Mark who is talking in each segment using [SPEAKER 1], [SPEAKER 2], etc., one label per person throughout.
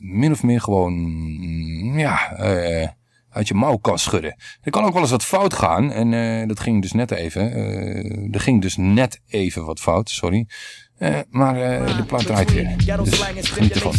[SPEAKER 1] min of meer gewoon, mm, ja, eh, uit je mouw kan schudden. Er kan ook wel eens wat fout gaan. En uh, dat ging dus net even. Uh, er ging dus net even wat fout, sorry. Uh, maar uh, de plaat draait weer. Dus geniet ervan.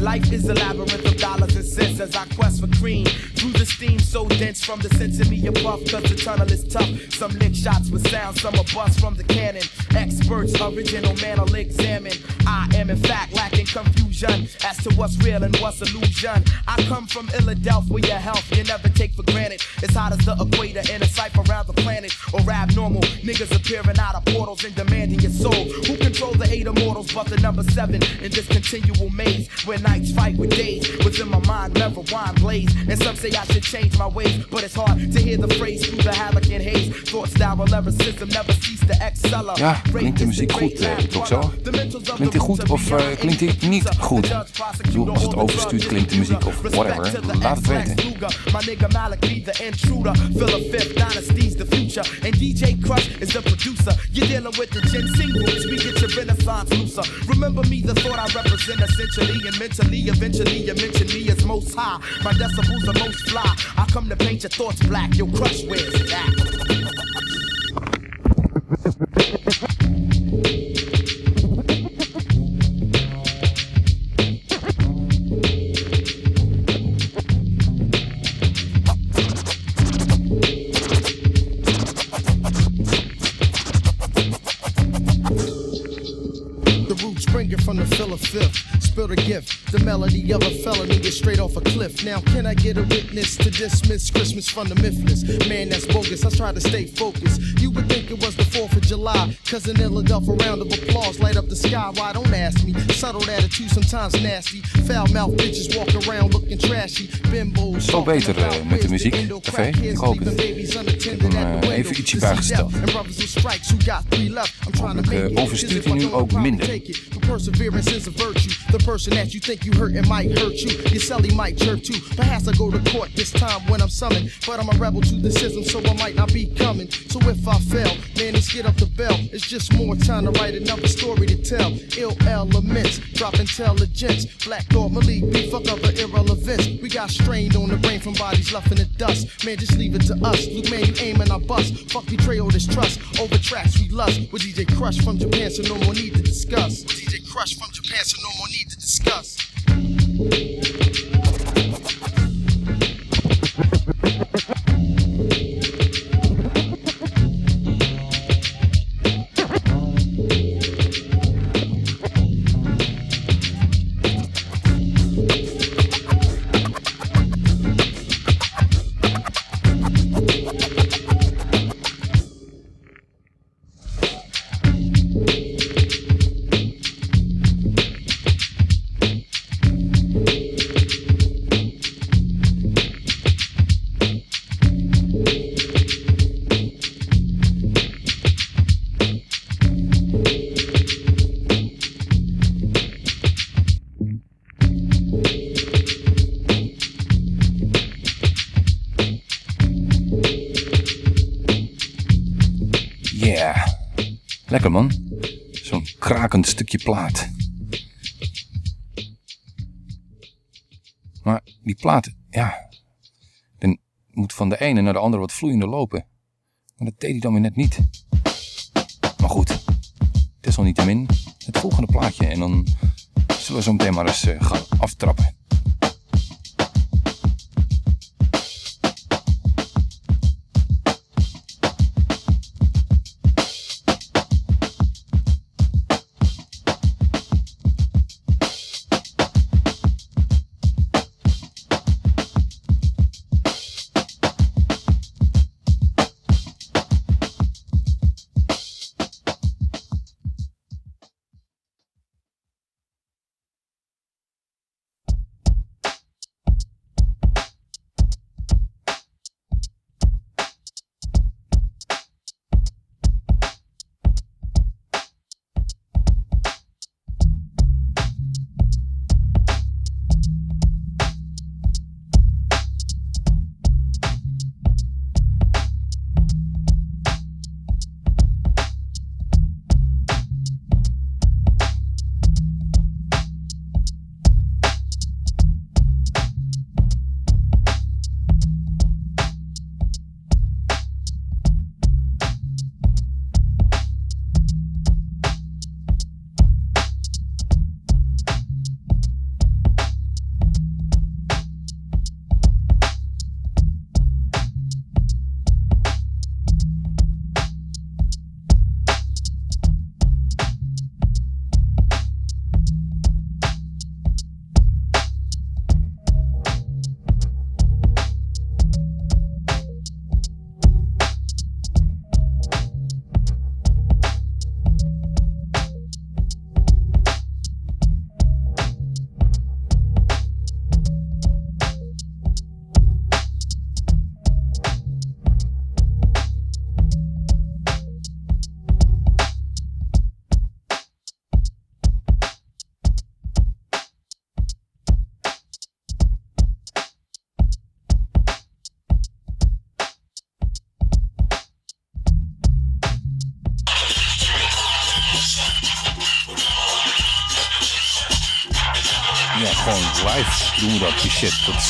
[SPEAKER 1] Life is a labyrinth of dollars and cents as I quest for cream. Through the steam so dense from the sense of me above, cause the tunnel is tough. Some lick shots with sound, some are bust from the cannon. Experts, original man will examine. I am in fact lacking confusion as to what's real and what's illusion. I come from Philadelphia, health you never take for granted. It's hot as the equator a cipher around the planet. Or abnormal niggas appearing out of portals and demanding your soul. Who control the eight immortals but the number seven in this continual maze where nights fight with days? Within my mind, never wine blaze. And some say I should change my ways, but it's hard to hear the phrase through the havoc and haze. Thoughts style lyricism never cease to excel. Ja, klinkt de muziek goed, uh, toch zo? Klinkt die goed of uh, klinkt die niet goed? Ik bedoel, als het overstuurt klinkt de muziek of whatever, laat het weten. And DJ Crush is the producer. You're dealing with the ginseng roots, we get your renaissance looser. Remember me, the thought I represent essentially and mentally. Eventually, you mention me as most high. My decibels are most fly. I come to paint your thoughts black. Your crush wears that.
[SPEAKER 2] a gift the melody of a felony is straight off a cliff. Now, can I get a witness to dismiss Christmas from the mythless? Man, that's bogus. I try to stay focused. You would think it was the 4th of July. Cause enough a round of applause light up the sky. Why don't ask me? Subtle attitude, sometimes nasty. Foul mouth bitches walk around looking trashy. Bimbos.
[SPEAKER 1] Zo beter uh, met de muziek, café. Ik hoop het. Ik heb hem uh, even ietsje bijgesteld. Hopelijk uh, overstuurt hij nu ook minder.
[SPEAKER 2] Perseverance is a virtue. The person that you think you hurt and might hurt you. Your celly might chirp too. Perhaps I go to court this time when I'm summoned. But I'm a rebel to the system, so I might not be coming. So if I fail, man, let's get up the bell. It's just more time to write another story to tell. Ill elements, drop intelligence. Black thought, Malik, we fuck up the irrelevance. We got strained on the brain from bodies left in the dust. Man, just leave it to us. Luke, man, you aim and I bust. Fuck betrayal, this trust. Over tracks we lust. With DJ Crush from Japan, so no more need to discuss. With DJ Crush from Japan, so no more need to discuss. Thank you.
[SPEAKER 1] Lekker man. Zo'n krakend stukje plaat. Maar die plaat, ja. Dan moet van de ene naar de andere wat vloeiender lopen. Maar dat deed hij dan weer net niet. Maar goed. Desalniettemin. Het volgende plaatje. En dan zullen we zo meteen maar eens uh, gaan aftrappen.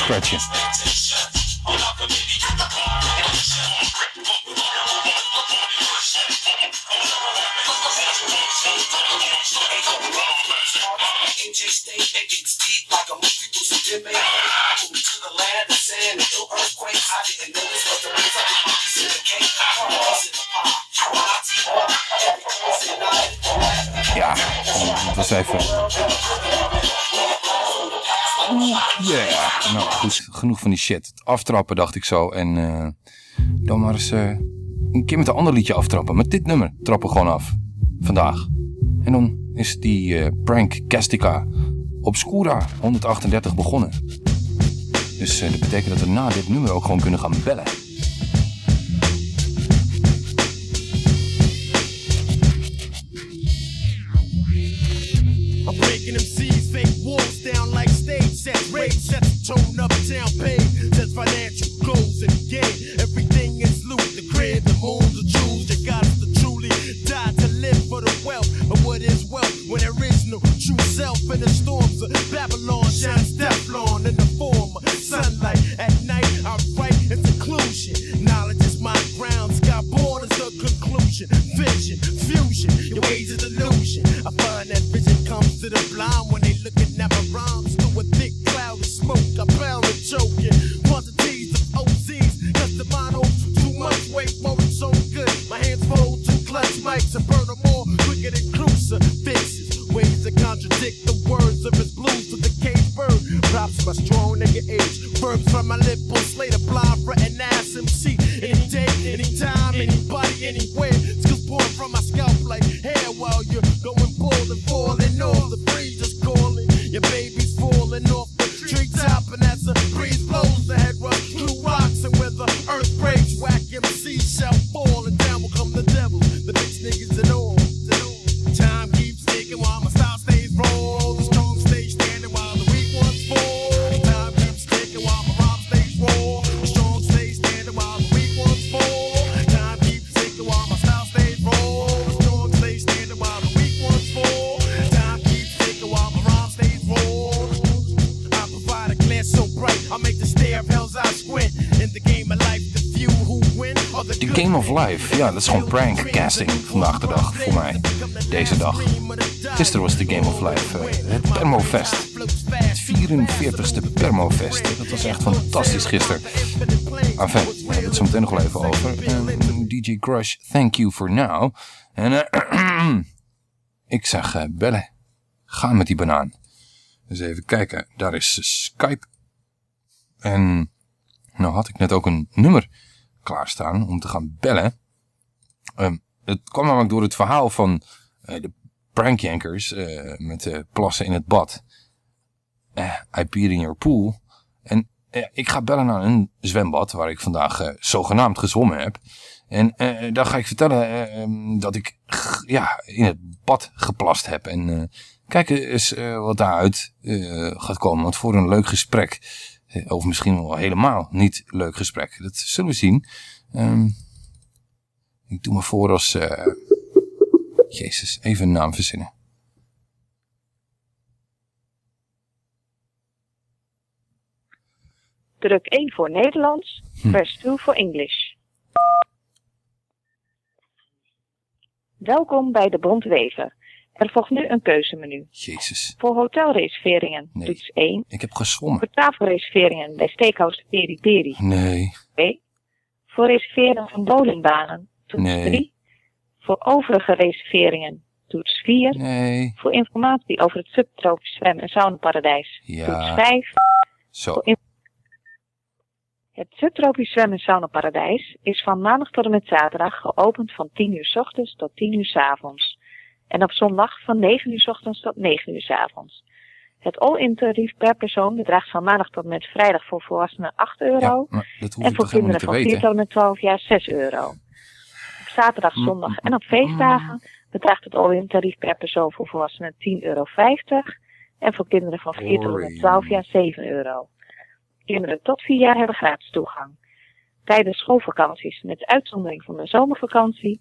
[SPEAKER 2] Die genoeg van die shit. Aftrappen dacht ik zo en uh, dan maar eens uh, een keer met een ander liedje aftrappen. Met dit nummer trappen gewoon af, vandaag. En dan is die uh, prank Castica Obscura 138 begonnen. Dus dat betekent dat we na dit nummer ook gewoon kunnen gaan bellen. Game of Life,
[SPEAKER 1] ja, dat is gewoon prankcasting vandaag de dag voor mij. Deze dag. Gisteren was de Game of Life, eh, het Permofest. Het 44ste Permofest. Dat was echt fantastisch gisteren. Enfin, we hebben het zo meteen nog wel even over. En DJ Crush, thank you for now. En eh, ik zeg eh, bellen. Ga met die banaan. Dus even kijken, daar is Skype. En nou had ik net ook een nummer klaarstaan om te gaan bellen. Ehm, het kwam namelijk door het verhaal van eh, de prankjankers eh, met de plassen in het bad. Eh, I peed in your pool. En ik ga bellen naar een zwembad waar ik vandaag zogenaamd gezwommen heb. En daar ga ik vertellen eh, ehm, dat ik ja, in het bad geplast heb. En kijken eens wat daaruit gaat komen. Want voor een leuk gesprek, of misschien wel helemaal niet leuk gesprek, dat zullen we zien. Ehm, ik doe me voor als... eh, Jezus, even een naam verzinnen.
[SPEAKER 3] Druk 1 voor Nederlands, press 2 voor English. Welkom bij de Bondwever. Er volgt nu een keuzemenu.
[SPEAKER 2] Jezus,
[SPEAKER 3] Voor hotelreserveringen
[SPEAKER 2] Nee.
[SPEAKER 3] toets 1.
[SPEAKER 2] ik heb gezwommen.
[SPEAKER 3] Voor tafelreserveringen bij Steakhouse Peri Peri
[SPEAKER 2] Nee,
[SPEAKER 3] 2. Voor reserveren van bowlingbanen toets
[SPEAKER 2] Nee.
[SPEAKER 3] 3. Voor overige reserveringen toets 4.
[SPEAKER 2] nee,
[SPEAKER 3] Voor informatie over het subtropisch zwem- en saunaparadijs
[SPEAKER 2] Ja.
[SPEAKER 3] toets 5.
[SPEAKER 2] zo.
[SPEAKER 3] Het subtropisch zwem- en saunaparadijs is van maandag tot en met zaterdag geopend van 10 uur s ochtends tot 10 uur s avonds. En op zondag van 9 uur s ochtends tot 9 uur s avonds. Het all-in tarief per persoon bedraagt van maandag tot met vrijdag voor volwassenen 8 euro.
[SPEAKER 2] Ja,
[SPEAKER 3] en voor kinderen van 4
[SPEAKER 2] weten.
[SPEAKER 3] tot en met 12 jaar 6 euro. Op zaterdag, zondag en op feestdagen bedraagt het all-in tarief per persoon voor volwassenen 10,50 euro. En voor kinderen van 4 tot en met 12 jaar 7 euro. Kinderen tot 4 jaar hebben gratis toegang. Tijdens schoolvakanties, met uitzondering van de zomervakantie,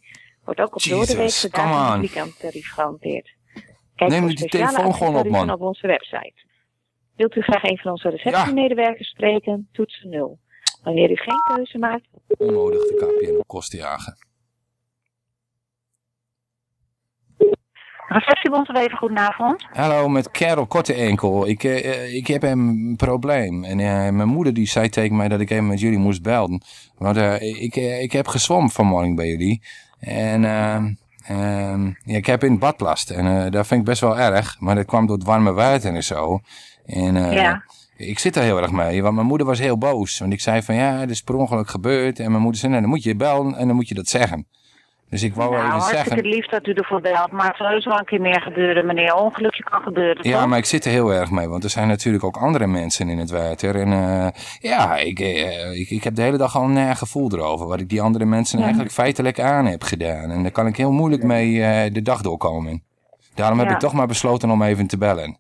[SPEAKER 3] wordt ook op
[SPEAKER 2] Jesus,
[SPEAKER 3] doordeweekse dagen een weekendtarief gehanteerd. Kijk
[SPEAKER 2] Neem
[SPEAKER 3] voor
[SPEAKER 2] die telefoon gewoon op, man.
[SPEAKER 3] op onze website. Wilt u graag een van onze receptiemedewerkers spreken? Toetsen 0. Wanneer u geen keuze maakt...
[SPEAKER 1] Onnodig de KPN op kosten jagen.
[SPEAKER 4] Receptiebond, even goedenavond.
[SPEAKER 1] Hallo, met Carol Korte Enkel. Ik, uh, ik heb een probleem. En uh, mijn moeder die zei tegen mij dat ik even met jullie moest belden. Want uh, ik, ik heb gezwommen vanmorgen bij jullie. En ehm, ja, ik heb in het badplast. En dat vind ik best wel erg. Maar dat kwam door het warme water en zo. En ja. ik zit er heel erg mee. Want mijn moeder was heel boos. Want ik zei van ja, het is per ongeluk gebeurd. En mijn moeder zei, nou, dan moet je bellen en dan moet je dat zeggen. Dus ik wou
[SPEAKER 4] nou,
[SPEAKER 1] even
[SPEAKER 4] hartstikke
[SPEAKER 1] zeggen...
[SPEAKER 4] lief dat u ervoor belt, maar het zal heus wel een keer meer gebeuren, meneer. Ongelukje kan gebeuren,
[SPEAKER 1] Ja,
[SPEAKER 4] toch?
[SPEAKER 1] maar ik zit er heel erg mee, want er zijn natuurlijk ook andere mensen in het water. En uh, ja, ik, uh, ik, ik heb de hele dag al een uh, gevoel erover, wat ik die andere mensen ja. eigenlijk feitelijk aan heb gedaan. En daar kan ik heel moeilijk mee de dag doorkomen. Daarom heb ja. ik toch maar besloten om even te bellen.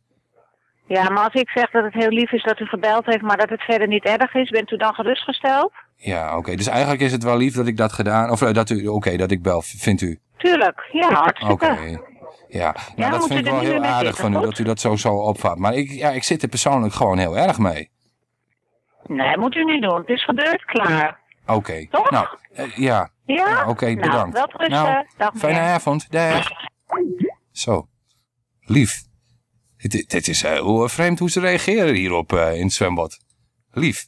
[SPEAKER 4] Ja, maar als ik zeg dat het heel lief is dat u gebeld heeft, maar dat het verder niet erg is, bent u dan gerustgesteld?
[SPEAKER 1] Ja, oké. Okay. Dus eigenlijk is het wel lief dat ik dat gedaan, of dat u, oké, okay, dat ik bel, vindt u?
[SPEAKER 4] Tuurlijk, ja, hartstikke.
[SPEAKER 1] Oké. Okay. Ja, nou, ja, dat vind ik wel heel aardig van u, dat u dat zo, zo opvat. Maar ik, ja, ik zit er persoonlijk gewoon heel erg mee.
[SPEAKER 4] Nee, moet u niet doen. Het is gebeurd, klaar.
[SPEAKER 1] Oké. Okay.
[SPEAKER 4] Toch?
[SPEAKER 1] Nou, uh, ja.
[SPEAKER 4] Ja?
[SPEAKER 1] Nou, Oké, okay,
[SPEAKER 4] nou,
[SPEAKER 1] bedankt.
[SPEAKER 4] Wel rustig.
[SPEAKER 1] Nou,
[SPEAKER 4] Dag,
[SPEAKER 1] fijne avond. Dag. Zo. Lief. Het, het is uh, hoe vreemd hoe ze reageren hierop uh, in het zwembad. Lief.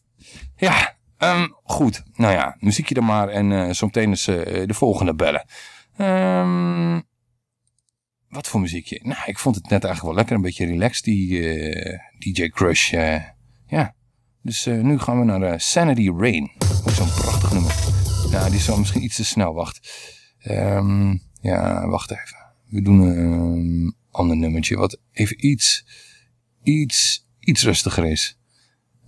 [SPEAKER 1] Ja, um, goed. Nou ja, muziekje dan maar en uh, zometeen is uh, de volgende bellen. Um, wat voor muziekje? Nou, ik vond het net eigenlijk wel lekker. Een beetje relaxed, die uh, DJ Crush. ja, dus nu gaan we naar Sanity Rain. Ook zo'n prachtig nummer. Nou, die is misschien iets te snel. Wacht. Um, ja, wacht even. We doen een ander nummertje wat even iets, iets, iets rustiger is.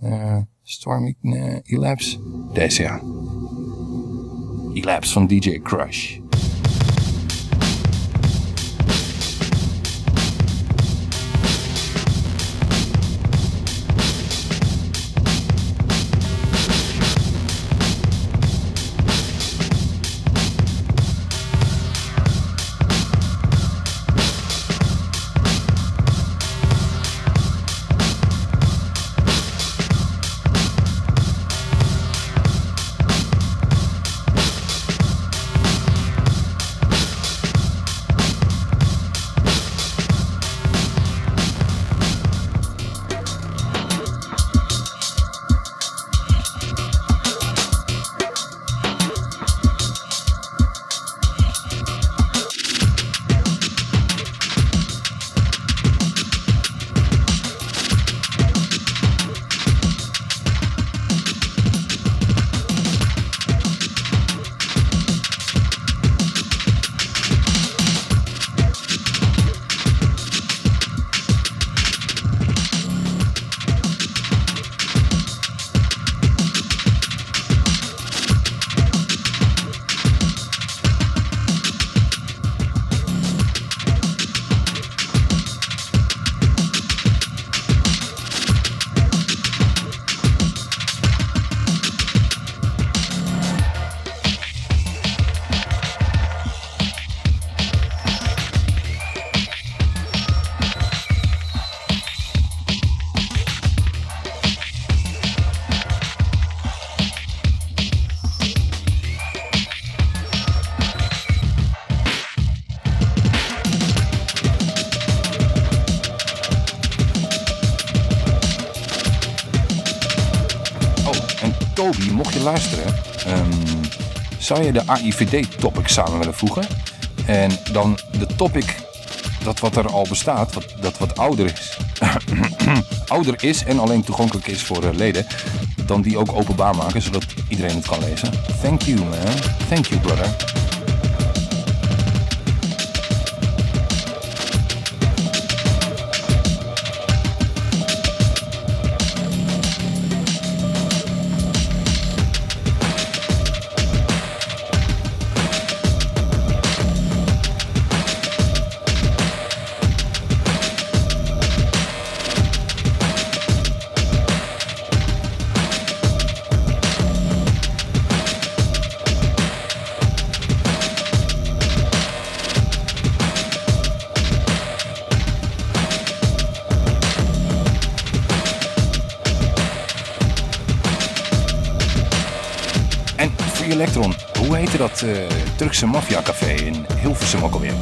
[SPEAKER 1] Uh, Stormy uh, Elapse. Deze ja. Elapse van DJ Crush. Zou je de AIVD-topic samen willen voegen? En dan de topic, dat wat er al bestaat, wat, dat wat ouder is, ouder is en alleen toegankelijk is voor uh, leden, dan die ook openbaar maken, zodat iedereen het kan lezen. Thank you, man. Thank you, brother. Electron. Hoe heette dat uh, Turkse maffiacafé in Hilversum ook alweer?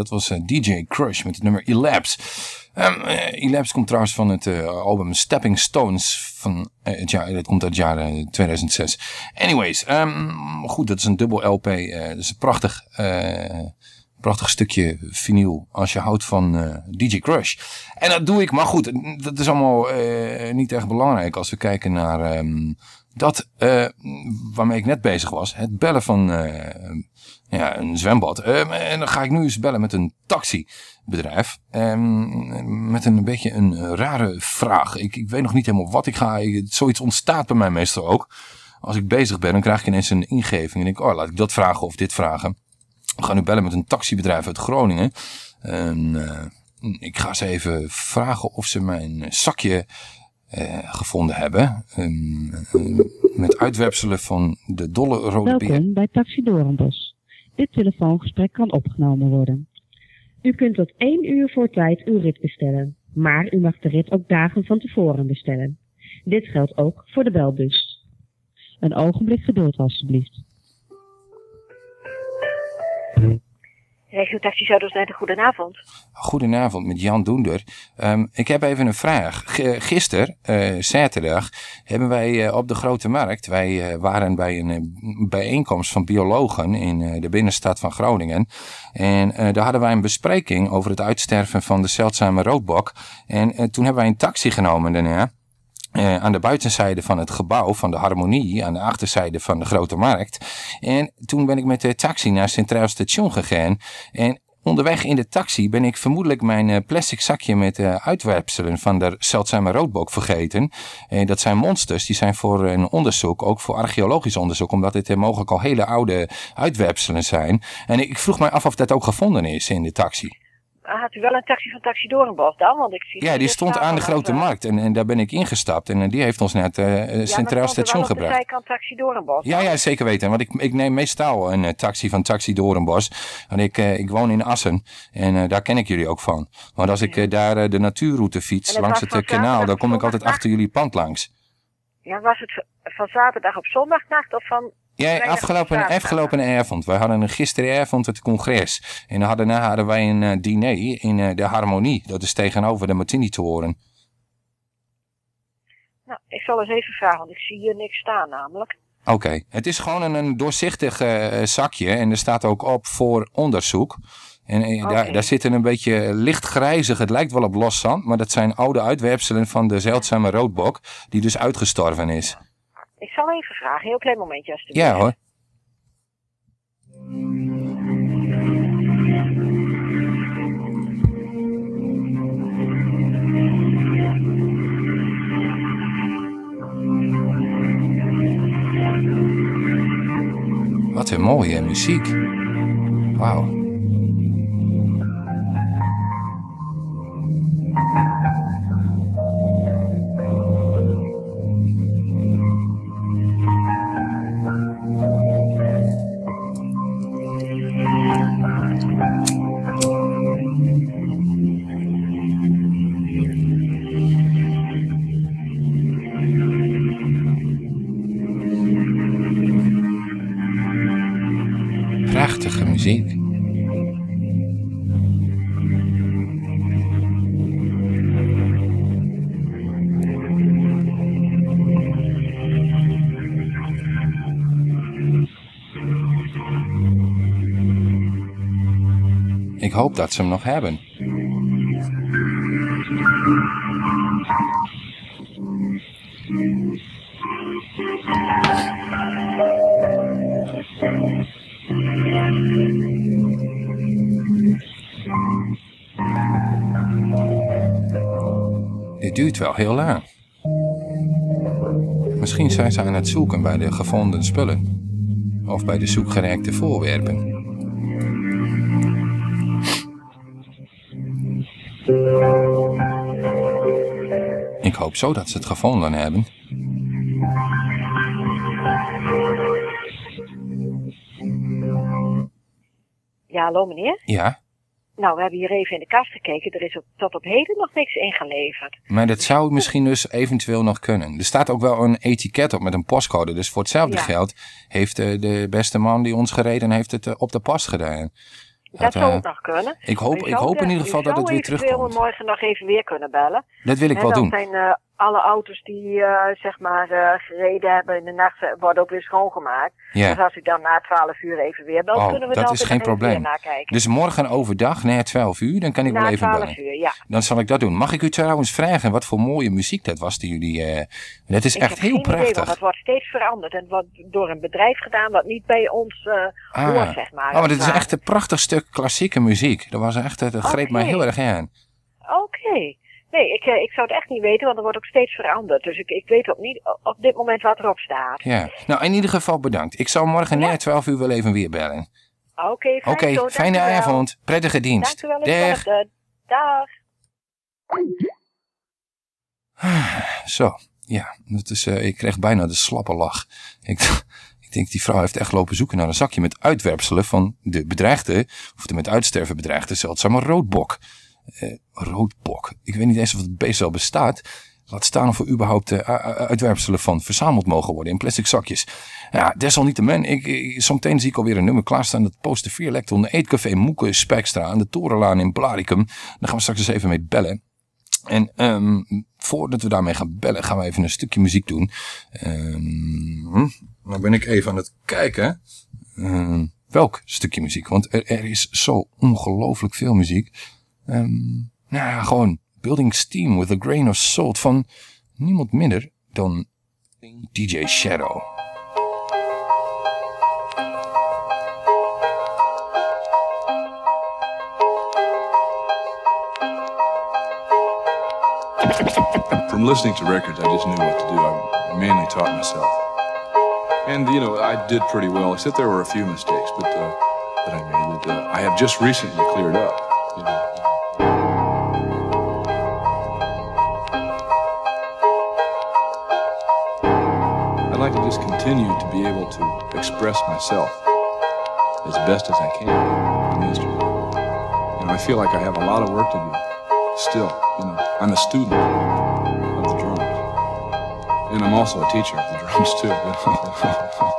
[SPEAKER 1] Dat was eh, DJ Crush met het nummer Elapse. Um, Elapse komt trouwens van het uh, album Stepping Stones van het jaar, dat komt uit het jaar 2006. Anyways, um, goed, dat is een dubbel LP. Dat is een prachtig, prachtig stukje vinyl als je houdt van DJ Crush. En dat doe ik, maar goed, dat is allemaal niet erg belangrijk als we kijken naar um, dat waarmee ik net bezig was. Het bellen van ja, een zwembad. Ehm, en dan ga ik nu eens bellen met een taxibedrijf. Um, met een beetje een rare vraag. Ik, ik weet nog niet helemaal wat ik ga. zoiets ontstaat bij mij meestal ook. Als ik bezig ben, dan krijg ik ineens een ingeving. En denk, oh, laat ik dat vragen of dit vragen. We gaan nu bellen met een taxibedrijf uit Groningen. En, uh, ik ga ze even vragen of ze mijn zakje uh, gevonden hebben. Um, met uitwerpselen van de dolle rode
[SPEAKER 5] beer. Welkom bij Taxi Doornbos. Dit telefoongesprek kan opgenomen worden. U kunt tot één uur voor tijd uw rit bestellen, maar u mag de rit ook dagen van tevoren bestellen. Dit geldt ook voor de belbus. Een ogenblik geduld alstublieft.
[SPEAKER 4] Regio Zuiderzijde, goedenavond.
[SPEAKER 1] Goedenavond, met Jan Doender. Um, ik heb even een vraag. gisteren, uh, zaterdag, hebben wij uh, op de Grote Markt, wij waren bij een bijeenkomst van biologen in de binnenstad van Groningen. En daar hadden wij een bespreking over het uitsterven van de zeldzame roodbok. En toen hebben wij een taxi genomen daarna. Uh, aan de buitenzijde van het gebouw van de Harmonie, aan de achterzijde van de Grote Markt. En toen ben ik met de taxi naar Centraal Station gegaan. En onderweg in de taxi ben ik vermoedelijk mijn uh, plastic zakje met uh, uitwerpselen van de zeldzame roodbok vergeten. En dat zijn monsters, die zijn voor een onderzoek, ook voor archeologisch onderzoek, omdat dit mogelijk al hele oude uitwerpselen zijn. En ik vroeg mij af of dat ook gevonden is in de taxi
[SPEAKER 4] had u wel een taxi van Taxi Doornbos dan? Want ik zie
[SPEAKER 1] ja, die stond aan de Grote Markt en, en daar ben ik ingestapt. En die heeft ons net uh, Centraal Station gebracht. Ja,
[SPEAKER 4] kan Taxi Doornbos.
[SPEAKER 1] Ja, ja, zeker weten. Want ik, ik neem meestal een uh, taxi van Taxi Doornbos. Want ik, uh, ik woon in Assen en daar ken ik jullie ook van. Want als ik daar de natuurroute fiets langs het kanaal, dan kom ik altijd achter jullie pand langs.
[SPEAKER 4] Ja, was het van zaterdag op zondagnacht of van
[SPEAKER 1] ja, afgelopen, afgelopen avond. Wij hadden gisteravond het congres. En daarna hadden wij een uh, diner in uh, de Harmonie. Dat is tegenover de Martini-toren.
[SPEAKER 4] Nou, ik zal eens even vragen, want ik zie hier niks staan namelijk.
[SPEAKER 1] Oké, het is gewoon een, een doorzichtig uh, zakje. En er staat ook op voor onderzoek. En okay. daar, daar zitten een beetje lichtgrijzig, het lijkt wel op los zand. Maar dat zijn oude uitwerpselen van de zeldzame roodbok. Die dus uitgestorven is. Ja.
[SPEAKER 4] Ik zal even vragen, heel klein momentje alsjeblieft.
[SPEAKER 1] Ja hoor. Wat een mooie muziek. Wauw. Dat ze hem nog hebben. Dit duurt wel heel lang. Misschien zijn ze aan het zoeken bij de gevonden spullen. Of bij de zoekgereikte voorwerpen. Ik hoop zo dat ze het gevonden hebben.
[SPEAKER 6] Ja, hallo meneer.
[SPEAKER 1] Ja,
[SPEAKER 6] Nou, we hebben hier even in de kast gekeken. Er is op, tot op heden nog niks ingeleverd.
[SPEAKER 1] maar dat zou misschien dus eventueel nog kunnen. Er staat ook wel een etiket op met een postcode. Dus voor hetzelfde
[SPEAKER 6] Ja.
[SPEAKER 1] geld heeft eh, de beste man die ons gereden heeft het eh, op de post gedaan.
[SPEAKER 6] Dat,
[SPEAKER 1] eh,
[SPEAKER 6] zou ook nog kunnen.
[SPEAKER 1] ik hoop, ik
[SPEAKER 6] zou
[SPEAKER 1] hoop in
[SPEAKER 6] de-
[SPEAKER 1] ieder geval dat het
[SPEAKER 6] zou
[SPEAKER 1] weer terugkomt.
[SPEAKER 6] morgen nog even weer kunnen bellen.
[SPEAKER 1] Dat wil ik wel doen.
[SPEAKER 6] zijn eh, alle auto's die eh, zeg maar eh, gereden hebben in de nacht eh, worden ook weer schoongemaakt. Dus
[SPEAKER 1] Ja.
[SPEAKER 6] als u dan na 12 uur even weer belt,
[SPEAKER 1] Oh,
[SPEAKER 6] kunnen we
[SPEAKER 1] dat
[SPEAKER 6] er
[SPEAKER 1] is geen probleem. Dus morgen overdag na 12 uur, dan kan ik wel
[SPEAKER 6] na
[SPEAKER 1] even
[SPEAKER 6] 12
[SPEAKER 1] bellen.
[SPEAKER 6] uur, ja.
[SPEAKER 1] Dan zal ik dat doen. Mag ik u trouwens vragen wat voor mooie muziek dat was die jullie... eh dat is
[SPEAKER 6] Ik
[SPEAKER 1] echt heel
[SPEAKER 6] geen idee,
[SPEAKER 1] prachtig.
[SPEAKER 6] want het wordt steeds veranderd. En het wordt door een bedrijf gedaan wat niet bij ons
[SPEAKER 1] Ah.
[SPEAKER 6] hoort, zeg maar.
[SPEAKER 1] Oh, maar dit is echt een prachtig stuk klassieke muziek. Dat was echt, dat greep mij heel erg aan.
[SPEAKER 6] Oké. Nee, ik, eh, ik zou het echt niet weten, want er wordt ook steeds veranderd. Dus ik, ik weet ook niet op dit moment wat erop staat.
[SPEAKER 1] Ja. Nou, in ieder geval bedankt. Ik zal morgen
[SPEAKER 6] Ja.
[SPEAKER 1] na 12 uur wel even weer bellen.
[SPEAKER 6] Oké, fijn zo,
[SPEAKER 1] fijne avond. Prettige dienst.
[SPEAKER 6] Dank u wel.
[SPEAKER 1] Dag.
[SPEAKER 6] hetzelfde. Dag.
[SPEAKER 1] Zo, ja. Dat is, eh, ik kreeg bijna de slappe lach. Ik, ik denk, die vrouw heeft echt lopen zoeken naar een zakje met uitwerpselen van de bedreigde, of de met uitsterven bedreigde zeldzame roodbok. Eh, roodbok. Ik weet niet eens of het beest wel bestaat. Laat staan of er überhaupt eh, uitwerpselen van verzameld mogen worden in plastic zakjes. Ja, desalniettemin, ik, ik, zometeen zie ik alweer een nummer klaarstaan. Dat poster 4 Lecton, de Eetcafé Moeke Spijkstra aan de Torenlaan in Blaricum. Daar gaan we straks eens even mee bellen. En ehm, voordat we daarmee gaan bellen, gaan we even een stukje muziek doen. Ehm nou ben ik even aan het kijken. Ehm, welk stukje muziek? Want er, er is zo ongelooflijk veel muziek. Ehm, nou ja, gewoon Building Steam with a Grain of Salt van niemand minder dan DJ Shadow.
[SPEAKER 7] From listening to records, I just knew what to do. I mainly taught myself. And, you know, I did pretty well, except there were a few mistakes but, uh, that I made that uh, I have just recently cleared up. Continue to be able to express myself as best as I can instrument. You know, I feel like I have a lot of work to do still. You know, I'm a student of the drums. And I'm also a teacher of the drums, too.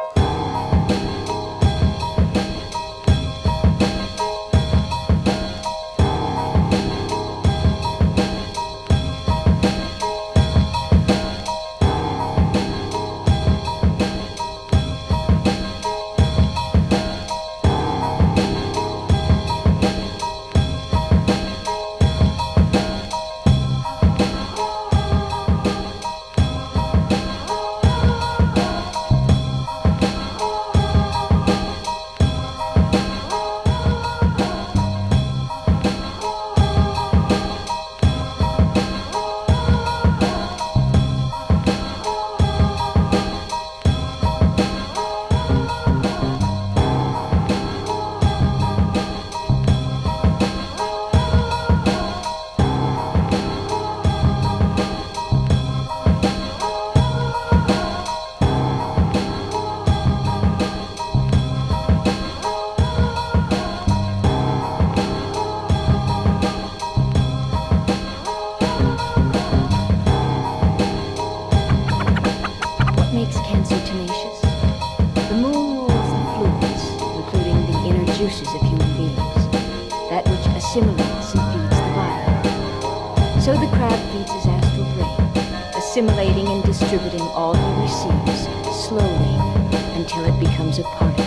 [SPEAKER 8] distributing all he receives slowly until it becomes a part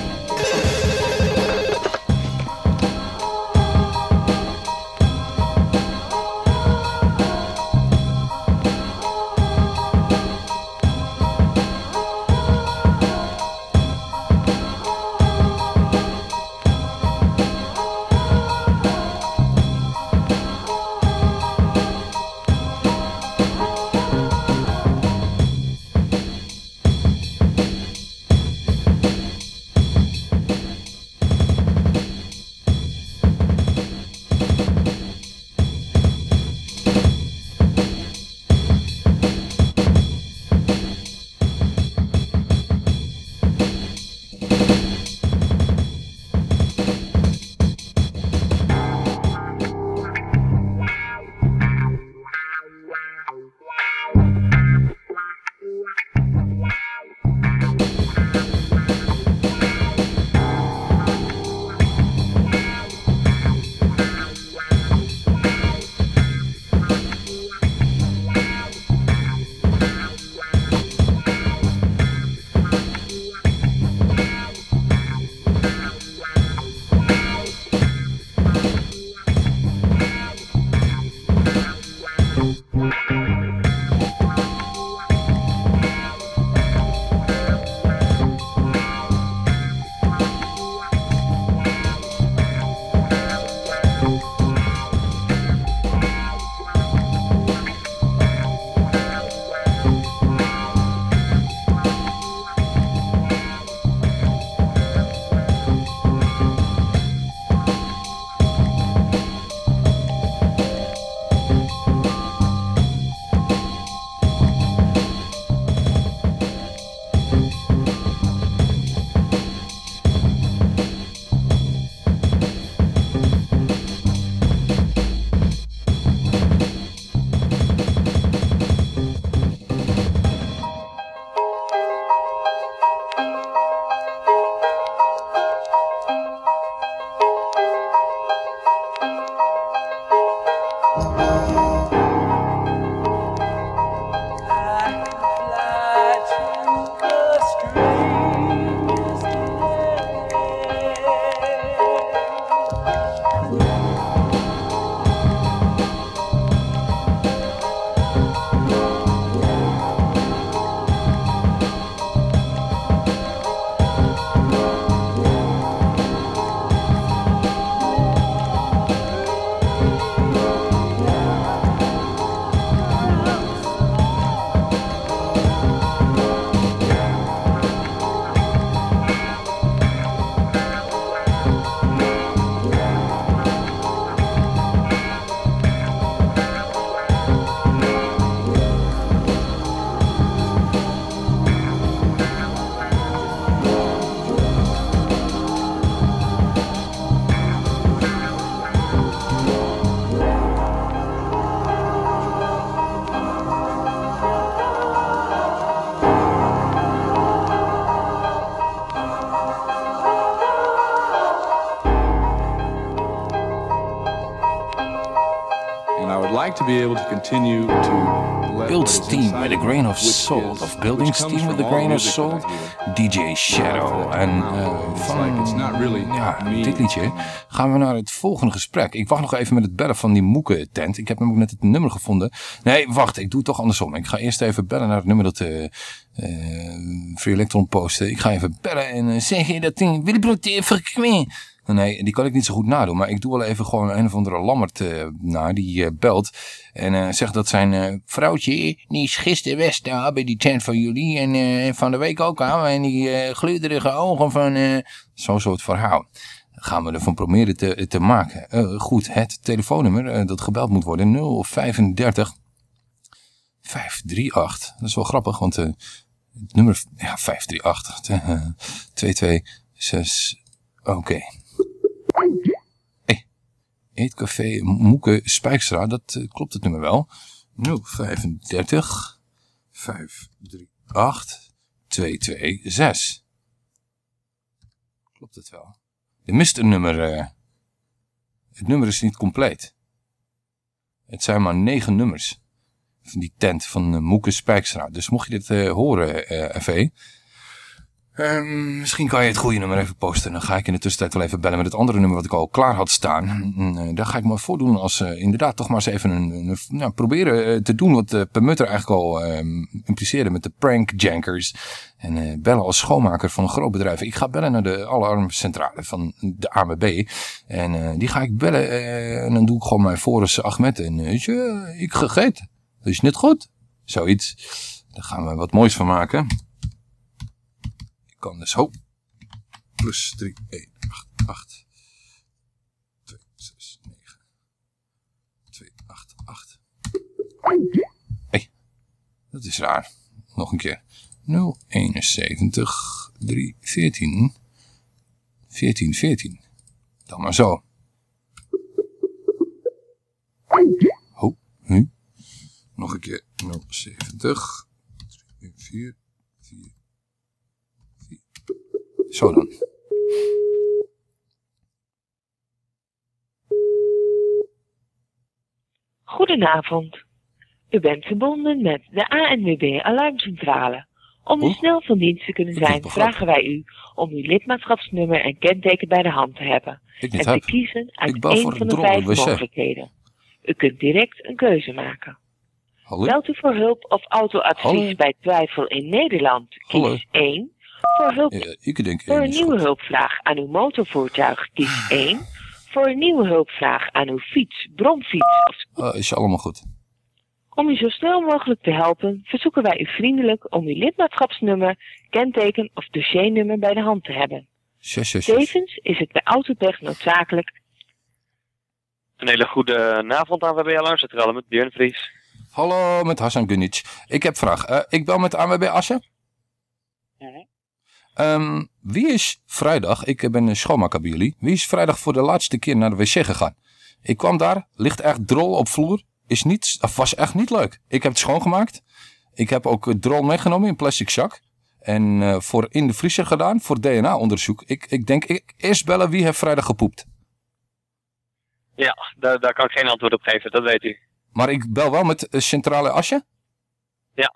[SPEAKER 1] build steam with a grain of salt. Of building steam with a grain of salt. DJ Shadow. En uh, van ja, dit liedje gaan we naar het volgende gesprek. Ik wacht nog even met het bellen van die Moeke tent. Ik heb ook net het nummer gevonden. Nee, wacht. Ik doe het toch andersom. Ik ga eerst even bellen naar het nummer dat... Uh, uh, Free Electron posten. Ik ga even bellen en zeggen dat ding Willebroed frequent. Nee, die kan ik niet zo goed nadoen. Maar ik doe wel even gewoon een of andere lammert uh, naar. Die uh, belt. En uh, zegt dat zijn vrouwtje, die is gisteren west daar bij die tent van jullie. En van de week ook aan. En die glurige ogen van zo'n soort verhaal. Gaan we ervan proberen te, te maken. goed, het telefoonnummer dat gebeld moet worden. 035 538. Dat is wel grappig, want het nummer ja, 538 226. Oké. Eetcafé Moeke Spijkstra, dat uh, klopt het nummer wel. 035 538 226. Klopt het wel. Er mist een nummer. Uh, Het nummer is niet compleet. Het zijn maar negen nummers. Van die tent van uh, Moeke Spijkstra. Dus mocht je dit horen, FE. Um, misschien kan je het goede nummer even posten. Dan ga ik in de tussentijd wel even bellen met het andere nummer wat ik al klaar had staan. Uh, daar ga ik me voordoen als uh, inderdaad toch maar eens even een, nou, proberen uh, te doen wat uh, Permutter eigenlijk al impliceerde met de prankjankers. En bellen als schoonmaker van een groot bedrijf. Ik ga bellen naar de alarmcentrale van de AMB. En die ga ik bellen en dan doe ik gewoon mijn Forus Ahmed. En je, ik gegeten. Dat is niet goed. Zoiets. Daar gaan we wat moois van maken kan dus, ho, plus 3, 1, 8, 8, 2, 6, 9, 2, 8, 8. Hé, dat is raar. Nog een keer. 0, 71, 3, 14, 14, 14. Dan maar zo. Ho, nu. Nog een keer. 0, 70, 3, 4, Zo dan.
[SPEAKER 9] Goedenavond. U bent verbonden met de ANWB Alarmcentrale. Om u snel van dienst te kunnen zijn, vragen wij u om uw lidmaatschapsnummer en kenteken bij de hand te hebben. en te
[SPEAKER 1] heb.
[SPEAKER 9] kiezen uit één van de vijf mogelijkheden. U kunt direct een keuze maken.
[SPEAKER 1] Hallo?
[SPEAKER 9] Belt u voor hulp of autoadvies
[SPEAKER 1] Hallo?
[SPEAKER 9] bij twijfel in Nederland, kies
[SPEAKER 1] Hallo?
[SPEAKER 9] 1. Voor, hulp,
[SPEAKER 1] Ja, ik denk
[SPEAKER 9] voor
[SPEAKER 1] één
[SPEAKER 9] een nieuwe
[SPEAKER 1] goed.
[SPEAKER 9] hulpvraag aan uw motorvoertuig, kies 1. Voor een nieuwe hulpvraag aan uw fiets, bromfiets of
[SPEAKER 1] Ah, is allemaal goed.
[SPEAKER 9] Om u zo snel mogelijk te helpen, verzoeken wij u vriendelijk om uw lidmaatschapsnummer, kenteken of dossiernummer bij de hand te hebben.
[SPEAKER 1] Zes, zes, zes.
[SPEAKER 9] Tevens is het bij Autotech noodzakelijk
[SPEAKER 10] Een hele goede avond aan WB Alarmcentrale met Björn Vries.
[SPEAKER 1] Hallo, met Hassan Gunic. Ik heb vraag. Eh, ik bel met ANWB Assen. Ehm, wie is vrijdag, ik ben een schoonmaker bij jullie, wie is vrijdag voor de laatste keer naar de wc gegaan? Ik kwam daar, ligt echt drol op vloer, is niet, was echt niet leuk. Ik heb het schoongemaakt. Ik heb ook drol meegenomen in plastic zak. En eh, voor in de vriezer gedaan, voor DNA-onderzoek. Ik, ik denk, ik, eerst bellen wie heeft vrijdag gepoept.
[SPEAKER 10] Ja, daar, daar kan ik geen antwoord op geven, dat weet u.
[SPEAKER 1] Maar ik bel wel met eh, centrale Asje.
[SPEAKER 10] Ja.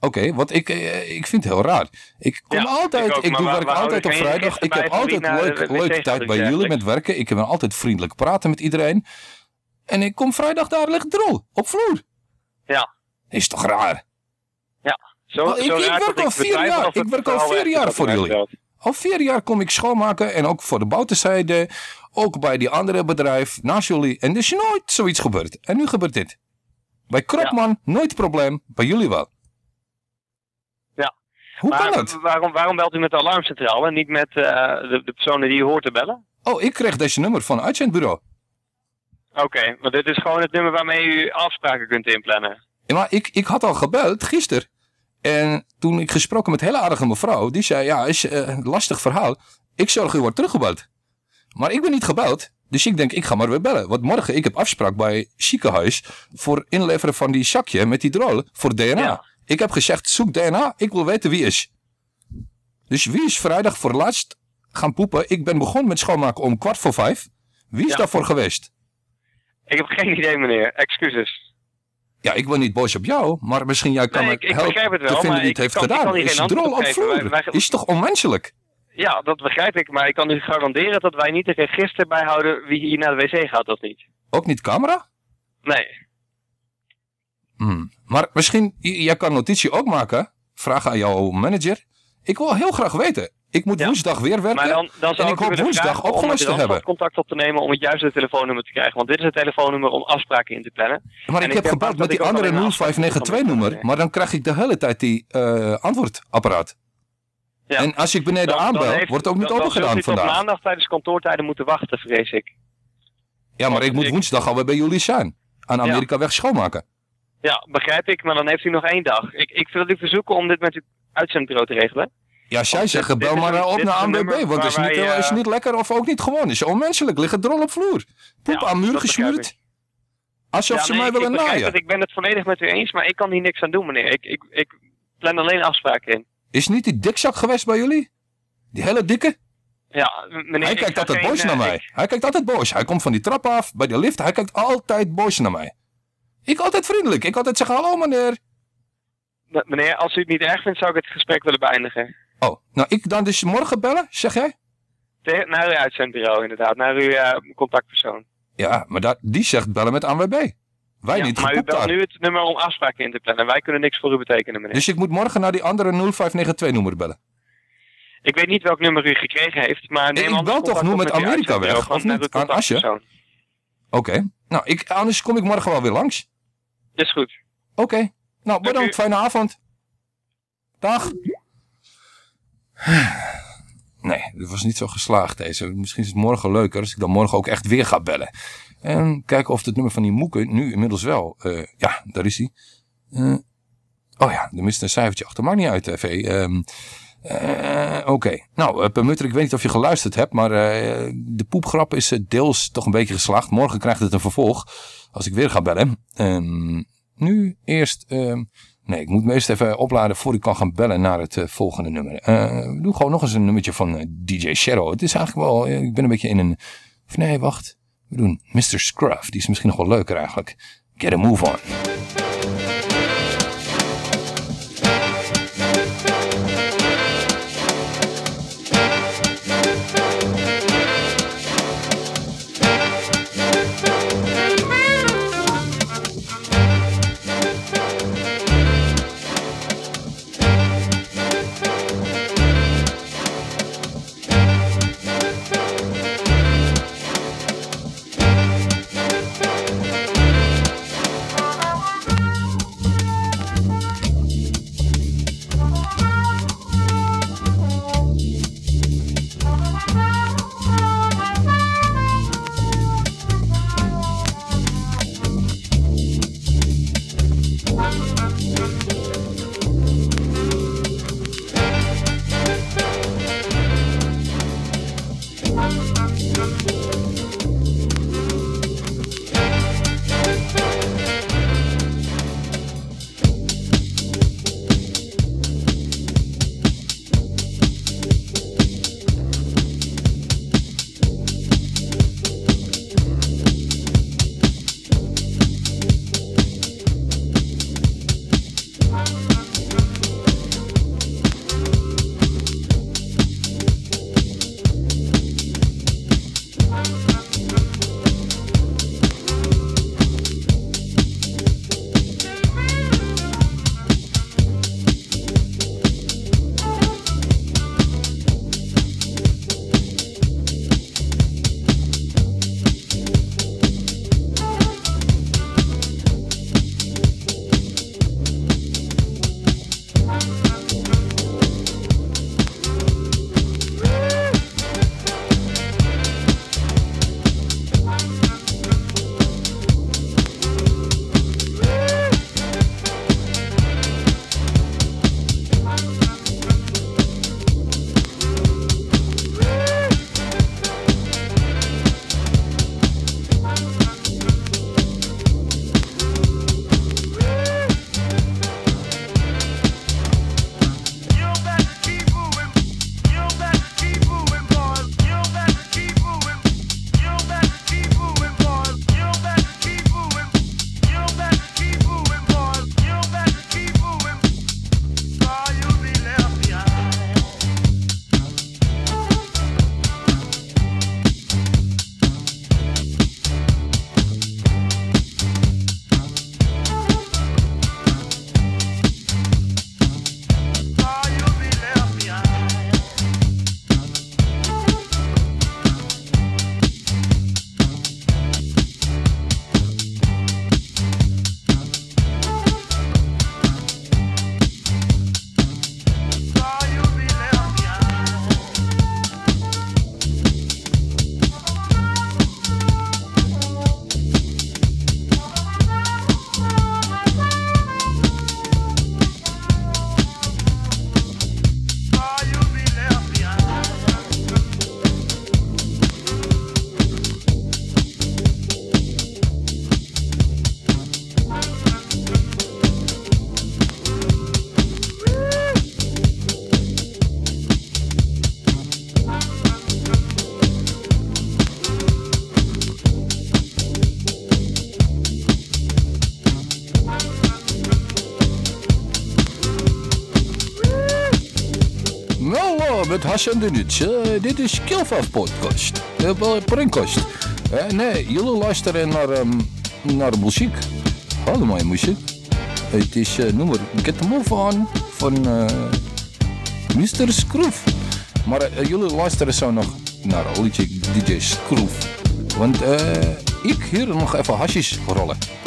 [SPEAKER 1] Oké, want ik, eh, ik vind het heel raar. Ik kom
[SPEAKER 10] Ja,
[SPEAKER 1] altijd,
[SPEAKER 10] ik ook,
[SPEAKER 1] doe
[SPEAKER 10] we-
[SPEAKER 1] werk altijd op vrijdag. Ik heb altijd leuk, leuke
[SPEAKER 10] gaat
[SPEAKER 1] tijd bij jullie met werken. Ik kan altijd vriendelijk praten met iedereen. En ik kom vrijdag daar ligt drol, op vloer.
[SPEAKER 10] Ja.
[SPEAKER 1] Is toch raar?
[SPEAKER 10] Ja, zo,
[SPEAKER 1] ik-
[SPEAKER 10] zo
[SPEAKER 1] ik
[SPEAKER 10] raar
[SPEAKER 1] werk al vier jaar. Ik werk al vier jaar
[SPEAKER 10] wat
[SPEAKER 1] voor jullie. Al vier jaar kom ik schoonmaken en ook voor de buitenzijde. Ook bij die andere bedrijf naast jullie. En er is nooit zoiets gebeurd. En nu gebeurt dit. Bij Kropman nooit probleem, bij jullie wel.
[SPEAKER 10] Ja.
[SPEAKER 1] Hoe
[SPEAKER 10] maar
[SPEAKER 1] kan dat?
[SPEAKER 10] Waarom, waarom belt u met de alarmcentrale en niet met eh, de, de personen die u hoort te bellen?
[SPEAKER 1] Oh, ik kreeg deze nummer van het uitzendbureau.
[SPEAKER 10] Oké, maar dit is gewoon het nummer waarmee u afspraken kunt inplannen.
[SPEAKER 1] Ja, maar ik, ik had al gebeld gisteren. En toen ik gesproken met een hele aardige mevrouw. Die zei, ja, is eh, een lastig verhaal. Ik zorg u wordt teruggebeld. Maar ik ben niet gebeld. Dus ik denk, ik ga maar weer bellen. Want morgen, ik heb afspraak bij ziekenhuis. Voor inleveren van die zakje met die drol. Voor DNA. Ik heb gezegd, zoek DNA. Ik wil weten wie is. Dus wie is vrijdag voor laatst gaan poepen? Ik ben begonnen met schoonmaken om kwart voor vijf. Wie is
[SPEAKER 10] Ja.
[SPEAKER 1] daarvoor geweest?
[SPEAKER 10] Ik heb geen idee, meneer. Excuses.
[SPEAKER 1] Ja, ik ben niet boos op jou, maar misschien jij kan
[SPEAKER 10] Nee, ik- ik
[SPEAKER 1] helpen
[SPEAKER 10] begrijp het wel,
[SPEAKER 1] te vinden wie het heeft
[SPEAKER 10] kan-
[SPEAKER 1] gedaan. is drol Is toch onmenselijk?
[SPEAKER 10] Ja, dat begrijp ik, maar ik kan u garanderen dat wij niet een register bijhouden wie hier naar de wc gaat of niet.
[SPEAKER 1] Ook niet camera?
[SPEAKER 10] Nee.
[SPEAKER 1] Hmm. Maar misschien, jij kan notitie ook maken. Vraag aan jouw manager. Ik wil heel graag weten. Ik moet woensdag weer werken.
[SPEAKER 10] Maar dan, dan
[SPEAKER 1] en
[SPEAKER 10] zou
[SPEAKER 1] ik hoop woensdag opgelost te hebben.
[SPEAKER 10] contact op te nemen om het juiste telefoonnummer te krijgen. Want dit is het telefoonnummer om afspraken in te plannen.
[SPEAKER 1] Maar ik heb gebeld met die andere
[SPEAKER 10] alleen een afspraak
[SPEAKER 1] 0592 nummer. Maar dan krijg ik de hele tijd die eh, antwoordapparaat.
[SPEAKER 10] Ja.
[SPEAKER 1] En als ik beneden
[SPEAKER 10] Dan- dan
[SPEAKER 1] aanbel,
[SPEAKER 10] heeft-
[SPEAKER 1] wordt ook niet
[SPEAKER 10] dan- dan
[SPEAKER 1] opengedaan vandaag.
[SPEAKER 10] maandag tijdens kantoortijden moeten wachten, vrees ik.
[SPEAKER 1] Ja, maar ik moet woensdag alweer bij jullie zijn. Aan Amerika weg schoonmaken.
[SPEAKER 10] Ja, begrijp ik, maar dan heeft u nog één dag. Ik, ik wil u verzoeken om dit met uw uitzendbureau te regelen.
[SPEAKER 1] Ja, zij zeggen,
[SPEAKER 10] dit
[SPEAKER 1] bel maar op naar
[SPEAKER 10] nummer
[SPEAKER 1] want het is niet,
[SPEAKER 10] wij,
[SPEAKER 1] eh, is
[SPEAKER 10] eh,
[SPEAKER 1] niet lekker of ook niet gewoon. is onmenselijk, liggen drol op vloer. Poep aan muur gesmuurd. Alsof
[SPEAKER 10] Ja,
[SPEAKER 1] ze
[SPEAKER 10] nee,
[SPEAKER 1] mij willen naaien.
[SPEAKER 10] het, ik ben het volledig met u eens, maar ik kan hier niks aan doen, meneer. Ik, ik, ik plan alleen afspraken in.
[SPEAKER 1] Is niet die dikzak geweest bij jullie? Die hele dikke?
[SPEAKER 10] Ja, meneer,
[SPEAKER 1] hij kijkt altijd boos
[SPEAKER 10] eh,
[SPEAKER 1] naar mij. Hij kijkt altijd boos. Hij komt van die trap af, bij de lift. Hij kijkt altijd boos naar mij. Ik altijd vriendelijk. Ik altijd zeggen, hallo meneer.
[SPEAKER 10] Meneer, als u het niet erg vindt, zou ik het gesprek willen beëindigen.
[SPEAKER 1] Oh, nou ik dan dus morgen bellen, zeg jij?
[SPEAKER 10] Naar uw uitzendbureau, inderdaad. Naar uw eh, contactpersoon.
[SPEAKER 1] Ja, maar dat, die zegt bellen met ANWB. Wij
[SPEAKER 10] Ja,
[SPEAKER 1] niet
[SPEAKER 10] maar u belt nu het nummer om afspraken in te plannen. Wij kunnen niks voor u betekenen, meneer.
[SPEAKER 1] Dus ik moet morgen naar die andere 0592 nummer bellen.
[SPEAKER 10] Ik weet niet welk nummer u gekregen heeft, maar neem
[SPEAKER 1] ik bel toch nu met Amerika weg, of niet? Aan Asje?
[SPEAKER 10] contactpersoon.
[SPEAKER 1] Oké. Nou, ik, anders kom ik morgen wel weer langs.
[SPEAKER 10] Is goed.
[SPEAKER 1] Oké. Nou, bedankt. Fijne avond. Dag. Nee, dat was niet zo geslaagd deze. Misschien is het morgen leuker als ik dan morgen ook echt weer ga bellen. En kijken of het nummer van die moeken nu inmiddels wel... eh, ja, daar is hij. Eh, oh ja, er mist een cijfertje achter. Maakt niet uit, TV. Ehm, eh, Oké. Nou, uh, Permutter, ik weet niet of je geluisterd hebt, maar eh, de poepgrap is eh, deels toch een beetje geslaagd. Morgen krijgt het een vervolg als ik weer ga bellen. Ehm, nu eerst... ehm, nee, ik moet me eerst even opladen voor ik kan gaan bellen naar het eh, volgende nummer. Eh, we doen gewoon nog eens een nummertje van eh, DJ Shadow. Het is eigenlijk wel... eh, ik ben een beetje in een... Of nee, wacht. We doen Mr. Scruff. Die is misschien nog wel leuker eigenlijk. Get a move on. Hallo, met Dunits. Uh, dit is Kilfaf Podcast. Uh, Prankkast. Uh, nee, jullie luisteren naar, um, naar muziek. Allemaal muziek. Het is uh, nummer Get the Move On van Mr. Scroof. Maar jullie luisteren zo nog naar DJ Scroof. Want ik hier nog even hasjes rollen.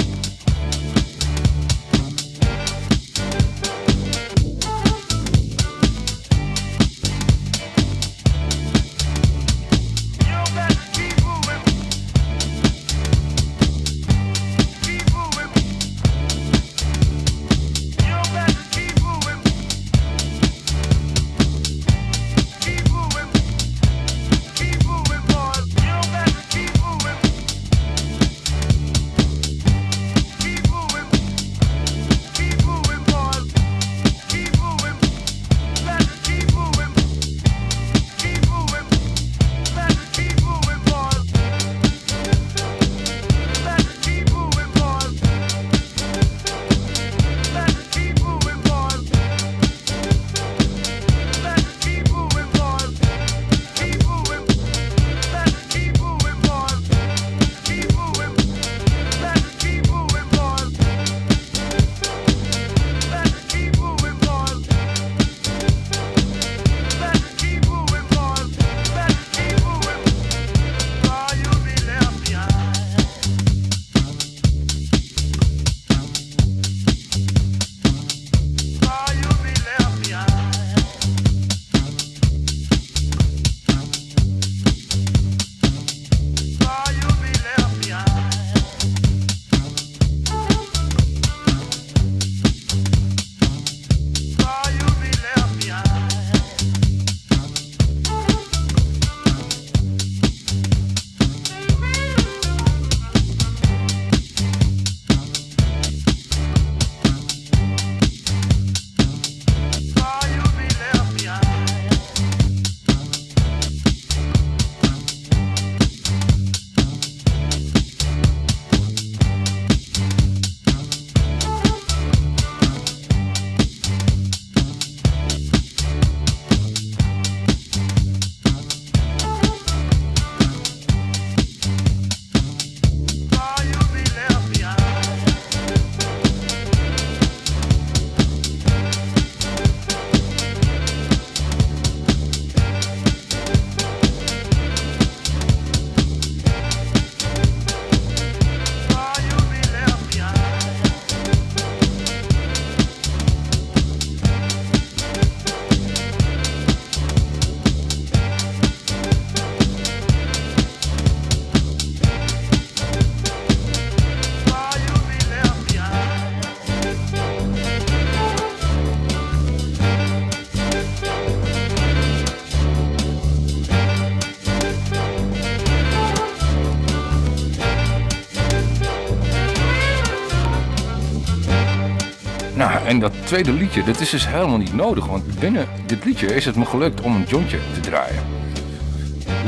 [SPEAKER 1] Tweede liedje, dat is dus helemaal niet nodig. Want binnen dit liedje is het me gelukt om een jointje te draaien.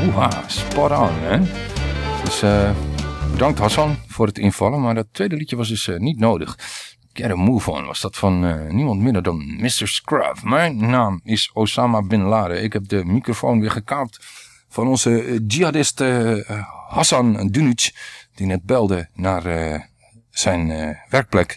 [SPEAKER 1] Oeha, spot on, hè? Dus uh, bedankt Hassan voor het invallen. Maar dat tweede liedje was dus uh, niet nodig. Get a Move On was dat van uh, niemand minder dan Mr. Scruff. Mijn naam is Osama Bin Laden. Ik heb de microfoon weer gekaapt van onze jihadist Hassan Dunic. Die net belde naar zijn werkplek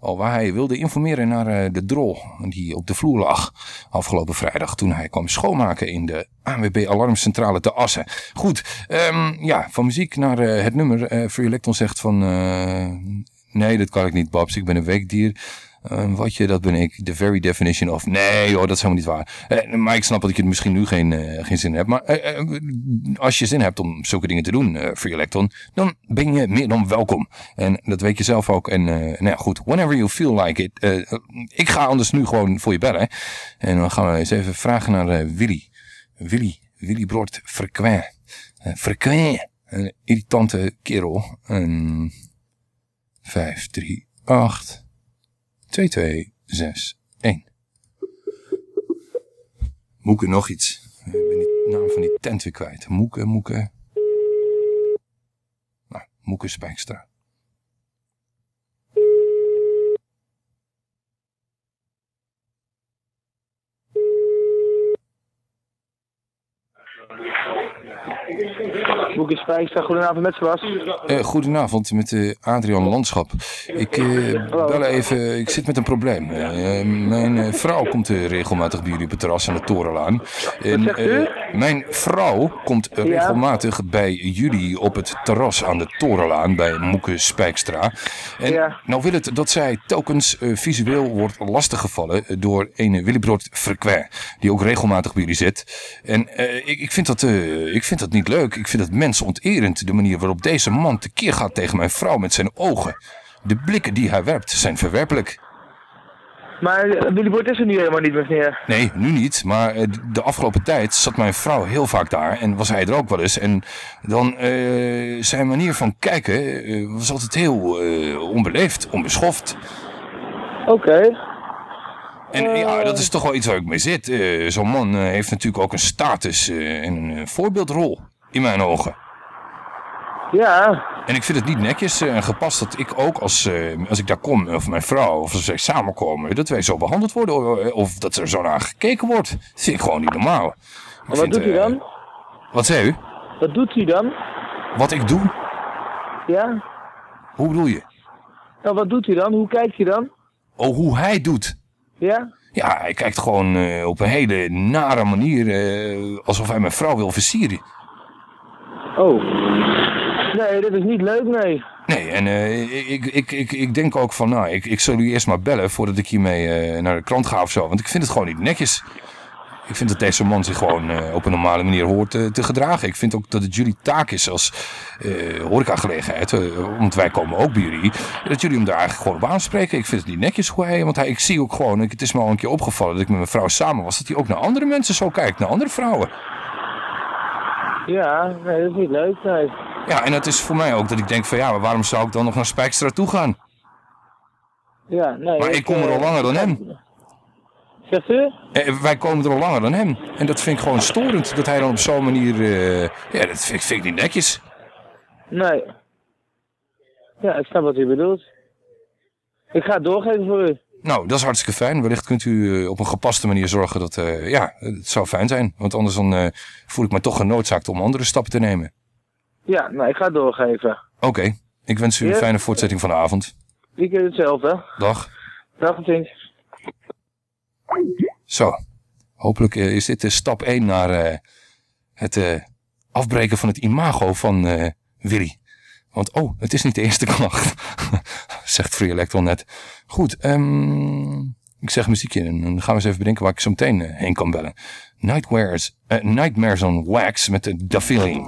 [SPEAKER 1] al waar hij wilde informeren naar uh, de drol die op de vloer lag afgelopen vrijdag toen hij kwam schoonmaken in de ANWB Alarmcentrale te Assen. Goed, um, ja, van muziek naar uh, het nummer. Uh, Free Electron zegt van nee, dat kan ik niet Babs, ik ben een weekdier. Uh, wat je, dat ben ik. The very definition of... Nee hoor, dat is helemaal niet waar. Uh, maar ik snap dat je misschien nu geen, uh, geen zin hebt. Maar als je zin hebt om zulke dingen te doen, uh, Free Electron, dan ben je meer dan welkom. En dat weet je zelf ook. En nou ja, goed, whenever you feel like it. ik ga anders nu gewoon voor je bellen. En dan gaan we eens even vragen naar Willy. Willy, Willy Brort Frequin. Een irritante kerel. 5, 3, 8... 2261. Moeke nog iets. Ik ben de naam van die tent weer kwijt. Moeke, Moeke. Nou, Moeke Spijkstra. Ja.
[SPEAKER 11] Boek is goedenavond met Sebas.
[SPEAKER 1] Uh, goedenavond met uh, Adrian Landschap. Ik uh, bel even, ik zit met een probleem. mijn vrouw komt regelmatig bij jullie op het terras aan de Torenlaan.
[SPEAKER 11] En,
[SPEAKER 1] mijn vrouw komt regelmatig ja. bij jullie op het terras aan de Torenlaan bij Moeke Spijkstra. En ja. nou wil het dat zij telkens visueel wordt lastiggevallen door een Willybrood Frequin, die ook regelmatig bij jullie zit. En ik, ik, vind dat, ik vind dat niet leuk. Ik vind dat mensonterend de manier waarop deze man tekeer gaat tegen mijn vrouw met zijn ogen. De blikken die hij werpt zijn verwerpelijk.
[SPEAKER 11] Maar eh, Willy Bord is er nu helemaal niet meer.
[SPEAKER 1] Nee, nu niet. Maar eh, de afgelopen tijd zat mijn vrouw heel vaak daar. En was hij er ook wel eens. En dan uh, zijn manier van kijken uh, was altijd heel uh, onbeleefd, onbeschoft.
[SPEAKER 11] Oké.
[SPEAKER 1] En ja, dat is toch wel iets waar ik mee zit. Zo'n man heeft natuurlijk ook een status en een voorbeeldrol in mijn ogen.
[SPEAKER 11] Ja.
[SPEAKER 1] En ik vind het niet netjes en gepast dat ik ook als, uh, als ik daar kom, of mijn vrouw, of als wij samenkomen, dat wij zo behandeld worden, of dat er zo naar gekeken wordt. Dat vind ik gewoon niet normaal.
[SPEAKER 11] wat vind, doet u dan?
[SPEAKER 1] Wat zei u?
[SPEAKER 11] Wat doet u dan?
[SPEAKER 1] Wat ik doe?
[SPEAKER 11] Ja.
[SPEAKER 1] Hoe bedoel je?
[SPEAKER 11] Nou, wat doet u dan? Hoe kijkt u dan?
[SPEAKER 1] Oh, hoe hij doet?
[SPEAKER 11] Ja?
[SPEAKER 1] Ja, hij kijkt gewoon uh, op een hele nare manier, alsof hij mijn vrouw wil versieren.
[SPEAKER 11] Oh. Nee, dat is niet leuk, nee.
[SPEAKER 1] Nee, en uh, ik, ik, ik, ik denk ook van, nou, ik, ik zal u eerst maar bellen voordat ik hiermee uh, naar de krant ga of zo. Want ik vind het gewoon niet netjes. Ik vind dat deze man zich gewoon uh, op een normale manier hoort te gedragen. Ik vind ook dat het jullie taak is als horecagelegenheid, want wij komen ook bij jullie, dat jullie hem daar eigenlijk gewoon op aanspreken. Ik vind het niet netjes hoe want hij, ik zie ook gewoon, het is me al een keer opgevallen dat ik met mijn vrouw samen was, dat hij ook naar andere mensen zo kijkt, naar andere vrouwen.
[SPEAKER 11] Ja, nee, dat is niet leuk, nee.
[SPEAKER 1] Ja, en het is voor mij ook dat ik denk van ja, maar waarom zou ik dan nog naar Spijkstra toe gaan?
[SPEAKER 11] Ja, nee.
[SPEAKER 1] Maar ik kom er al langer dan hem.
[SPEAKER 11] Zegt u?
[SPEAKER 1] Eh, wij komen er al langer dan hem. En dat vind ik gewoon storend, dat hij dan op zo'n manier... Uh, ja, dat vind, vind, ik niet netjes.
[SPEAKER 11] Nee. Ja, ik snap wat u bedoelt. Ik ga het doorgeven voor u.
[SPEAKER 1] Nou, dat is hartstikke fijn. Wellicht kunt u uh, op een gepaste manier zorgen dat... Uh, ja, het zou fijn zijn. Want anders dan voel ik me toch genoodzaakt om andere stappen te nemen.
[SPEAKER 11] Ja, nou, ik ga doorgeven.
[SPEAKER 1] Oké. Ik wens u een fijne voortzetting van de avond.
[SPEAKER 11] Ik hetzelfde.
[SPEAKER 1] Dag.
[SPEAKER 11] Dag, Tink.
[SPEAKER 1] Zo. Hopelijk uh, is dit de stap 1 naar het afbreken van het imago van Willy. Want, oh, het is niet de eerste klacht. Zegt Free Electron net. Goed, um, ik zeg muziekje en dan gaan we eens even bedenken waar ik zo meteen heen kan bellen. Nightmares, Nightmares on Wax met de Da Feeling.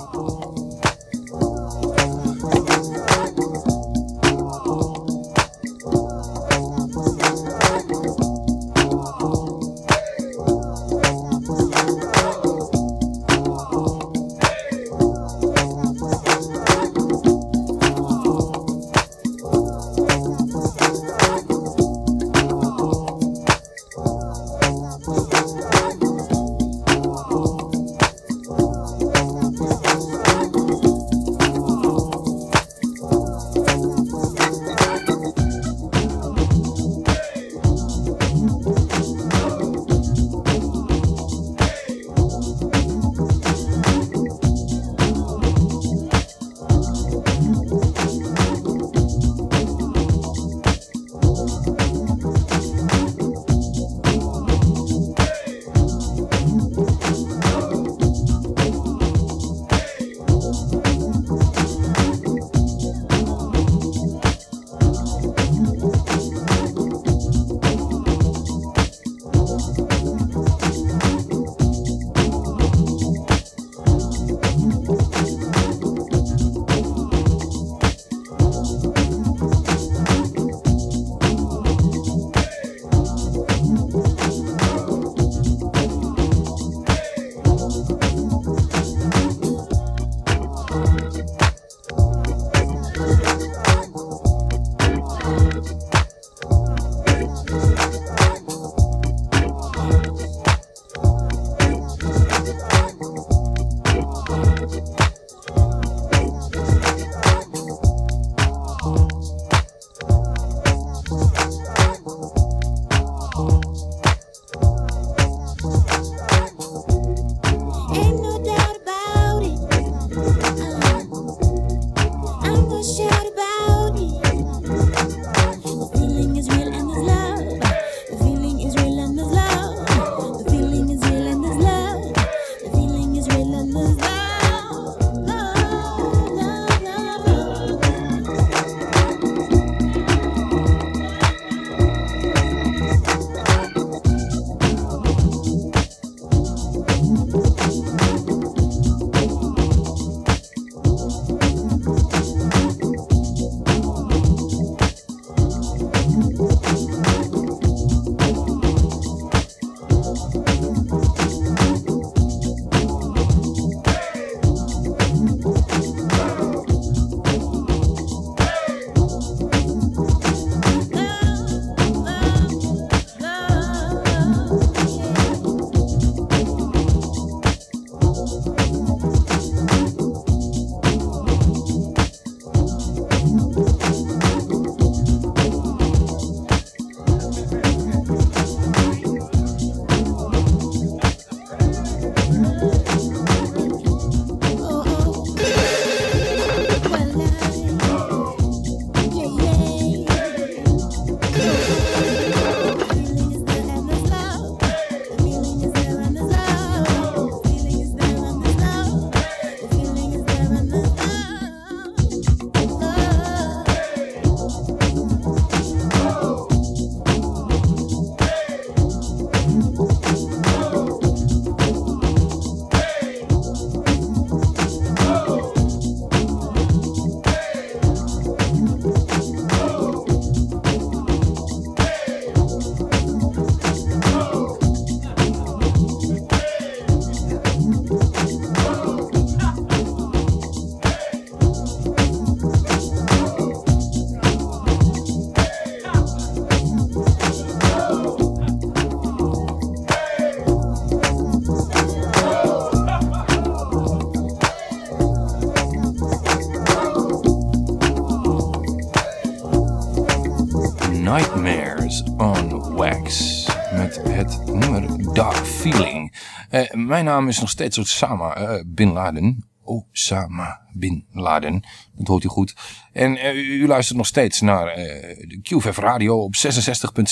[SPEAKER 1] Mijn naam is nog steeds Osama uh, Bin Laden. Osama Bin Laden. Dat hoort u goed. En uh, u luistert nog steeds naar de QVF Radio op 66.6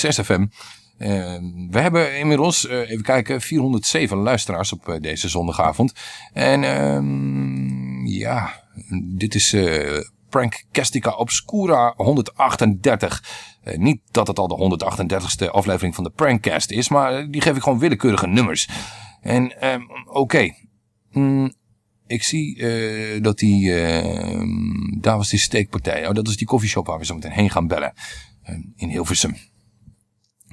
[SPEAKER 1] FM. we hebben inmiddels, even kijken, 407 luisteraars op deze zondagavond. En ehm, ja, dit is Prank Castica Obscura 138. Uh, niet dat het al de 138ste aflevering van de Prankcast is, maar die geef ik gewoon willekeurige nummers. En uh, oké, okay. mm, ik zie uh, dat die, ehm, daar was die steekpartij. Oh, dat is die koffieshop waar we zo meteen heen gaan bellen. Ehm, in Hilversum.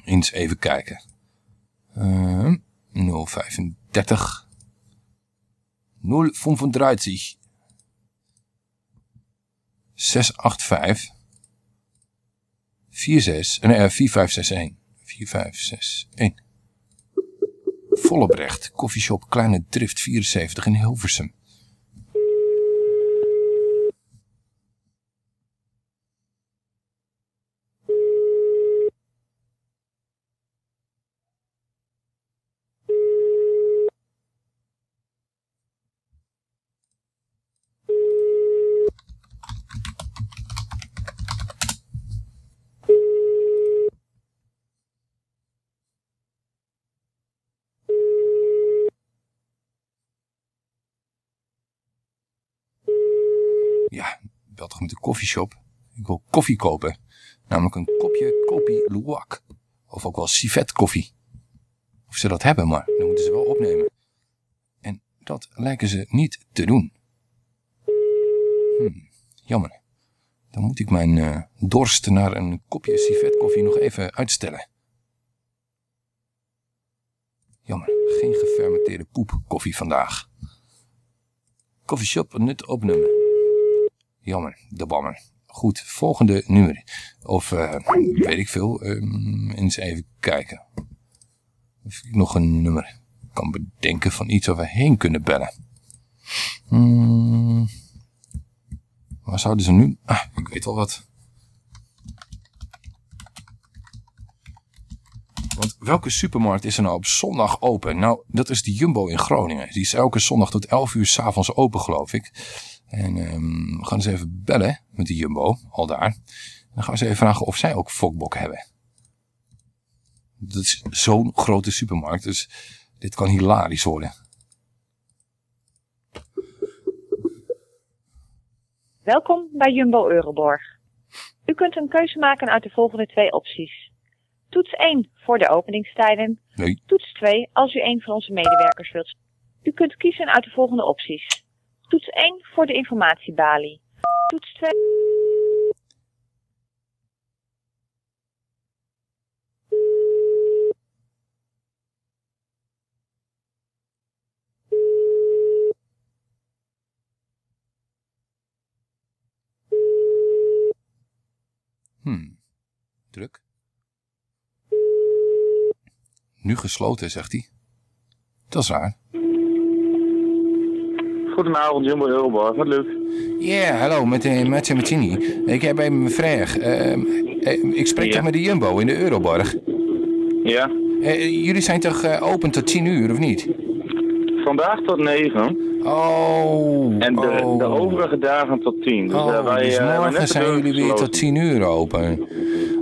[SPEAKER 1] Eens even kijken. 035 035 685 46, nee, 4561. 4561. Vollebrecht, koffieshop Kleine Drift 74 in Hilversum. Bel toch met de koffieshop. Ik wil koffie kopen. Namelijk een kopje kopi luwak. Of ook wel civet koffie. Of ze dat hebben, maar dan moeten ze wel opnemen. En dat lijken ze niet te doen. Hmm, jammer. Dan moet ik mijn uh, dorst naar een kopje civet koffie nog even uitstellen. Jammer, geen gefermenteerde poep koffie vandaag. Koffieshop, nut opnemen. Jammer, de bammer. Goed, volgende nummer. Of uh, weet ik veel. Um, eens even kijken. Of ik nog een nummer kan bedenken van iets waar we heen kunnen bellen. Hmm. Waar zouden ze nu... Ah, ik weet wel wat. Want welke supermarkt is er nou op zondag open? Nou, dat is de Jumbo in Groningen. Die is elke zondag tot 11 uur s'avonds open, geloof ik. En um, we gaan eens even bellen met die Jumbo, al daar. En dan gaan we ze even vragen of zij ook fokbok hebben. Dat is zo'n grote supermarkt, dus dit kan hilarisch worden.
[SPEAKER 3] Welkom bij Jumbo Euroborg. U kunt een keuze maken uit de volgende twee opties. Toets 1 voor de openingstijden.
[SPEAKER 1] Nee.
[SPEAKER 3] Toets 2 als u een van onze medewerkers wilt. U kunt kiezen uit de volgende opties. Toets 1 voor de informatiebalie. Toets 2...
[SPEAKER 1] Hmm, druk. Nu gesloten, zegt hij. Dat is raar.
[SPEAKER 11] Goedenavond, Jumbo Euroborg. Wat leuk.
[SPEAKER 1] Ja, yeah, hallo, met uh, Matze Martini. Ik heb even een vraag. Uh, ik spreek toch met de Jumbo in de Euroborg?
[SPEAKER 11] Ja.
[SPEAKER 1] Uh, jullie zijn toch open tot 10 uur, of niet?
[SPEAKER 11] Vandaag tot 9.
[SPEAKER 1] Oh.
[SPEAKER 11] En de,
[SPEAKER 1] oh.
[SPEAKER 11] de overige dagen tot 10. Dus,
[SPEAKER 1] oh,
[SPEAKER 11] wij,
[SPEAKER 1] dus morgen zijn jullie weer tot 10 uur open.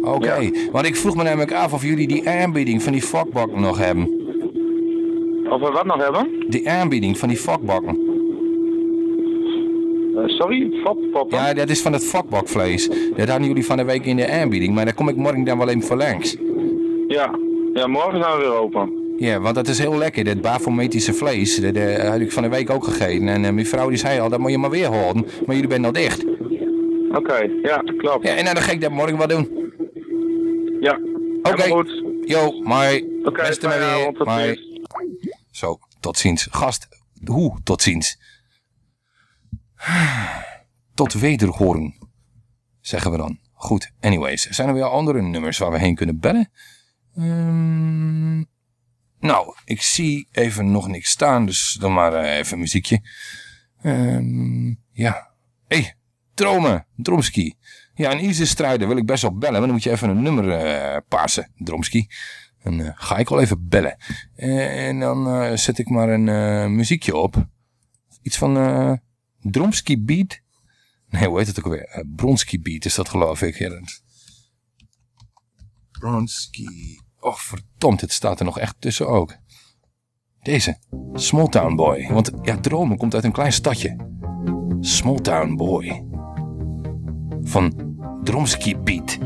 [SPEAKER 1] Oké, okay. ja. want ik vroeg me namelijk af of jullie die aanbieding van die vakbakken nog hebben.
[SPEAKER 11] Of we wat nog hebben?
[SPEAKER 1] Die aanbieding van die vakbakken.
[SPEAKER 11] Uh, sorry, vakbakken?
[SPEAKER 1] Ja, dat is van het vakbakvlees. Dat hadden jullie van de week in de aanbieding, maar daar kom ik morgen dan wel even voor langs.
[SPEAKER 11] Ja, ja morgen zijn we weer open.
[SPEAKER 1] Ja, want dat is heel lekker, dat bafometische vlees. Dat uh, had ik van de week ook gegeten. En uh, mijn vrouw die zei al, dat moet je maar weer houden. Maar jullie bent al dicht.
[SPEAKER 11] Oké, okay, ja, klopt.
[SPEAKER 1] Ja, en dan ga ik dat morgen wel doen.
[SPEAKER 11] Ja,
[SPEAKER 1] oké. Okay.
[SPEAKER 11] goed.
[SPEAKER 1] Jo, maar
[SPEAKER 11] Oké, okay,
[SPEAKER 1] beste maar weer. Zo, tot ziens. Gast, hoe tot ziens? Tot wederhoren, zeggen we dan. Goed, anyways. Zijn er weer andere nummers waar we heen kunnen bellen? Um, nou, ik zie even nog niks staan, dus dan maar uh, even muziekje. Um, ja. Hé, hey, Drome, Dromski. Ja, een ISIS-strijder wil ik best wel bellen. Maar dan moet je even een nummer uh, passen, Dromski. En uh, ga ik wel even bellen. En dan zet ik maar een muziekje op. Iets van Dromski Beat. Nee, hoe heet het ook alweer? Bronski Beat is dat geloof ik. Ja, dat... Bronski. Oh, verdomd, het staat er nog echt tussen ook. Deze, Small Town Boy. Want ja, Dromen komt uit een klein stadje. Small Town Boy. Van Dromski Beat.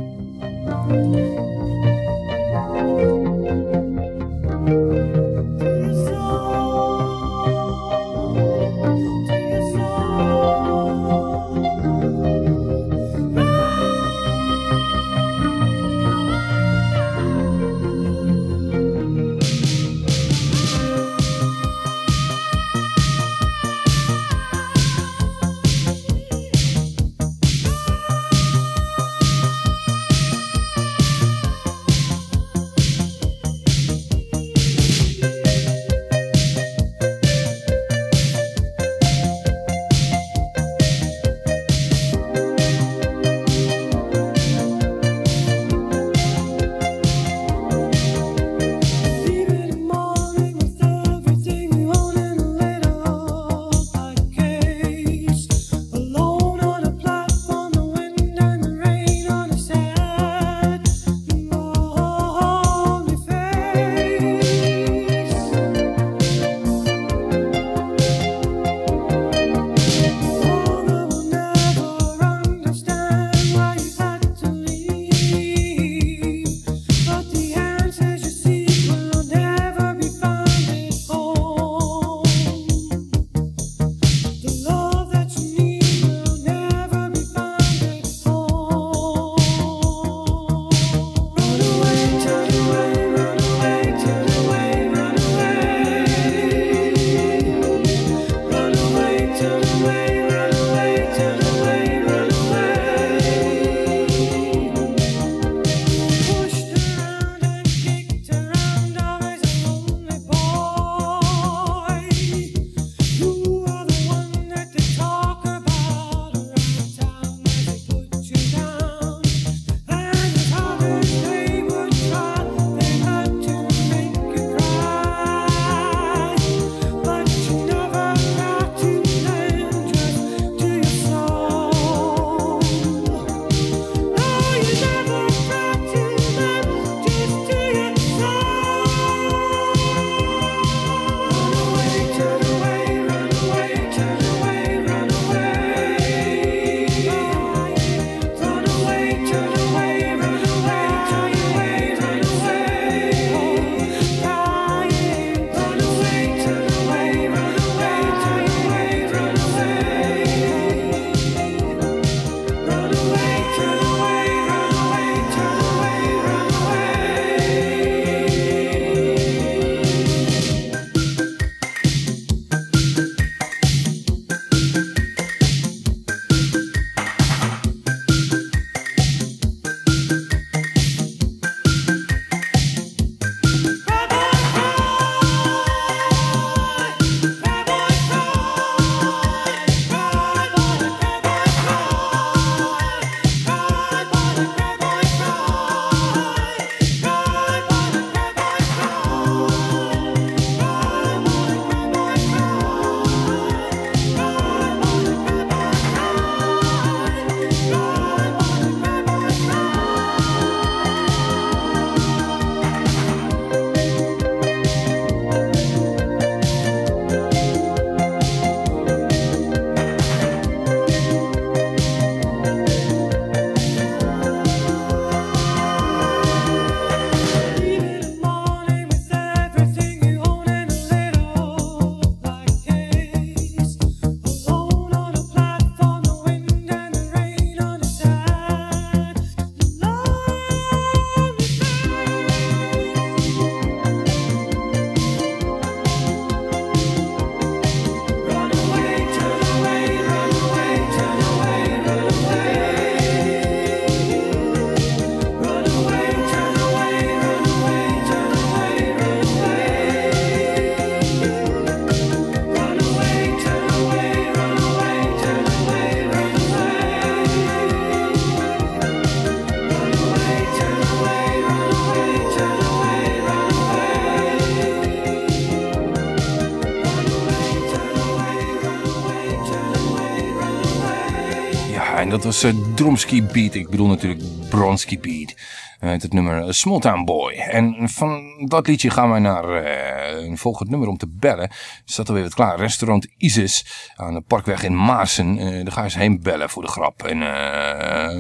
[SPEAKER 1] Was Dromski Beat. Ik bedoel natuurlijk Bronski Beat. Met het nummer Small Town Boy. En van dat liedje gaan wij naar uh, een volgend nummer om te bellen. Staat alweer wat klaar. Restaurant Isis aan de Parkweg in Maarsen. Uh, daar ga je eens heen bellen voor de grap. En uh,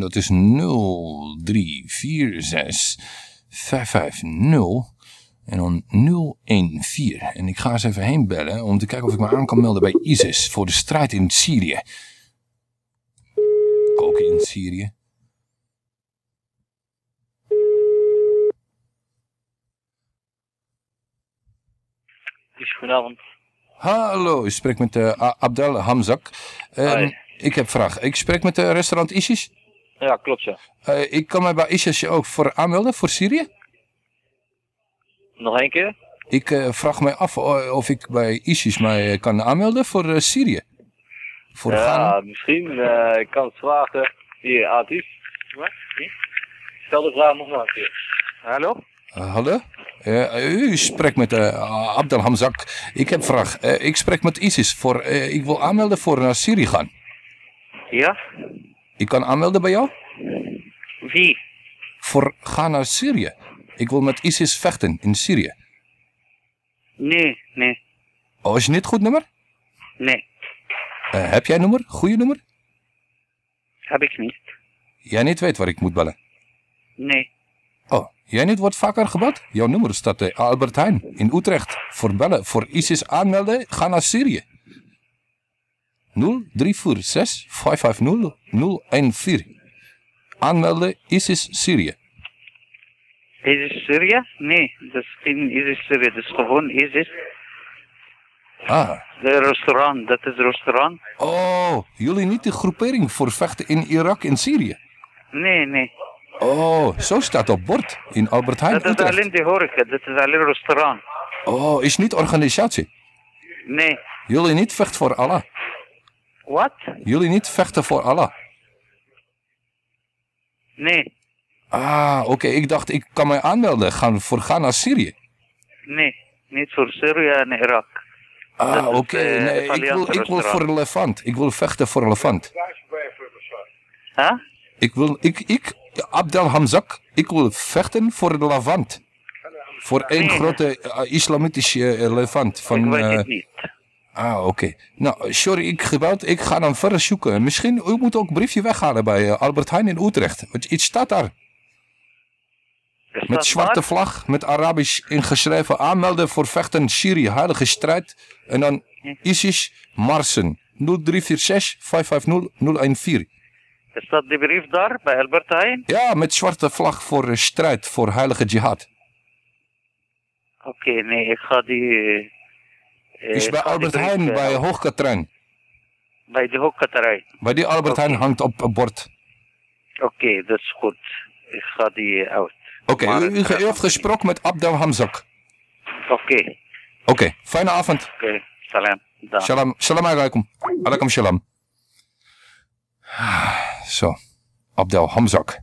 [SPEAKER 1] dat is 0346 550 en dan 014. En ik ga eens even heen bellen om te kijken of ik me aan kan melden bij ISIS voor de strijd in Syrië. Koken in Syrië.
[SPEAKER 12] Goedenavond.
[SPEAKER 1] Hallo, ik spreek met uh, Abdel Hamzak. Uh, ik heb een vraag. Ik spreek met uh, restaurant ISIS.
[SPEAKER 12] Ja, klopt ja.
[SPEAKER 1] Uh, ik kan mij bij ISIS ook voor aanmelden voor Syrië?
[SPEAKER 12] Nog één keer?
[SPEAKER 1] Ik vraag mij af of ik bij ISIS mij kan aanmelden voor Syrië.
[SPEAKER 12] Voor ja, misschien. Uh, ik kan het vragen. Hier, Atif. Wat? Stel de vraag nog maar een keer. Hallo?
[SPEAKER 1] hallo? u spreekt met Abdel Hamzak. Ik heb een vraag. ik spreek met ISIS. Voor, ik wil aanmelden voor naar Syrië gaan.
[SPEAKER 12] Ja?
[SPEAKER 1] Ik kan aanmelden bij jou?
[SPEAKER 12] Wie?
[SPEAKER 1] Voor gaan naar Syrië. Ik wil met ISIS vechten in Syrië.
[SPEAKER 12] Nee, nee.
[SPEAKER 1] Oh, is je niet goed nummer?
[SPEAKER 12] Nee.
[SPEAKER 1] Uh, heb jij nummer? Goeie nummer?
[SPEAKER 12] Heb ik niet.
[SPEAKER 1] Jij niet weet waar ik moet bellen?
[SPEAKER 12] Nee.
[SPEAKER 1] Oh, jij niet wordt vaker gebeld? Jouw nummer staat bij Albert Heijn in Utrecht. Voor bellen, voor ISIS aanmelden, ga naar Syrië. 0346 550 014. Aanmelden, ISIS Syrië.
[SPEAKER 12] ISIS Syrië? Nee, dat is geen ISIS Syrië, dat is gewoon ISIS.
[SPEAKER 1] Ah.
[SPEAKER 12] De restaurant, dat is restaurant.
[SPEAKER 1] Oh, jullie niet de groepering voor vechten in Irak en Syrië?
[SPEAKER 12] Nee, nee.
[SPEAKER 1] Oh, zo staat op bord in Albert Heijn
[SPEAKER 12] Dat is
[SPEAKER 1] Utrecht.
[SPEAKER 12] alleen de horeca, dat is alleen restaurant.
[SPEAKER 1] Oh, is niet organisatie?
[SPEAKER 12] Nee.
[SPEAKER 1] Jullie niet vechten voor Allah?
[SPEAKER 12] Wat?
[SPEAKER 1] Jullie niet vechten voor Allah?
[SPEAKER 12] Nee.
[SPEAKER 1] Ah, oké. Okay. Ik dacht, ik kan mij aanmelden gaan voor gaan naar Syrië.
[SPEAKER 12] Nee, niet voor Syrië en Irak.
[SPEAKER 1] Ah, oké. Okay. Uh, nee, ik wil, ik wil voor Levant. Ik wil vechten voor Levant.
[SPEAKER 12] Huh?
[SPEAKER 1] Ik wil, ik, ik, Abdel Hamzak, ik wil vechten voor de Levant. Voor één grote uh, islamitische uh, Levant. Van,
[SPEAKER 12] ik weet het niet.
[SPEAKER 1] Ah, oké. Okay. Nou, sorry, ik geweld. Ik ga dan verder zoeken. Misschien, u moet ook een briefje weghalen bij Albert Heijn in Utrecht. Want iets staat daar. Met zwarte vlag, met Arabisch ingeschreven. Aanmelden voor vechten Syrië, heilige strijd. En dan ISIS Marsen. 0346 550 014.
[SPEAKER 12] Is dat die brief daar, bij Albert Heijn?
[SPEAKER 1] Ja, met zwarte vlag voor strijd, voor heilige jihad.
[SPEAKER 12] Oké, okay, nee, ik ga die...
[SPEAKER 1] Uh, is bij Albert Heijn, uh, bij Hoogkaterijn.
[SPEAKER 12] Bij de Hoogkaterijn?
[SPEAKER 1] Bij die Albert okay. Heijn hangt op een bord.
[SPEAKER 12] Oké, okay, dat is goed. Ik ga die uit.
[SPEAKER 1] Oké, okay, u, heeft gesproken met Abdel Hamzak.
[SPEAKER 12] Oké. Okay.
[SPEAKER 1] Oké, okay, fijne avond.
[SPEAKER 12] Oké, salam. Da.
[SPEAKER 1] Shalom, shalom alaikum. Alaikum shalom. Zo, Abdel Hamzak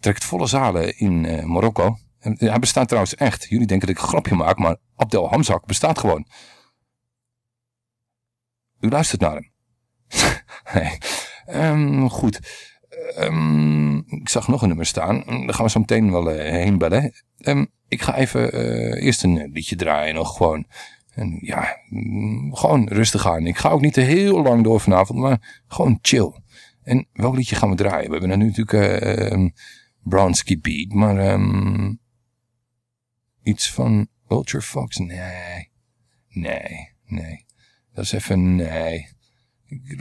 [SPEAKER 1] trekt volle zalen in uh, Marokko. En hij bestaat trouwens echt. Jullie denken dat ik een grapje maak, maar Abdel Hamzak bestaat gewoon. U luistert naar hem. nee. Um, goed. Um, ik zag nog een nummer staan. Daar gaan we zo meteen wel uh, heen bellen. Um, ik ga even uh, eerst een liedje draaien nog gewoon. En ja, mm, gewoon rustig aan. Ik ga ook niet heel lang door vanavond, maar gewoon chill. En welk liedje gaan we draaien? We hebben nu natuurlijk uh, um, Brownsky Beat, maar iets van Vulture Fox? Nee, nee, nee. Dat is even nee.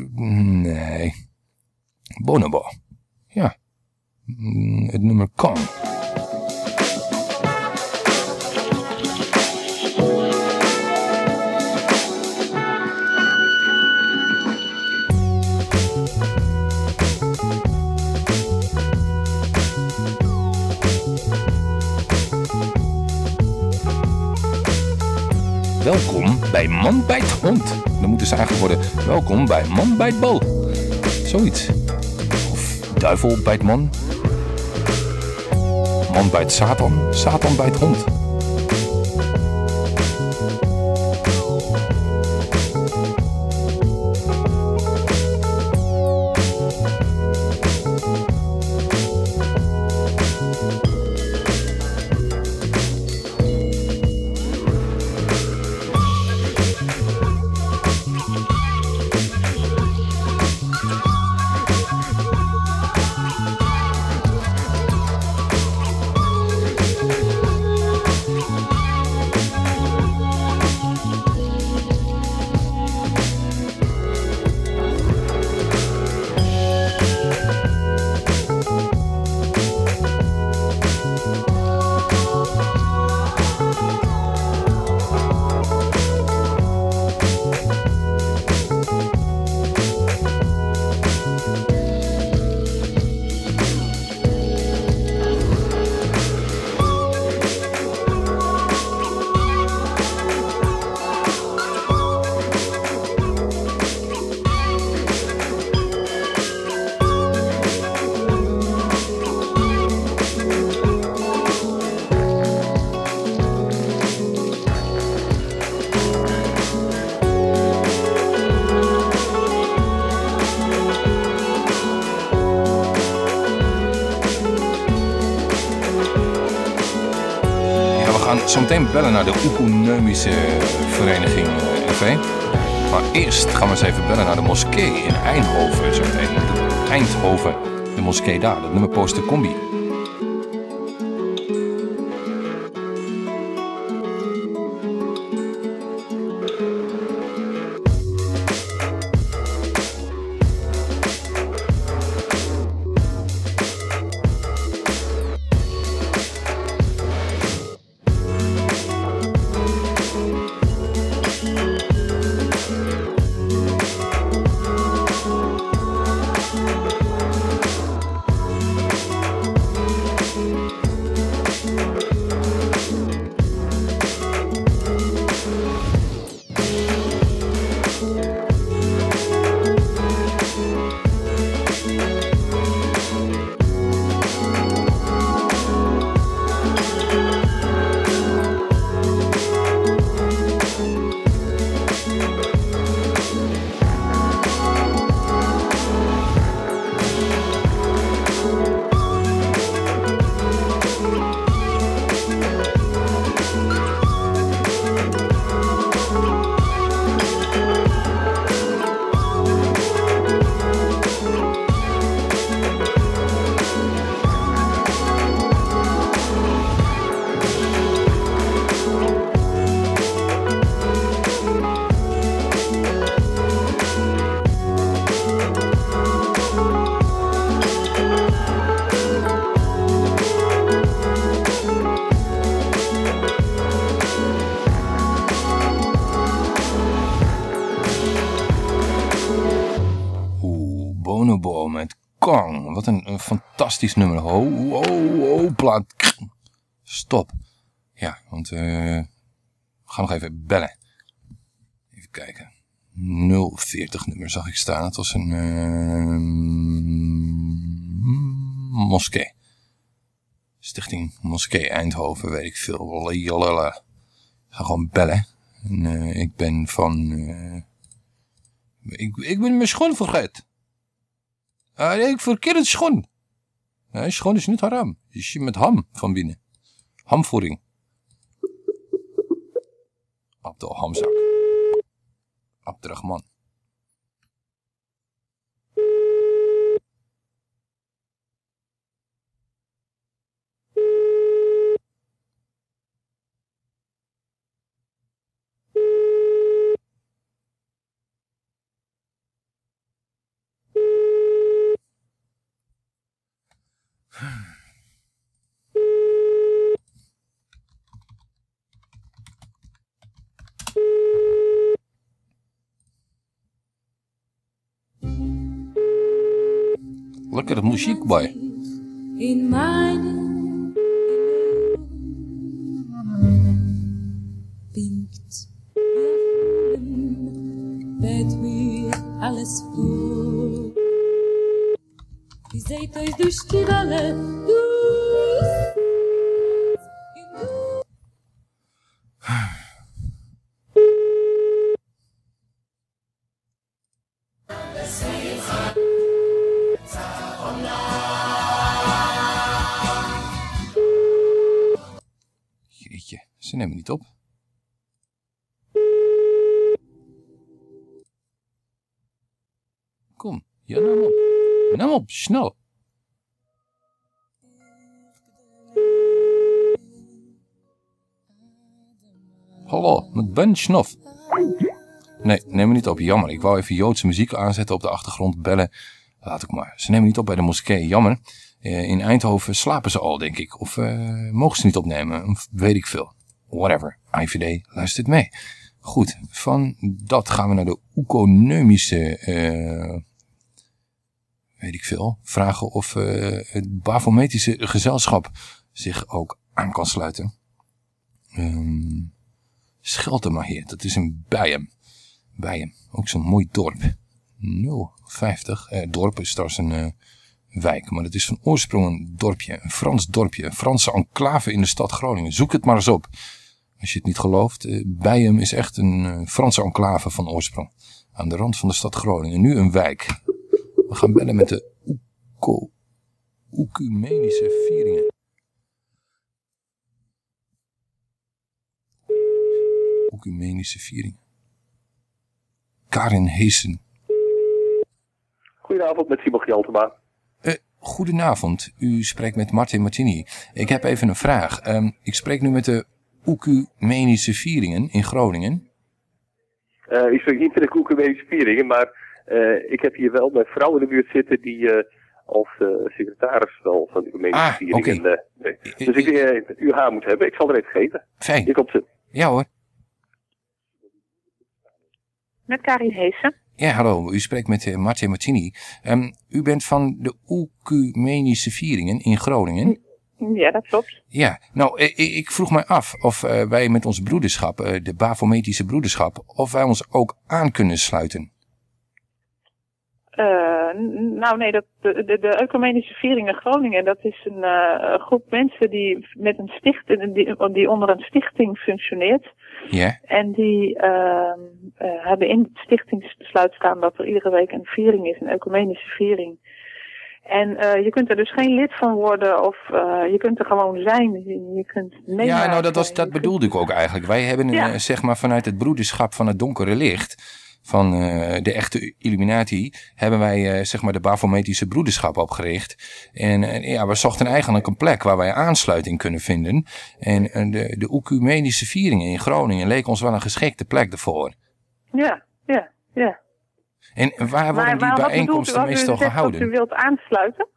[SPEAKER 1] Nee. Bonobo. Ja. Het nummer Kong. Welkom bij Man bijt hond. Dan moeten ze eigenlijk worden. Welkom bij Man bijt bal. Zoiets. Duivel bijt man. Man bijt Satan. Satan bijt hond. Zometeen bellen naar de Oekonomische Vereniging NV. Maar eerst gaan we eens even bellen naar de moskee in Eindhoven. Zometeen. Eindhoven, de moskee daar. Dat nummer post de combi. Fantastisch nummer. Ho, ho, ho, plaat. Stop. Ja, want uh, we gaan nog even bellen. Even kijken. 040 nummer zag ik staan. Het was een uh, moskee. Stichting Moskee Eindhoven, weet ik veel. Ik ga gewoon bellen. En, uh, ik ben van... ik, ik ben mijn schoen vergeten. Uh, ik verkeerde schoen. Nee, schoon is niet haram. Is met ham van binnen. Hamvoering. Abdel Hamzak. Abdrachman. Lekker muziek bij. In mijn pinkt mir alles. Ist durch die Welle, Ze nemen niet op. Kom, ja, neem op. Neem op, snel. Hallo, met Ben Schnoff. Nee, neem me niet op. Jammer. Ik wou even Joodse muziek aanzetten op de achtergrond. Bellen. Laat ik maar. Ze nemen niet op bij de moskee. Jammer. Eh, in Eindhoven slapen ze al, denk ik. Of uh, mogen ze niet opnemen. Weet ik veel whatever. IVD luistert mee. Goed, van dat gaan we naar de economische, uh, weet ik veel, vragen of het bafometische gezelschap zich ook aan kan sluiten. Um, maar hier, dat is een Bijem. Bijem, ook zo'n mooi dorp. 050, eh, dorp is trouwens een uh, wijk, maar het is van oorsprong een dorpje, een Frans dorpje, een Franse enclave in de stad Groningen. Zoek het maar eens op. Als je het niet gelooft, eh, Bijem is echt een eh, Franse enclave van oorsprong. Aan de rand van de stad Groningen. Nu een wijk. We gaan bellen met de Oeko, Oecumenische vieringen. Oecumenische vieringen. Karin Heesen.
[SPEAKER 13] Goedenavond met Simon Gjaltema.
[SPEAKER 1] Uh, goedenavond, u spreekt met Martin Martini. Ik heb even een vraag. Um, ik spreek nu met de Oecumenische vieringen in Groningen.
[SPEAKER 13] Uh, ik spreek niet met de Oecumenische vieringen, maar uh, ik heb hier wel mijn vrouw in de buurt zitten die als secretaris wel van de Oecumenische
[SPEAKER 1] ah,
[SPEAKER 13] vieringen.
[SPEAKER 1] Okay.
[SPEAKER 13] nee. Dus ik denk dat u haar moet hebben. Ik zal er even geven.
[SPEAKER 1] Fijn.
[SPEAKER 13] Komt ze.
[SPEAKER 1] Ja hoor.
[SPEAKER 4] Met Karin Heesen.
[SPEAKER 1] Ja, hallo. U spreekt met uh, Martin Martini. Um, u bent van de Oecumenische vieringen in Groningen.
[SPEAKER 4] Ja, dat klopt.
[SPEAKER 1] Ja, nou, ik, ik vroeg mij af of uh, wij met ons broederschap, uh, de Bafometische broederschap, of wij ons ook aan kunnen sluiten.
[SPEAKER 4] Nou nee, dat, de, de, de Ecumenische Vieringen Groningen, dat is een groep mensen die, met een sticht, die, die onder een stichting functioneert.
[SPEAKER 1] Ja.
[SPEAKER 4] En die uh, uh, hebben in het stichtingsbesluit staan dat er iedere week een viering is, een ecumenische viering. En je kunt er dus geen lid van worden of je kunt er gewoon zijn. Je, kunt meemaken.
[SPEAKER 1] Ja, nou dat, was, dat bedoelde ik ook eigenlijk. Wij hebben ja. zeg maar vanuit het broederschap van het donkere licht van uh, de echte Illuminati hebben wij uh, zeg maar de Bafometische broederschap opgericht. En uh, ja, we zochten eigenlijk een plek waar wij aansluiting kunnen vinden. En de, de Oecumenische vieringen in Groningen leek ons wel een geschikte plek ervoor.
[SPEAKER 4] Ja, ja, ja.
[SPEAKER 1] En waar worden
[SPEAKER 4] maar,
[SPEAKER 1] die bijeenkomsten meestal gehouden?
[SPEAKER 4] Dat u wilt aansluiten?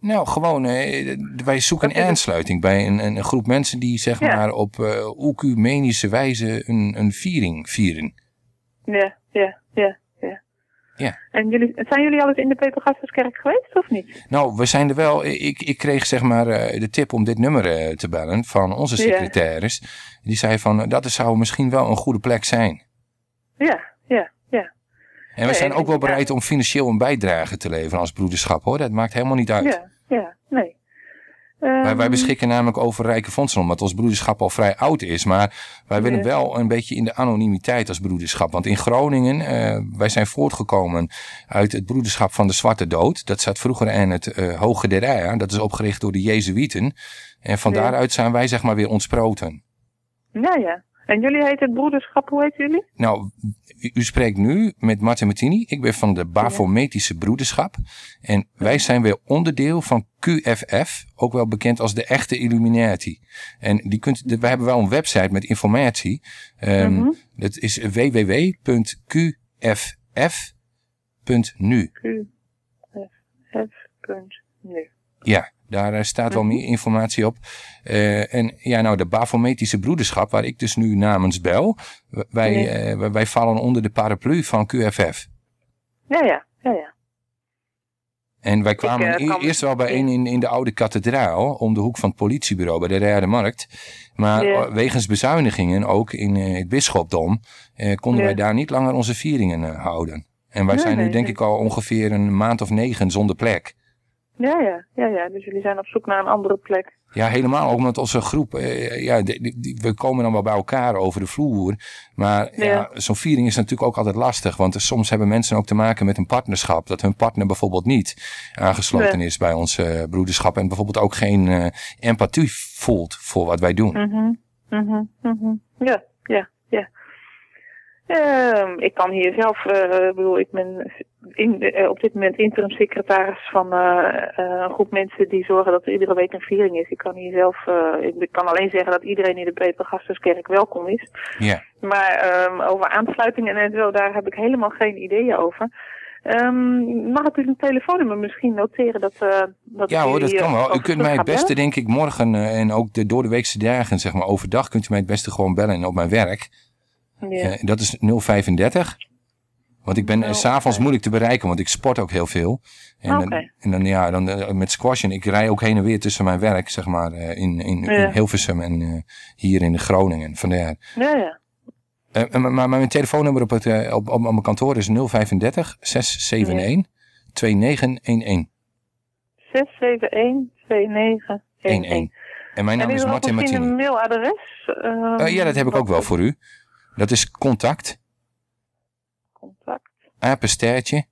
[SPEAKER 1] Nou, gewoon, wij zoeken een aansluiting bij een, een, groep mensen die zeg
[SPEAKER 4] ja.
[SPEAKER 1] maar op Oecumenische wijze een, een viering vieren.
[SPEAKER 4] Ja, ja, ja, ja.
[SPEAKER 1] Ja.
[SPEAKER 4] En jullie, zijn jullie al eens in de Pepergastuskerk geweest of niet?
[SPEAKER 1] Nou, we zijn er wel. Ik, ik kreeg zeg maar uh, de tip om dit nummer uh, te bellen van onze secretaris. Ja. Die zei van, uh, dat zou misschien wel een goede plek zijn.
[SPEAKER 4] Ja, ja, ja.
[SPEAKER 1] En we zijn ook wel bereid om financieel een bijdrage te leveren als broederschap hoor. Dat maakt helemaal niet uit.
[SPEAKER 4] Ja, ja, nee.
[SPEAKER 1] Wij, wij, beschikken namelijk over rijke fondsen, omdat ons broederschap al vrij oud is. Maar wij willen wel een beetje in de anonimiteit als broederschap. Want in Groningen, uh, wij zijn voortgekomen uit het broederschap van de Zwarte Dood. Dat zat vroeger in het uh, Hoge der Eia. Dat is opgericht door de Jezuïeten. En van ja. daaruit zijn wij zeg maar weer ontsproten.
[SPEAKER 4] Ja, ja. En jullie heet het broederschap, hoe heet jullie?
[SPEAKER 1] Nou, u, u spreekt nu met Martin Martini. Ik ben van de Bafometische broederschap. En wij zijn weer onderdeel van QFF, ook wel bekend als de echte Illuminati. En die kunt, wij hebben wel een website met informatie. Um, mm -hmm. Dat is www.qff.nu.
[SPEAKER 4] QFF.nu.
[SPEAKER 1] Ja. Daar uh, staat wel meer informatie op. Uh, en ja, nou, de Bafometische broederschap, waar ik dus nu namens bel, wij, nee. uh, wij vallen onder de paraplu van QFF.
[SPEAKER 4] Ja, ja, ja, ja.
[SPEAKER 1] En wij kwamen ik, kan... eerst wel bijeen in, in de oude kathedraal, om de hoek van het politiebureau bij de Rijde Markt. Maar ja. wegens bezuinigingen, ook in het bisschopdom, konden ja. wij daar niet langer onze vieringen houden. En wij
[SPEAKER 4] nee,
[SPEAKER 1] zijn nu
[SPEAKER 4] nee,
[SPEAKER 1] denk ik al ongeveer een maand of negen zonder plek.
[SPEAKER 4] Ja, ja, ja, ja. Dus jullie zijn op zoek naar een andere plek.
[SPEAKER 1] Ja, helemaal. Ook omdat onze groep, eh, ja, die, die, we komen dan wel bij elkaar over de vloer. Maar ja. ja zo'n viering is natuurlijk ook altijd lastig. Want soms hebben mensen ook te maken met een partnerschap. Dat hun partner bijvoorbeeld niet aangesloten
[SPEAKER 4] Ja.
[SPEAKER 1] is bij ons uh, broederschap. En bijvoorbeeld ook geen uh, empathie voelt voor wat wij doen.
[SPEAKER 4] Mhm, mhm. Ja, ja, ja. Ehm, ik kan hier zelf, ik bedoel, ik ben in, eh, op dit moment interim secretaris van eh, een groep mensen die zorgen dat er iedere week een viering is. Ik kan hier zelf, ik, ik kan alleen zeggen dat iedereen in de Pepergastuskerk welkom is.
[SPEAKER 1] Ja.
[SPEAKER 4] Maar ehm, over aansluitingen en zo, daar heb ik helemaal geen ideeën over. Ehm, mag ik u een telefoonnummer misschien noteren? Dat, eh, dat
[SPEAKER 1] Ja hoor, dat kan wel. U kunt mij het beste
[SPEAKER 4] bellen?
[SPEAKER 1] denk ik morgen en ook de doordeweekse dagen, zeg maar overdag, kunt u mij het beste gewoon bellen en op mijn werk.
[SPEAKER 4] Ja.
[SPEAKER 1] Eh, dat is 035. Want ik ben eh, s'avonds moeilijk te bereiken, want ik sport ook heel veel. En, dan- en dan ja, dan eh, met squashen. Ik rij ook heen en weer tussen mijn werk, zeg maar, in, in,
[SPEAKER 4] Ja.
[SPEAKER 1] in Hilversum en hier in Groningen. Vandaar.
[SPEAKER 4] Ja, ja.
[SPEAKER 1] Maar, maar mijn telefoonnummer op, het, op, op mijn kantoor is 035 671 2911.
[SPEAKER 4] 671 2911.
[SPEAKER 1] En mijn naam
[SPEAKER 4] en
[SPEAKER 1] is Martin Martini.
[SPEAKER 4] een mailadres? Ehm,
[SPEAKER 1] ja, dat heb ik ook wel voor u. Dat is contact,
[SPEAKER 4] Contact.
[SPEAKER 1] apenstaartje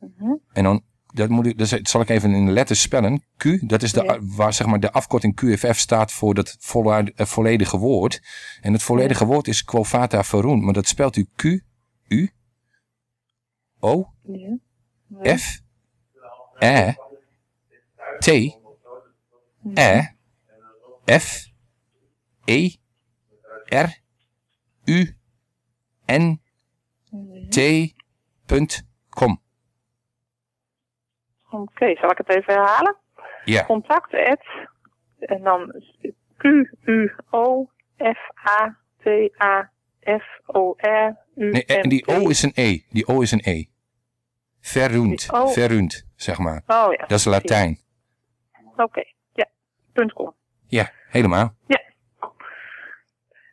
[SPEAKER 4] Mhm.
[SPEAKER 1] en dan dat, moet ik, dat zal ik even in letters spellen. Q, dat is de, waar zeg maar de afkorting QFF staat voor dat volle, uh, volledige woord. En het volledige woord is Quo Vata Verun, maar dat spelt u Q, U, O, F, E, T, E, F, E, R, U, N, T, punt, com.
[SPEAKER 4] Oké, zal ik het even herhalen?
[SPEAKER 1] Ja.
[SPEAKER 4] Contact at, en dan Q, U, O, F, A, T, A, F, O, R, U,
[SPEAKER 1] Nee, en die O is een E. Die O is een E. Verruund, verruund, zeg maar.
[SPEAKER 4] Oh ja.
[SPEAKER 1] Dat is Latijn.
[SPEAKER 4] Oké, ja. Punt com.
[SPEAKER 1] Ja, helemaal.
[SPEAKER 4] Ja.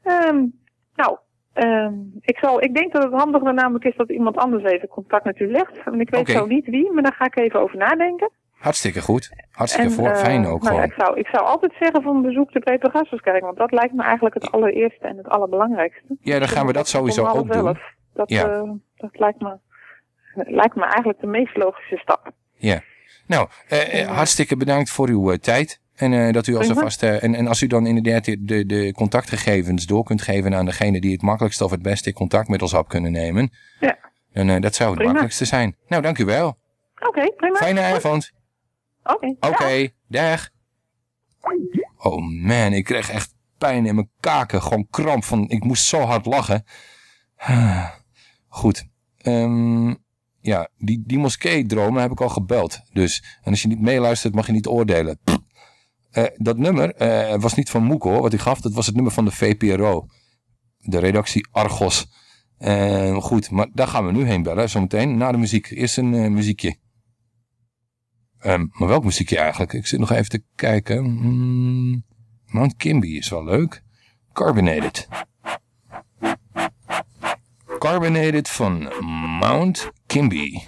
[SPEAKER 4] Um, nou, um, ik, zal, ik denk dat het handiger namelijk is dat iemand anders even contact met u legt. En ik weet zo niet wie, maar daar ga ik even over nadenken.
[SPEAKER 1] Hartstikke goed. Hartstikke
[SPEAKER 4] En,
[SPEAKER 1] voor,
[SPEAKER 4] eh,
[SPEAKER 1] fijn ook
[SPEAKER 4] nou ja, ik, zou, ik zou altijd zeggen van bezoek de Peter Gasserskerk, want dat lijkt me eigenlijk het allereerste en het allerbelangrijkste.
[SPEAKER 1] Ja, dan gaan we dat sowieso ook doen.
[SPEAKER 4] elf. Dat,
[SPEAKER 1] Ja.
[SPEAKER 4] eh, dat lijkt, me, lijkt me eigenlijk de meest logische stap.
[SPEAKER 1] Ja. Nou, eh, hartstikke bedankt voor uw tijd. En eh, dat u als alvast, en, en als u dan inderdaad de, de, de contactgegevens door kunt geven aan degene die het makkelijkst of het beste contact met ons op kunnen nemen.
[SPEAKER 4] Ja.
[SPEAKER 1] Dan, eh, dat zou het
[SPEAKER 4] Prima.
[SPEAKER 1] makkelijkste zijn. Nou, dank u wel.
[SPEAKER 4] Oké, prima.
[SPEAKER 1] Fijne avond.
[SPEAKER 4] Oké.
[SPEAKER 1] Oké, dag. Oh man, ik kreeg echt pijn in mijn kaken. Gewoon kramp van, ik moest zo hard lachen. Goed. Ehm, ja, die, die moskee-dromen heb ik al gebeld. Dus, en als je niet meeluistert, mag je niet oordelen. Pff. Eh, dat nummer eh, was niet van Moeko, hoor, wat hij gaf. Dat was het nummer van de VPRO. De redactie Argos. Eh, goed, maar daar gaan we nu heen bellen, zometeen. Na de muziek. Eerst een muziekje. Ehm, maar welk muziekje eigenlijk? Ik zit nog even te kijken. Hmm, Mount Kimby is wel leuk. Carbonated. Carbonated van Mount Kimby.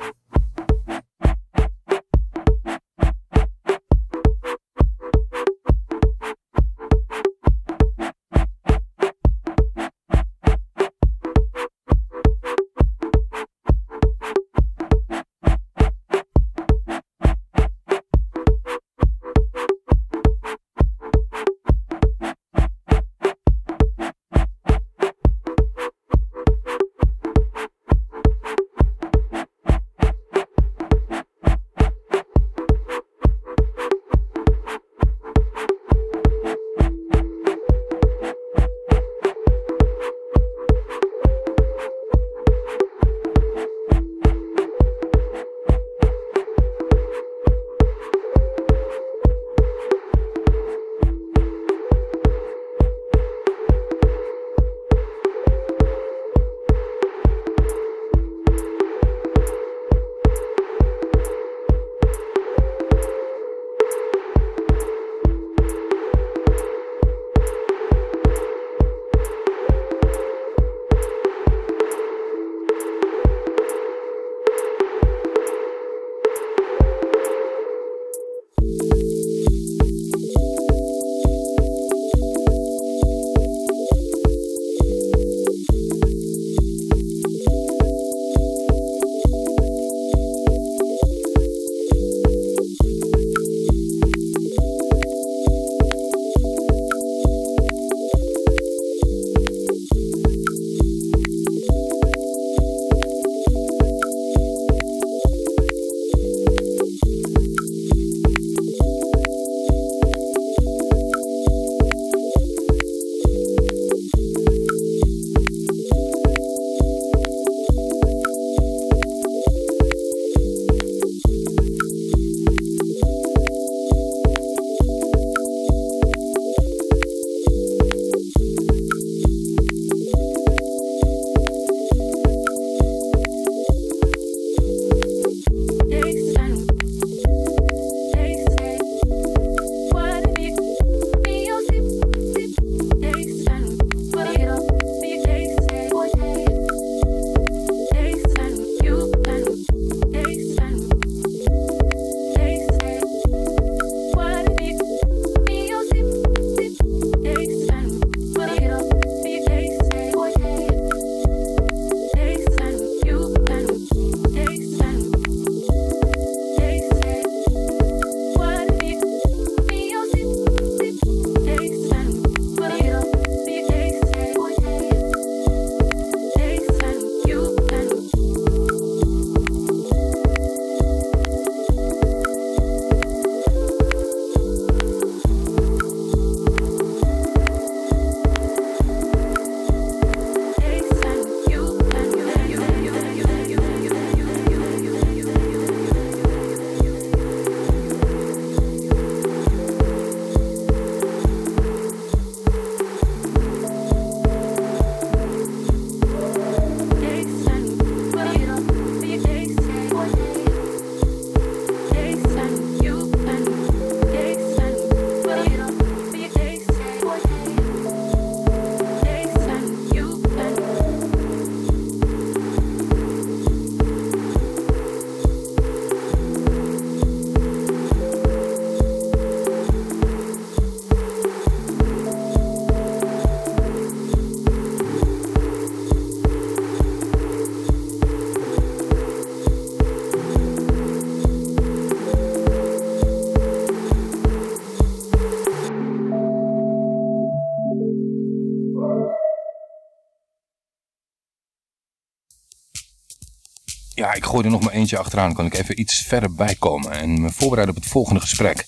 [SPEAKER 1] Ja, ik gooi er nog maar eentje achteraan. Kan ik even iets verder bijkomen en me voorbereiden op het volgende gesprek.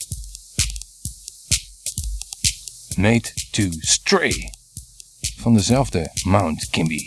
[SPEAKER 1] Made to Stray. Van dezelfde Mount. Kimby,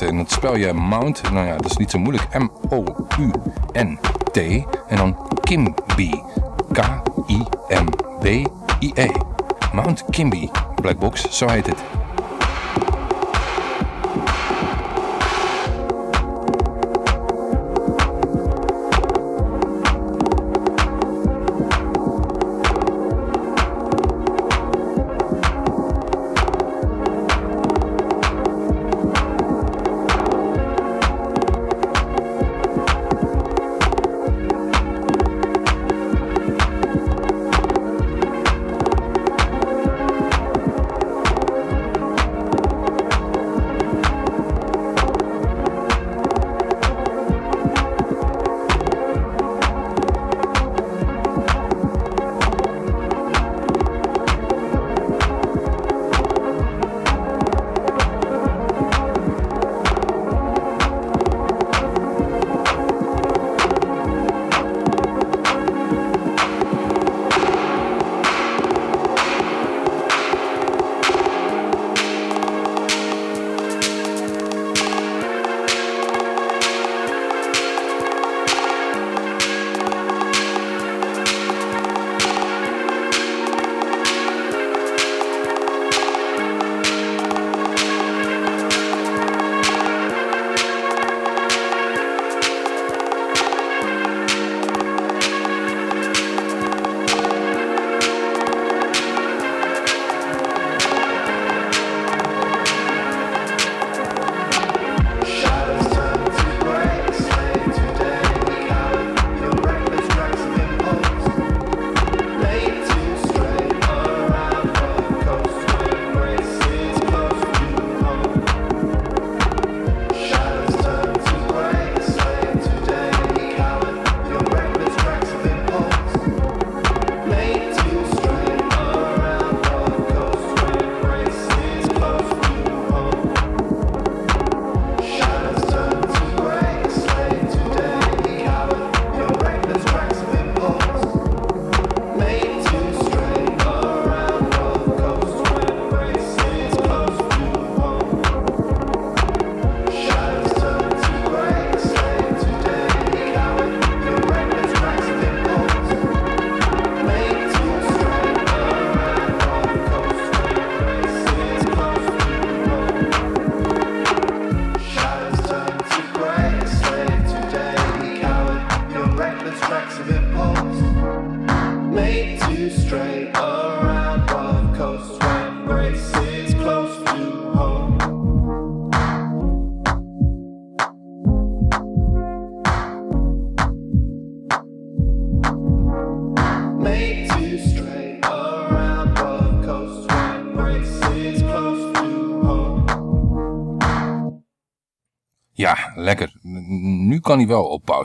[SPEAKER 1] En dat spel je Mount, nou ja, dat is niet zo moeilijk. M-O-U-N-T en dan Kimby. K-I-M-B-I-E. Mount Kimby, Blackbox, zo heet het.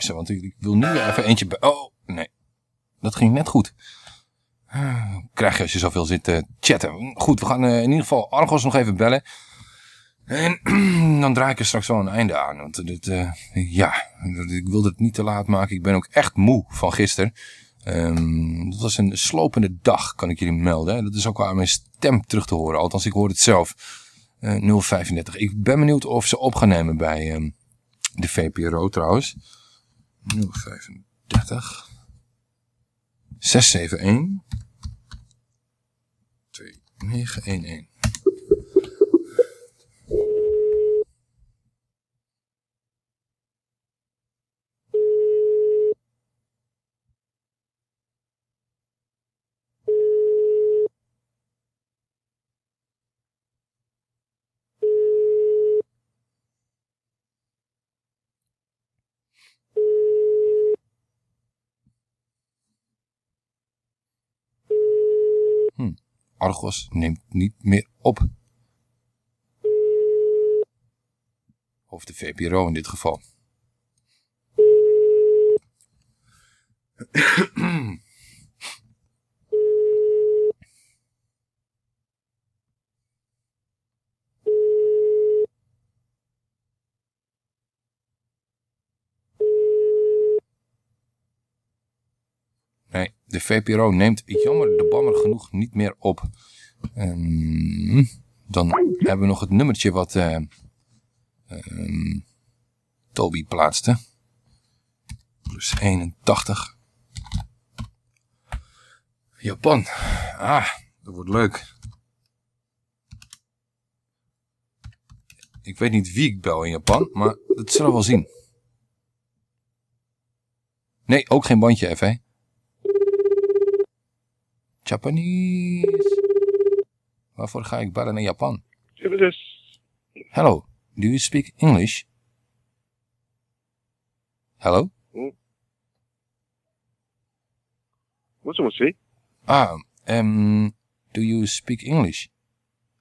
[SPEAKER 1] Want ik, wil nu even eentje... Oh, nee. Dat ging net goed. Krijg je als je zoveel zit te chatten. Goed, we gaan in ieder geval Argos nog even bellen. En dan draai ik er straks wel een einde aan. Want dit, uh, ja, ik wilde het niet te laat maken. Ik ben ook echt moe van gisteren. Um, dat was een slopende dag, kan ik jullie melden. Dat is ook wel aan mijn stem terug te horen. Althans, ik hoor het zelf. Uh, 035. Ik ben benieuwd of ze op gaan nemen bij um, de VPRO trouwens. 035. 671. 2911. Argos neemt niet meer op. Of de VPRO in dit geval. Nee, de VPRO neemt jammer de bammer genoeg niet meer op. Um, dan hebben we nog het nummertje wat uh, Toby plaatste. Plus 81. Japan. Ah, dat wordt leuk. Ik weet niet wie ik bel in Japan, maar dat zullen we wel zien. Nee, ook geen bandje, FV. Japanese. Waarvoor ga ik bellen naar Japan? Hello, do you speak English? Hello?
[SPEAKER 14] Moshi
[SPEAKER 1] Ah, um, do you speak English?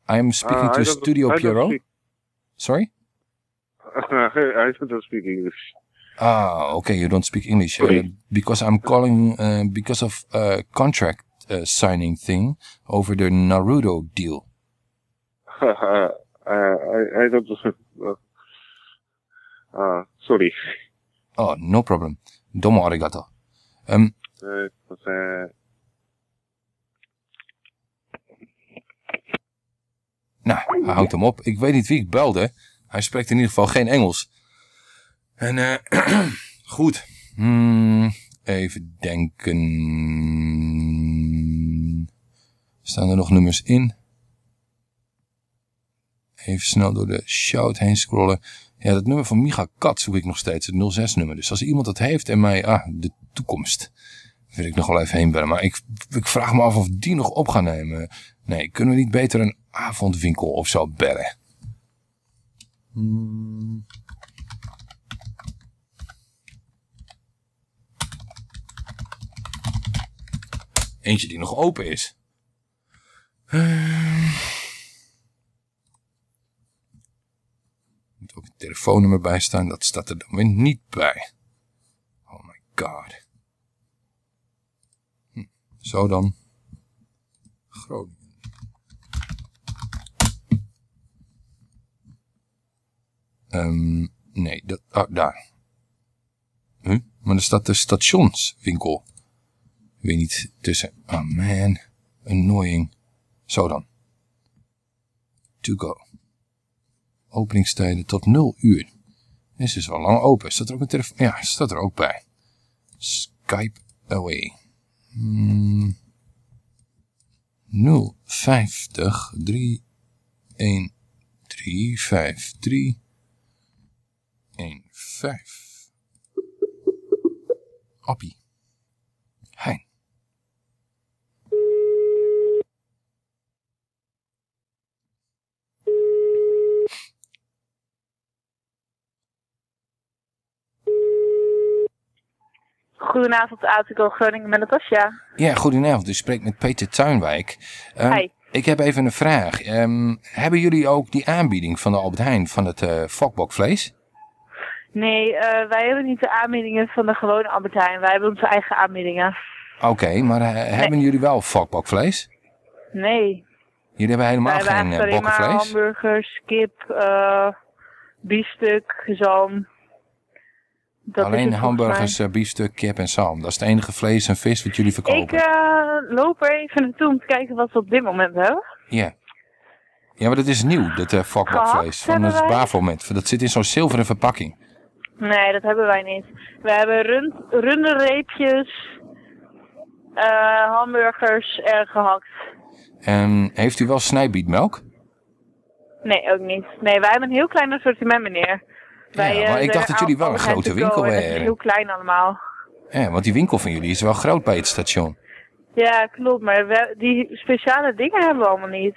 [SPEAKER 1] I am speaking uh, to Studio Pierrot. Sorry?
[SPEAKER 14] I don't speak English.
[SPEAKER 1] Ah, okay, you don't speak English. Uh, because I'm calling uh, because of uh, contract uh, signing thing over the Naruto deal.
[SPEAKER 14] I, I, I don't... Uh, sorry.
[SPEAKER 1] Oh, no problem. Domo arigato. Um,
[SPEAKER 14] uh, uh...
[SPEAKER 1] Nou, hij houdt hem op. Ik weet niet wie ik belde. Hij spreekt in ieder geval geen Engels. En uh, goed. Hmm, even denken. Staan er nog nummers in? Even snel door de shout heen scrollen. Ja, dat nummer van Micha Kat zoek ik nog steeds, het 06 nummer. Dus als iemand dat heeft en mij, ah, de toekomst, wil ik nog wel even heen bellen. Maar ik, ik vraag me af of die nog op gaan nemen. Nee, kunnen we niet beter een avondwinkel of zo bellen? Hmm. Eentje die nog open is. Uh, moet ook een telefoonnummer bij staan. Dat staat er dan weer niet bij. Oh my god. Hm, zo dan. Groningen. Um, nee, dat, oh, daar. Huh? Maar er staat de stationswinkel. Ik weet niet tussen. Oh man, annoying. Zo dan. To go. Openingstijden tot 0 uur. Is dus wel lang open. Staat er ook een telefoon? Ja, staat er ook bij. Skype away. Hmm. 050 3 1 3 5 3 1 5. Appie. Hein.
[SPEAKER 4] Goedenavond, Atico Groningen met Natasja.
[SPEAKER 1] Ja, goedenavond. U spreekt met Peter Tuinwijk. Um, Hi. Ik heb even een vraag. Um, hebben jullie ook die aanbieding van de Albert Heijn van het uh, fokbokvlees?
[SPEAKER 4] Nee, eh, wij hebben niet de aanbiedingen van de gewone Albert Heijn. Wij hebben onze eigen aanbiedingen.
[SPEAKER 1] Oké, maar eh, hebben jullie wel vakbakvlees?
[SPEAKER 4] Nee.
[SPEAKER 1] Jullie hebben helemaal
[SPEAKER 4] wij hebben
[SPEAKER 1] geen
[SPEAKER 4] eigenlijk
[SPEAKER 1] uh,
[SPEAKER 4] alleen maar
[SPEAKER 1] bokkenvlees?
[SPEAKER 4] hamburgers, kip, eh biefstuk, zalm. Dat
[SPEAKER 1] Alleen hamburgers, eh, biefstuk, kip en zalm. Dat is het enige vlees en vis wat jullie verkopen.
[SPEAKER 4] Ik eh, loop er even naartoe om te kijken wat we op dit moment hebben.
[SPEAKER 1] Ja. Ja, maar dat is nieuw, dat uh, vakbakvlees. Van het. Bafomet. Dat zit in zo'n zilveren verpakking.
[SPEAKER 4] Nee, dat hebben wij niet. We hebben rund, runderreepjes, hamburgers en gehakt.
[SPEAKER 1] En heeft u wel snijbietmelk?
[SPEAKER 4] Nee, ook niet. Nee, wij hebben een heel klein assortiment, meneer.
[SPEAKER 1] Ja, maar
[SPEAKER 4] eh,
[SPEAKER 1] ik dacht dat jullie wel een grote winkel
[SPEAKER 4] en dat is
[SPEAKER 1] waren.
[SPEAKER 4] heel klein allemaal.
[SPEAKER 1] Ja, want die winkel van jullie is wel groot bij het station.
[SPEAKER 4] Ja, klopt. Maar we, die speciale dingen hebben we allemaal niet.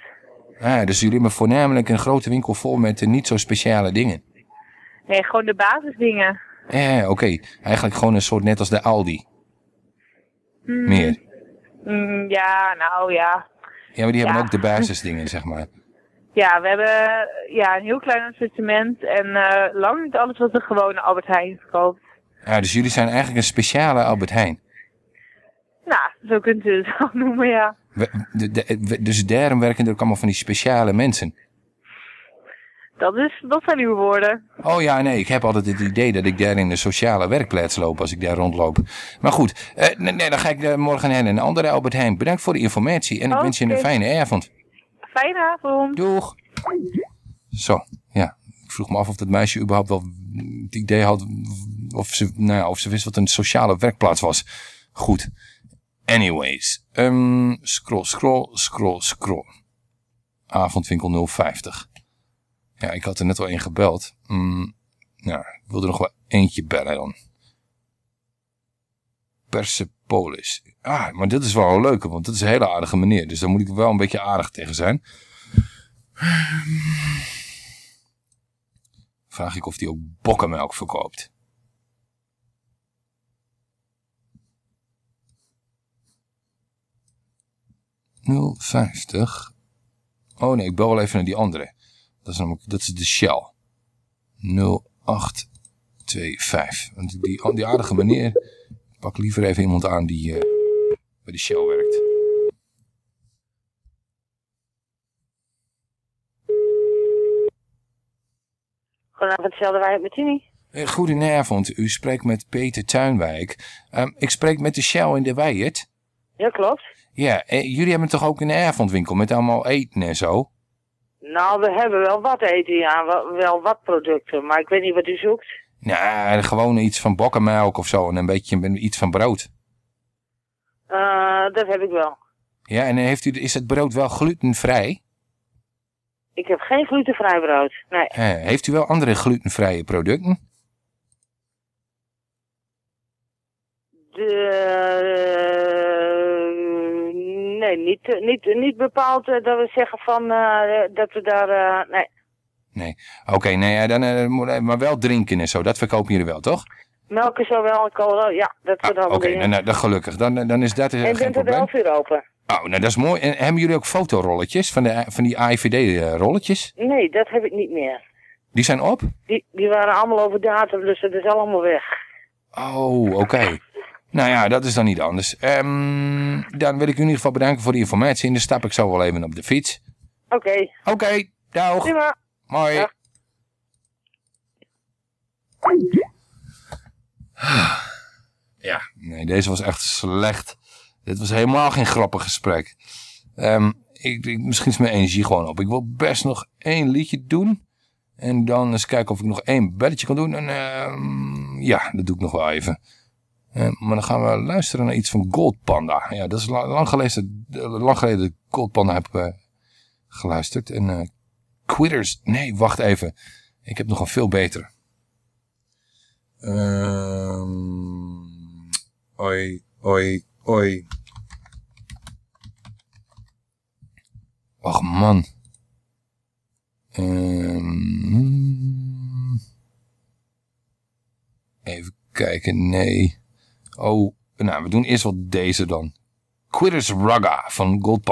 [SPEAKER 1] Ah, dus jullie hebben voornamelijk een grote winkel vol met eh, niet zo speciale dingen.
[SPEAKER 4] Nee, gewoon de basisdingen.
[SPEAKER 1] Ja, oké. Eigenlijk gewoon een soort net als de Aldi.
[SPEAKER 4] Mm,
[SPEAKER 1] Meer.
[SPEAKER 4] mm, ja, nou ja.
[SPEAKER 1] Ja, maar die hebben ook de basisdingen, zeg maar.
[SPEAKER 4] Ja, we hebben ja, een heel klein assortiment en eh, lang niet alles wat de gewone Albert Heijn verkoopt.
[SPEAKER 1] Ja, dus jullie zijn eigenlijk een speciale Albert Heijn.
[SPEAKER 4] Nou, zo kunt u het wel noemen, ja.
[SPEAKER 1] We- de- de- we- dus daarom werken er ook allemaal van die speciale mensen.
[SPEAKER 4] Dat, is, dat zijn uw woorden.
[SPEAKER 1] Oh ja, nee, ik heb altijd het idee dat ik daar in de sociale werkplaats loop als ik daar rondloop. Maar goed, eh, nee, dan ga ik eh, morgen heen. Een andere Albert Heijn. Bedankt voor de informatie en ik wens je een fijne avond.
[SPEAKER 4] Fijne avond.
[SPEAKER 1] Doeg. Zo, ja. Ik vroeg me af of dat meisje überhaupt wel het idee had of ze, nou ja, of ze wist wat een sociale werkplaats was. Goed. Anyways. Ehm scroll, scroll, scroll, scroll. Avondwinkel 050. Ja, ik had er net al één gebeld. Mm, nou, ik wilde nog wel eentje bellen dan. Persepolis. Ah, maar dit is wel een leuke, want dat is een hele aardige meneer. Dus daar moet ik wel een beetje aardig tegen zijn. Vraag ik of hij ook bokkenmelk verkoopt. Nul vijftig. Oh nee, ik bel wel even naar die andere. Dat is namelijk, dat is de Shell. 0825. Want die, die aardige meneer, pak liever even iemand aan die eh, bij de Shell werkt.
[SPEAKER 15] Goedenavond, wij met Tini.
[SPEAKER 1] Eh, Goedenavond, u spreekt met Peter Tuinwijk. Ehm, ik spreek met de Shell in de Weijert.
[SPEAKER 15] Ja, klopt.
[SPEAKER 1] Ja, eh, jullie hebben toch ook een avondwinkel met allemaal eten en zo?
[SPEAKER 15] Nou, we hebben wel wat eten, ja. Wel, wel wat producten, maar ik weet niet wat u zoekt.
[SPEAKER 1] Nou, gewoon iets van bokkenmelk of zo en een beetje iets van brood.
[SPEAKER 15] Eh, dat heb ik wel.
[SPEAKER 1] Ja, en heeft u, is het brood wel glutenvrij?
[SPEAKER 15] Ik heb geen glutenvrij brood. Nee.
[SPEAKER 1] Eh, heeft u wel andere glutenvrije producten?
[SPEAKER 15] De, nee, niet, niet, niet bepaald eh, dat we zeggen van dat we daar... nee.
[SPEAKER 1] Nee. Oké, nee, dan, maar wel drinken en zo, dat verkopen jullie wel, toch?
[SPEAKER 15] Melk is zo wel, cola, ja, dat soort
[SPEAKER 1] Ah, Oké, nou, nou, dan gelukkig. Dan, dan is dat eh,
[SPEAKER 15] en
[SPEAKER 1] geen
[SPEAKER 15] bent
[SPEAKER 1] probleem.
[SPEAKER 15] 11 uur open.
[SPEAKER 1] Oh, nou dat is mooi. En hebben jullie ook fotorolletjes van, de, van die AIVD-rolletjes?
[SPEAKER 15] Nee, dat heb ik niet meer.
[SPEAKER 1] Die zijn op?
[SPEAKER 15] Die, die waren allemaal over datum, dus dat is allemaal weg.
[SPEAKER 1] Oh, oké. Nou ja, dat is dan niet anders. Ehm, dan wil ik u in ieder geval bedanken voor de informatie. En dan stap ik zo wel even op de fiets.
[SPEAKER 15] Oké.
[SPEAKER 1] Oké, dag.
[SPEAKER 15] Prima.
[SPEAKER 1] Mooi.
[SPEAKER 15] Dag.
[SPEAKER 1] Ja, nee, deze was echt slecht. Dit was helemaal geen grappig gesprek. Ehm, ik, ik, misschien is mijn energie gewoon op. Ik wil best nog één liedje doen. En dan eens kijken of ik nog één belletje kan doen. En ehm, ja, dat doe ik nog wel even. Eh, maar dan gaan we luisteren naar iets van Gold Panda. Ja, dat is la- lang geleden, lang geleden Gold Panda heb eh, geluisterd. En eh, Quitters, nee, wacht even. Ik heb nog een veel betere. Ehm, oi, oi, oi. Och man. Ehm, even kijken, nee. Oh, nou, we doen eerst wel deze dan. Quitters Raga van Gold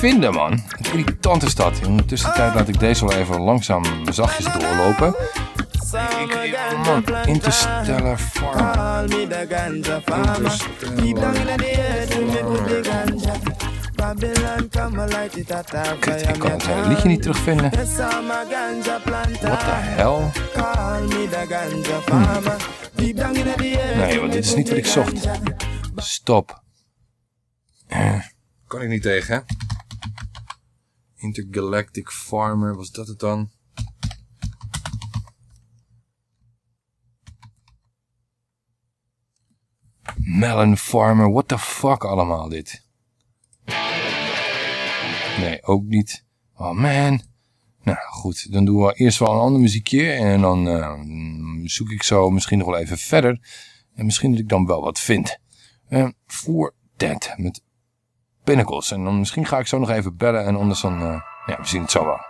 [SPEAKER 1] vinden, man. Irritant is dat. In de tussentijd laat ik deze wel even langzaam zachtjes doorlopen. Ik, ik, man, Interstellar ik kan het hele liedje niet terugvinden. What the hell? Hm. Nee, want dit is niet wat ik zocht. Stop. Eh, kan ik niet tegen, hè? Intergalactic Farmer, was dat het dan? Melon Farmer, what the fuck allemaal dit? Nee, ook niet. Oh man. Nou goed, dan doen we eerst wel een ander muziekje en dan uh, zoek ik zo misschien nog wel even verder. En misschien dat ik dan wel wat vind. Uh, voor Dead met Pinnacles. En dan misschien ga ik zo nog even bellen en anders dan, uh, ja, we zien het zo wel.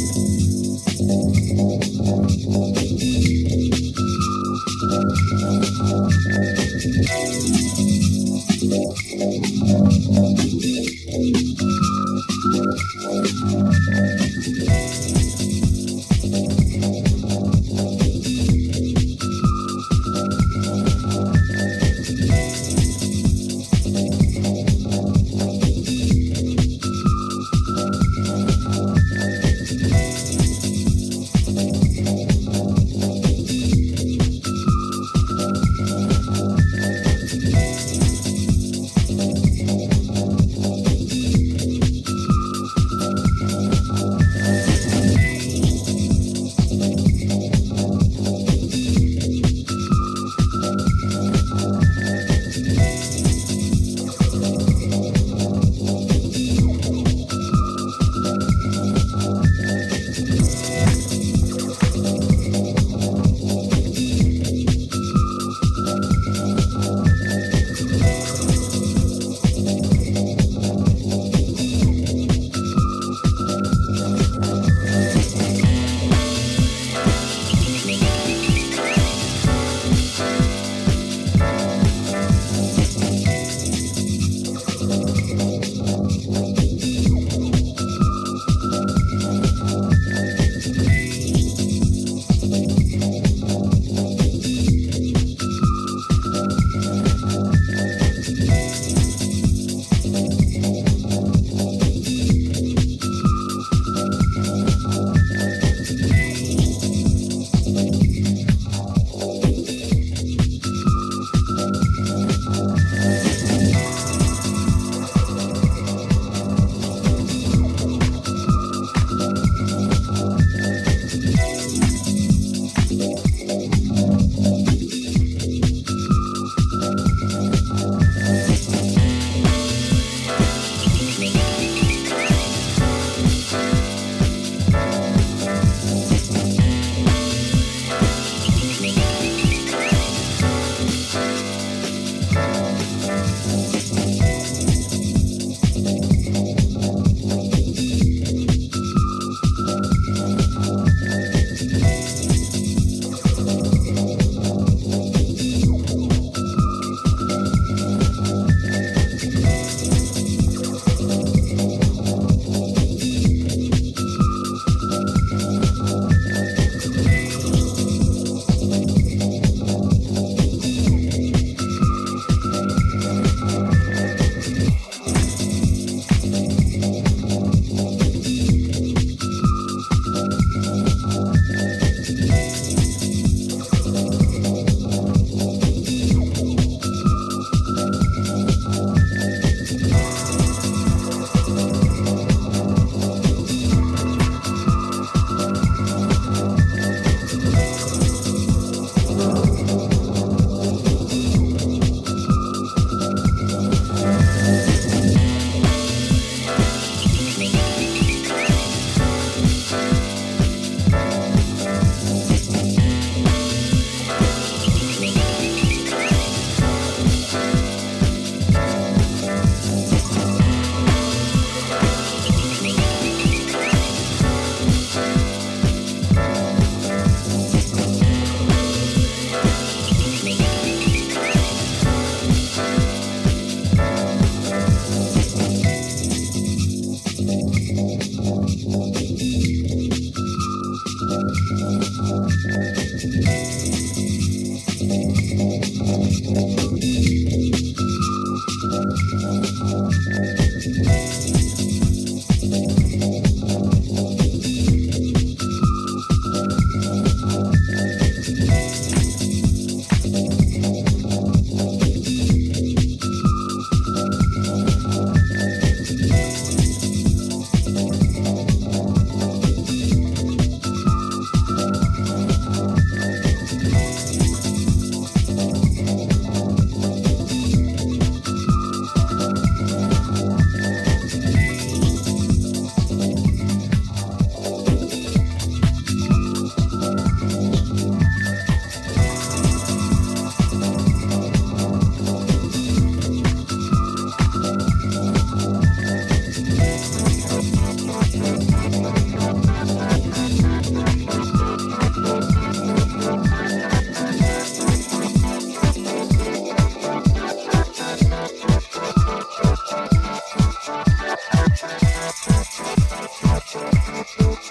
[SPEAKER 1] Thank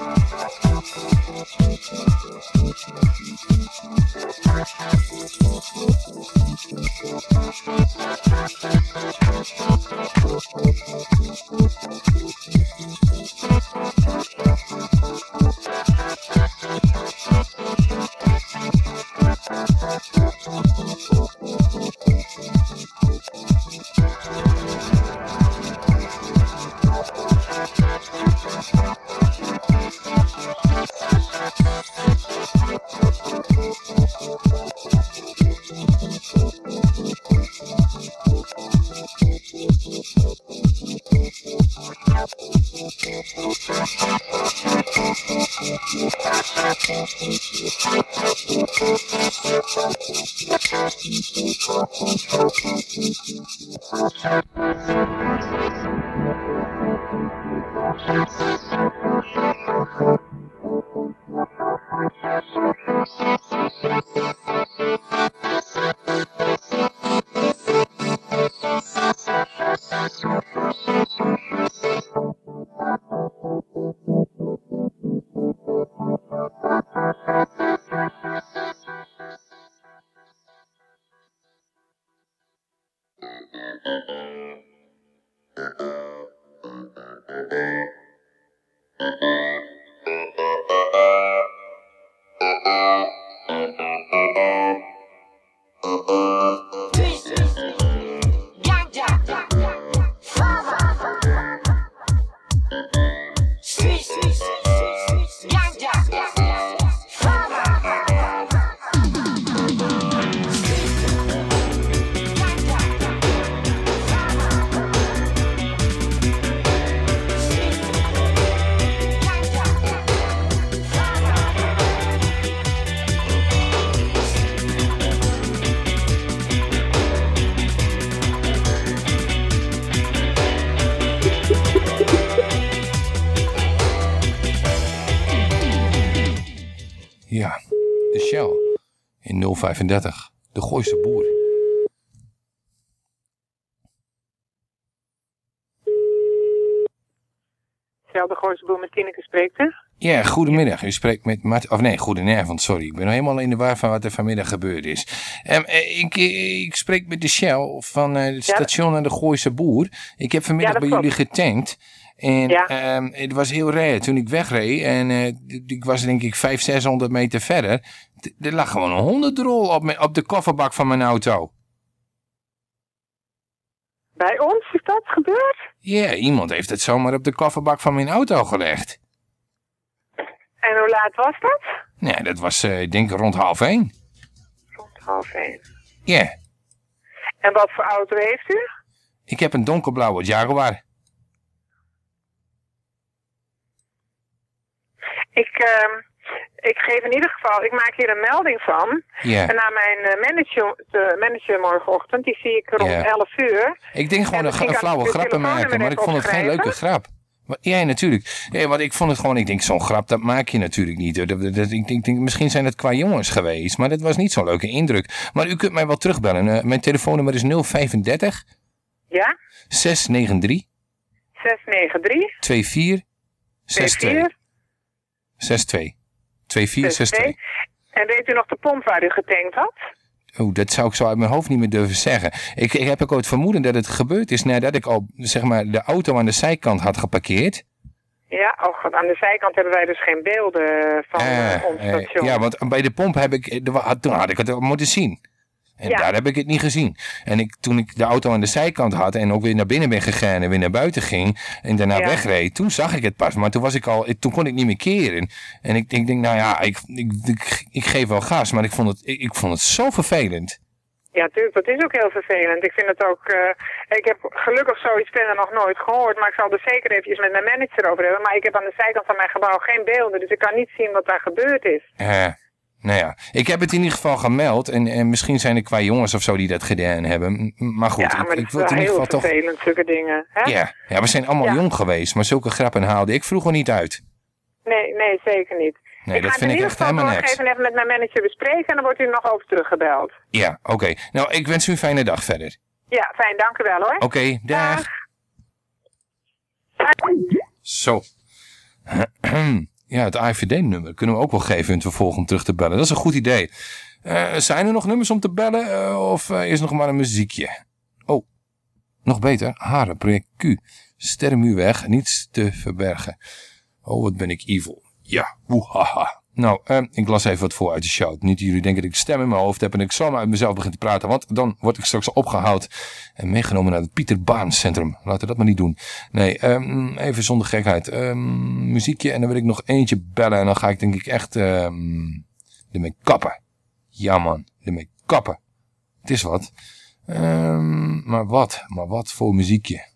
[SPEAKER 1] you. 35. De Gooise Boer.
[SPEAKER 16] Ja, de Gooise Boer met Tineke spreekt, hè?
[SPEAKER 1] Ja, goedemiddag. U spreekt met Martin... Of nee, goedenavond, sorry. Ik ben nog helemaal in de war van wat er vanmiddag gebeurd is. Um, ik, eh, ik spreek met de Shell van eh, het station aan de Gooise Boer. Ik heb vanmiddag bij jullie getankt. En
[SPEAKER 16] Ja.
[SPEAKER 1] ehm, het was heel raar toen ik wegreed. En eh, ik was denk ik 500, 600 meter verder. Er lag gewoon een hondendrol op, mijn- op de kofferbak van mijn auto.
[SPEAKER 16] Bij ons is dat gebeurd?
[SPEAKER 1] Ja, iemand heeft het zomaar op de kofferbak van mijn auto gelegd.
[SPEAKER 16] En hoe laat was dat?
[SPEAKER 1] Nee, dat was eh, ik denk rond half één.
[SPEAKER 16] Rond half één.
[SPEAKER 1] Ja,
[SPEAKER 16] En wat voor auto heeft u?
[SPEAKER 1] ik heb een donkerblauwe Jaguar.
[SPEAKER 16] Ik, ehm, ik geef in ieder geval, ik maak hier een melding van.
[SPEAKER 1] Ja.
[SPEAKER 16] En naar mijn eh, manager, de manager morgenochtend, die zie ik rond
[SPEAKER 1] Ja.
[SPEAKER 16] 11 uur.
[SPEAKER 1] Ik denk gewoon
[SPEAKER 16] En
[SPEAKER 1] een, flauwe grappen maken, maar ik vond het geen leuke grap. Ja, natuurlijk. Ja, want ik vond het gewoon, ik denk, zo'n grap, dat maak je natuurlijk niet. Dat, dat, dat- ik denk, misschien zijn het qua jongens geweest, maar dat was niet zo'n leuke indruk. Maar u kunt mij wel terugbellen. Eh, mijn telefoonnummer is 035
[SPEAKER 16] Ja?
[SPEAKER 1] 693
[SPEAKER 16] 693
[SPEAKER 1] 24 62 62 2462.
[SPEAKER 16] En weet u nog de pomp waar u getankt had?
[SPEAKER 1] Oeh, dat zou ik zo uit mijn hoofd niet meer durven zeggen. Ik, ik heb ook het vermoeden dat het gebeurd is nadat ik al zeg maar, de auto aan de zijkant had geparkeerd.
[SPEAKER 16] Ja, oh god, aan de zijkant hebben wij dus geen beelden van Eh, ons
[SPEAKER 1] eh,
[SPEAKER 16] station.
[SPEAKER 1] ja, want bij de pomp heb ik, eh, wa- toen had ik het moeten zien. En
[SPEAKER 16] Ja.
[SPEAKER 1] daar heb ik het niet gezien. En ik, toen ik de auto aan de zijkant had en ook weer naar binnen ben gegaan en weer naar buiten ging en daarna
[SPEAKER 16] Ja.
[SPEAKER 1] wegreed, toen zag ik het pas. Maar toen was ik al, toen kon ik niet meer keren. En ik, ik denk, nou ja, ik, ik, ik, ik geef wel gas, maar ik vond het, ik, ik vond het zo vervelend.
[SPEAKER 16] Ja, tuurlijk, dat is ook heel vervelend. Ik vind het ook, eh, ik heb gelukkig zoiets verder nog nooit gehoord, maar ik zal er zeker eventjes met mijn manager over hebben. Maar ik heb aan de zijkant van mijn gebouw geen beelden, dus ik kan niet zien wat daar gebeurd is.
[SPEAKER 1] Eh, nou ja, ik heb het in ieder geval gemeld. En, en misschien zijn er qua jongens of zo die dat gedaan hebben. Maar goed,
[SPEAKER 16] ja, maar
[SPEAKER 1] ik, ik wil het in ieder geval toch...
[SPEAKER 16] vervelend, zulke dingen. Hè?
[SPEAKER 1] Ja, ja, we zijn allemaal
[SPEAKER 16] Ja.
[SPEAKER 1] jong geweest, maar zulke grappen haalde ik vroeger niet uit.
[SPEAKER 16] Nee, nee, zeker niet.
[SPEAKER 1] Nee,
[SPEAKER 16] ik
[SPEAKER 1] dat
[SPEAKER 16] ga
[SPEAKER 1] vind ik
[SPEAKER 16] in
[SPEAKER 1] echt
[SPEAKER 16] ieder geval
[SPEAKER 1] helemaal niks.
[SPEAKER 16] doorgeven en even met mijn manager bespreken en dan wordt u er nog over teruggebeld.
[SPEAKER 1] Ja, oké. Nou, ik wens u een fijne dag verder.
[SPEAKER 16] Ja, fijn, dank u wel hoor.
[SPEAKER 1] Oké, dag.
[SPEAKER 16] Dag.
[SPEAKER 17] Zo. Ja, het AIVD-nummer kunnen we ook wel geven in het vervolg om terug te bellen. Dat is een goed idee. Uh, zijn er nog nummers om te bellen uh, of uh, is nog maar een muziekje? Oh, nog beter. Haren, project Q. Sterrenmuur weg, niets te verbergen. Oh, wat ben ik evil. Ja, woehaha. Nou, eh, ik las even wat voor uit de show. Niet jullie denken dat ik stem in mijn hoofd heb en ik zomaar uit mezelf begin te praten. Want dan word ik straks opgehaald en meegenomen naar het Pieter Baan Centrum. Laten we dat maar niet doen. Nee, um, even zonder gekheid. Um, muziekje en dan wil ik nog eentje bellen. En dan ga ik denk ik echt um, ermee kappen. Ja man, ermee kappen. Het is wat. maar wat? Maar wat voor muziekje?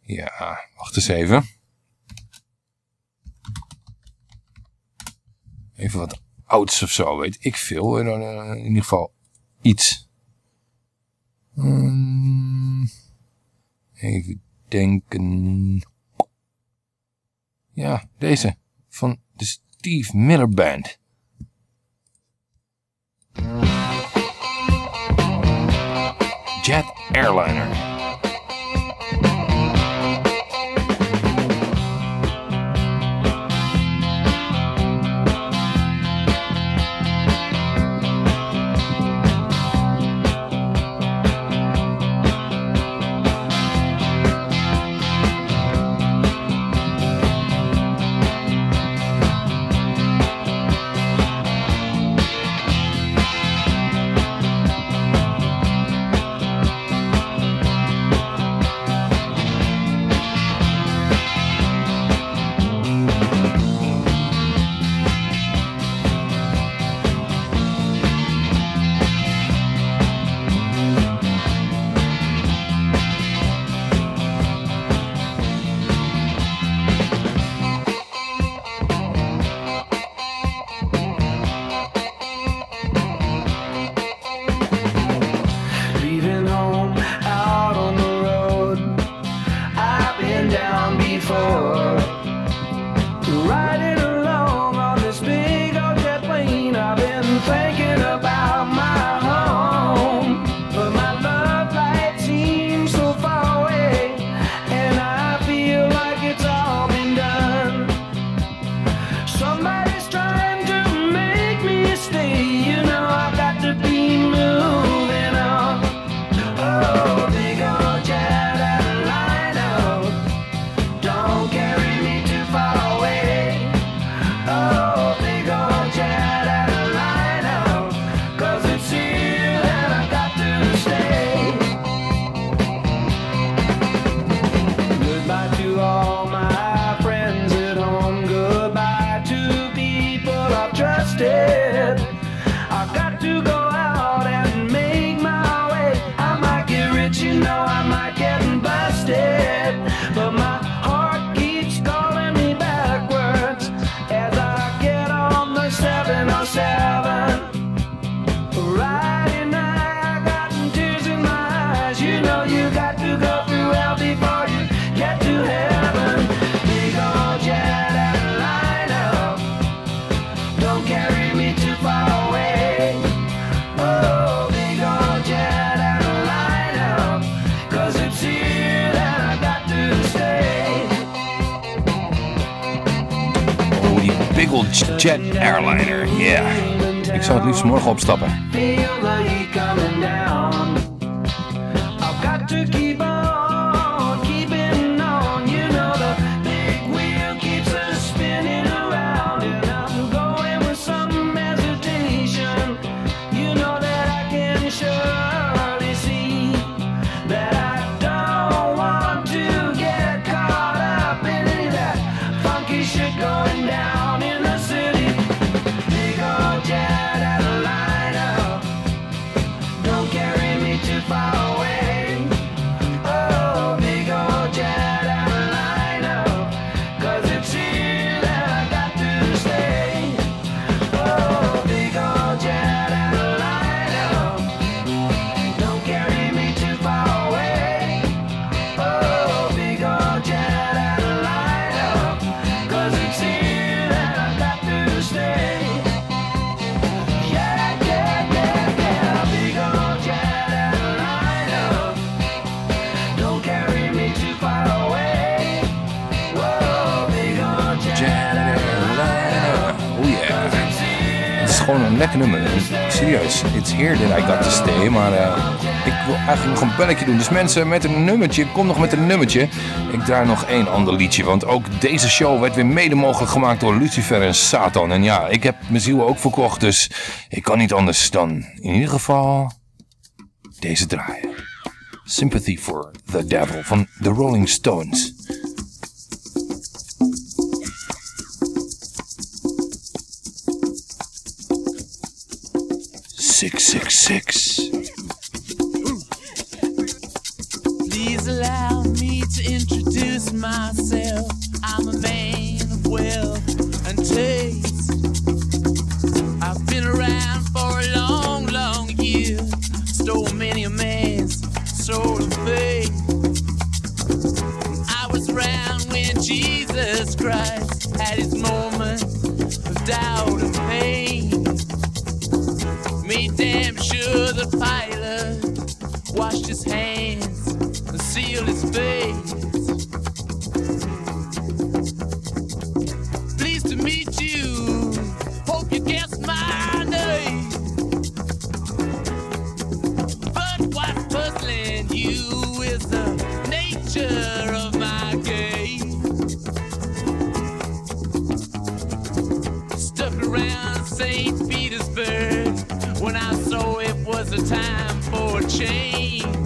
[SPEAKER 17] ja, wacht eens even. Even wat ouds of zo, weet ik veel. Uh, in ieder geval iets. Um, even denken. Ja, deze. Van de Steve Miller Band. Jet Airliner. Het
[SPEAKER 18] Eerder ik dat te stay. Maar eh, ik wil eigenlijk nog een belletje doen. Dus mensen, met een nummertje, kom nog met een nummertje. Ik draai nog één ander liedje. Want ook deze show werd weer mede mogelijk gemaakt door Lucifer en Satan. En ja, ik heb mijn ziel ook verkocht. Dus ik kan niet anders dan in ieder geval deze draaien. Sympathy for the Devil van The Rolling Stones. 666. Please allow me to introduce myself. I'm a man of wealth and taste. I've been around for a long the pilot washed his hands and sealed his face. time for a change.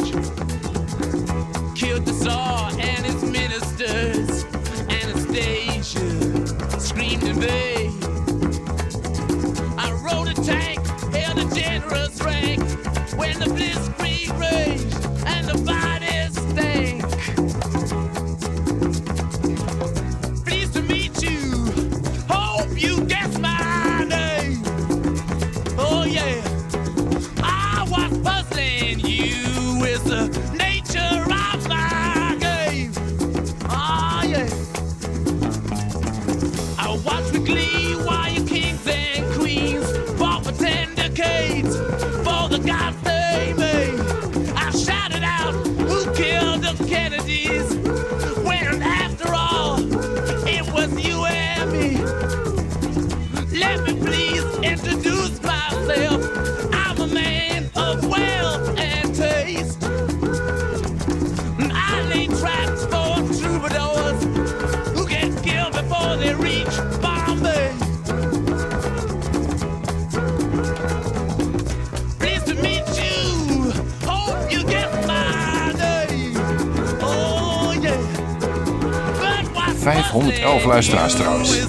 [SPEAKER 18] luisteraars trouwens.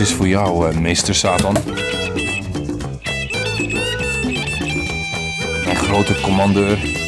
[SPEAKER 18] Deze is voor jou, eh, meester Satan. Mijn grote commandeur.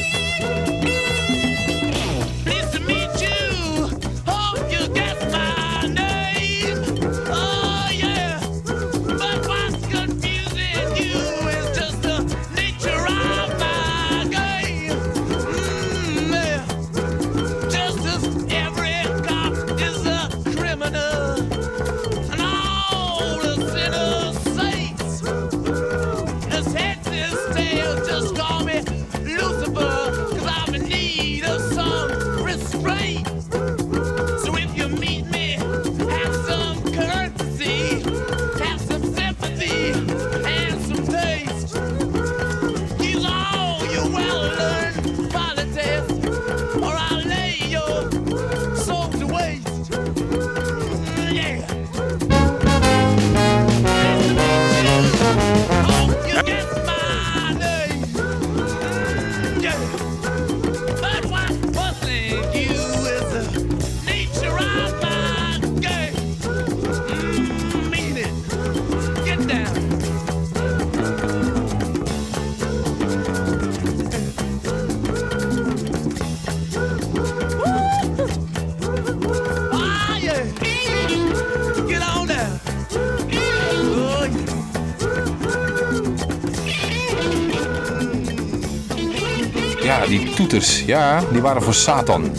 [SPEAKER 1] Ja, die waren voor Satan.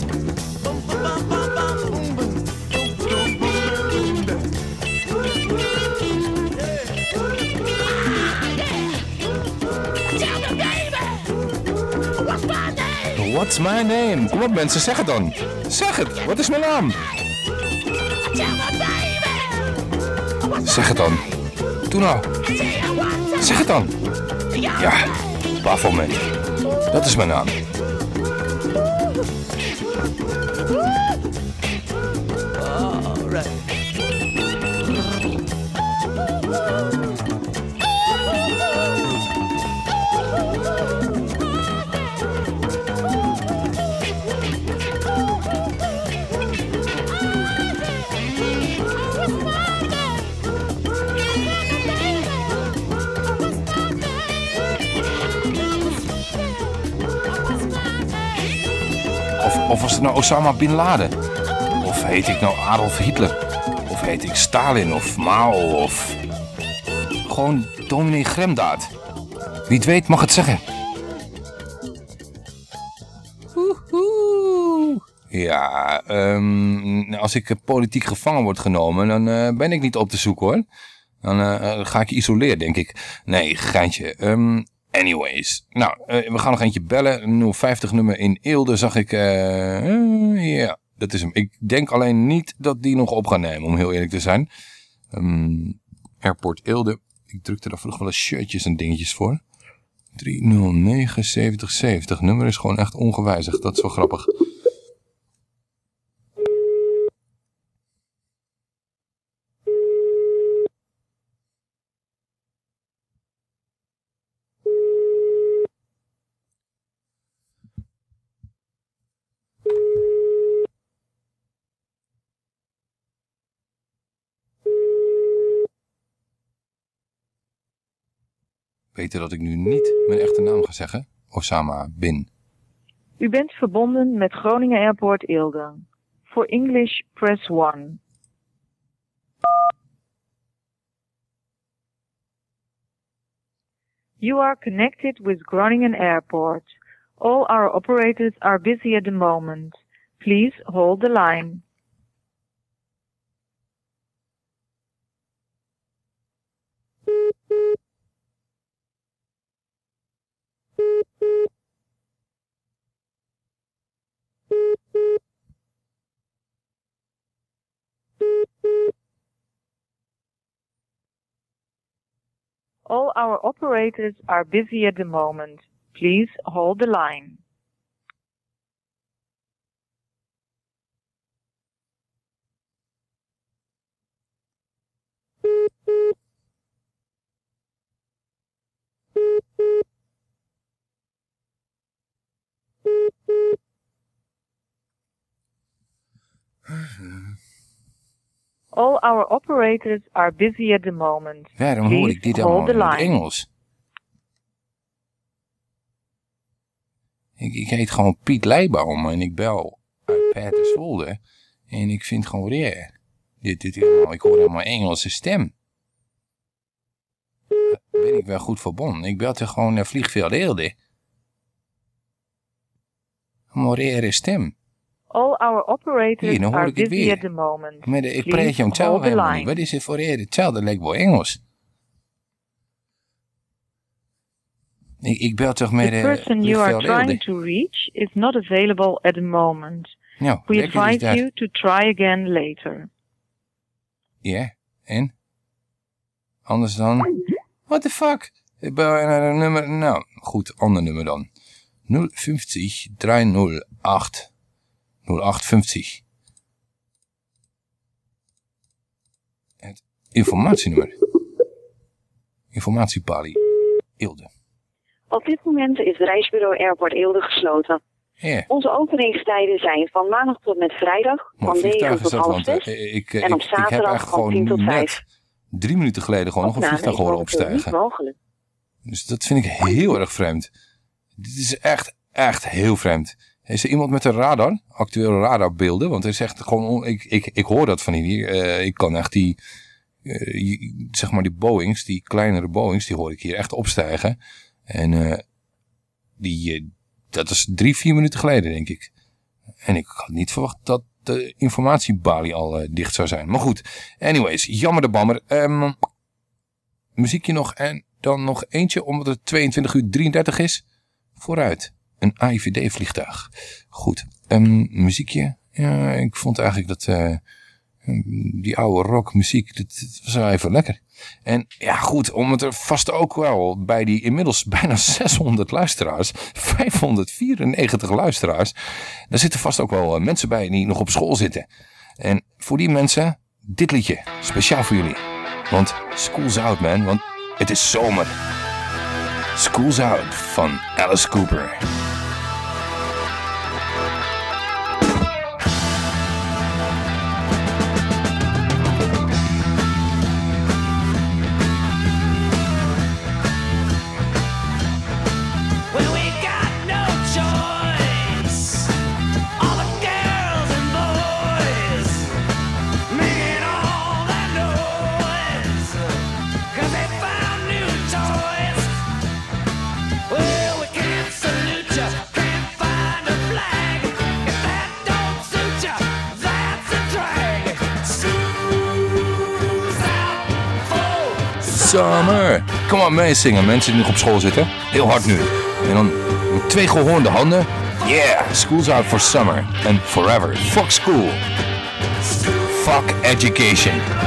[SPEAKER 1] What's my name? Kom op mensen, zeg het dan. Zeg het, wat is mijn naam? Zeg het dan. Doe nou. Zeg het dan. Ja, Baphomet. Dat is mijn naam. Of, was het nou Osama Bin Laden? Of heet ik nou Adolf Hitler? Of heet ik Stalin of Mao of... Gewoon dominee Gremdaad. Wie het weet mag het zeggen. Ja, ehm, als ik politiek gevangen word genomen, dan eh, ben ik niet op te zoeken hoor. Dan eh, ga ik je isoleren, denk ik. Nee, geintje. Ehm, anyways. Nou, eh, we gaan nog eentje bellen. 050 nummer in Eelde zag ik. eh, Ja, dat is hem. Ik denk alleen niet dat die nog op gaan nemen, om heel eerlijk te zijn. Ehm, Airport Eelde. Ik drukte daar vroeger wel eens shirtjes en dingetjes voor. 309 7070. Nummer is gewoon echt ongewijzigd. Dat is wel grappig. Beter dat ik nu niet mijn echte naam ga zeggen. Osama Bin.
[SPEAKER 19] U bent verbonden met Groningen Airport Eelde. Voor English, press 1. You are connected with Groningen Airport. All our operators are busy at the moment. Please hold the line. All our operators are busy at the moment. Please hold the line. Hmm. All our operators are busy at the moment.
[SPEAKER 1] Waarom hoor ik dit allemaal in het. Engels? Ik, ik heet gewoon Piet Leijbaum en ik bel uit Paterswolde. En ik vind gewoon weer, dit, dit helemaal, ik hoor helemaal Engelse stem. Ben ik wel goed verbonden? Ik bel er gewoon naar Vliegveld Eelde. Morere stem.
[SPEAKER 19] All our operators
[SPEAKER 1] Hier, dan hoor
[SPEAKER 19] are
[SPEAKER 1] ik het weer.
[SPEAKER 19] the moment.
[SPEAKER 1] Maar de, ik praat je helemaal niet.
[SPEAKER 19] line.
[SPEAKER 1] Wat is het voor reden? Hetzelfde lijkt wel Engels. Ik, ik bel toch met
[SPEAKER 19] The
[SPEAKER 1] de
[SPEAKER 19] person you are trying to reach is not available at the moment.
[SPEAKER 1] Nou,
[SPEAKER 19] We
[SPEAKER 1] is
[SPEAKER 19] advise you to try again later.
[SPEAKER 1] Ja, en? Anders dan? What the fuck? Ik bel naar een nummer, nou, goed, ander nummer dan. 050 308 0850. Het informatienummer. Informatiepali. Eelde.
[SPEAKER 15] Op dit moment is reisbureau Airport Eelde gesloten. Onze openingstijden zijn van maandag tot met vrijdag van 9
[SPEAKER 1] vliegtuig
[SPEAKER 15] tot half
[SPEAKER 1] want eh,
[SPEAKER 15] 6
[SPEAKER 1] ik, ik,
[SPEAKER 15] en op
[SPEAKER 1] ik, ik heb
[SPEAKER 15] zaterdag
[SPEAKER 1] echt
[SPEAKER 15] van 10
[SPEAKER 1] gewoon
[SPEAKER 15] tot 5.
[SPEAKER 1] net drie minuten geleden gewoon nog een vliegtuig horen
[SPEAKER 15] niet
[SPEAKER 1] opstijgen.
[SPEAKER 15] mogelijk.
[SPEAKER 1] Dus dat vind ik heel erg vreemd. Dit is echt, echt heel vreemd. Is er iemand met een radar? Actuele radarbeelden? Want is echt gewoon, on- ik, ik, ik hoor dat van hier. Eh, ik kan echt die, eh, je- zeg maar die Boeings, die kleinere Boeings, die hoor ik hier echt opstijgen. En eh, die, dat is drie, vier minuten geleden, denk ik. En ik had niet verwacht dat de informatiebalie al dicht zou zijn. Maar goed, anyways, jammer de bammer. Um, muziekje nog en dan nog eentje, omdat het 22 uur 33 is. Vooruit, een AIVD-vliegtuig. Goed, um, muziekje. Ja, ik vond eigenlijk dat uh, die oude rockmuziek, dat, dat was wel even lekker. En ja goed, om het er vast ook wel bij die inmiddels bijna 600 luisteraars, 594 luisteraars, daar zitten vast ook wel eh, mensen bij die nog op school zitten. En voor die mensen, dit liedje, speciaal voor jullie. Want school's out man, want het is zomer. School's out van Alice Cooper. Summer. Kom maar meezingen, mensen die nog op school zitten. Heel hard nu. En dan met twee gehoorde handen. Yeah, school's out for summer and forever. Fuck school. Fuck education.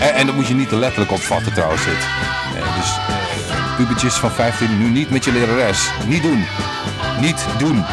[SPEAKER 1] En, en dat moet je niet te letterlijk opvatten trouwens dit. Eh, dus uh, pubertjes van 15, nu niet met je lerares. Niet doen. Niet doen.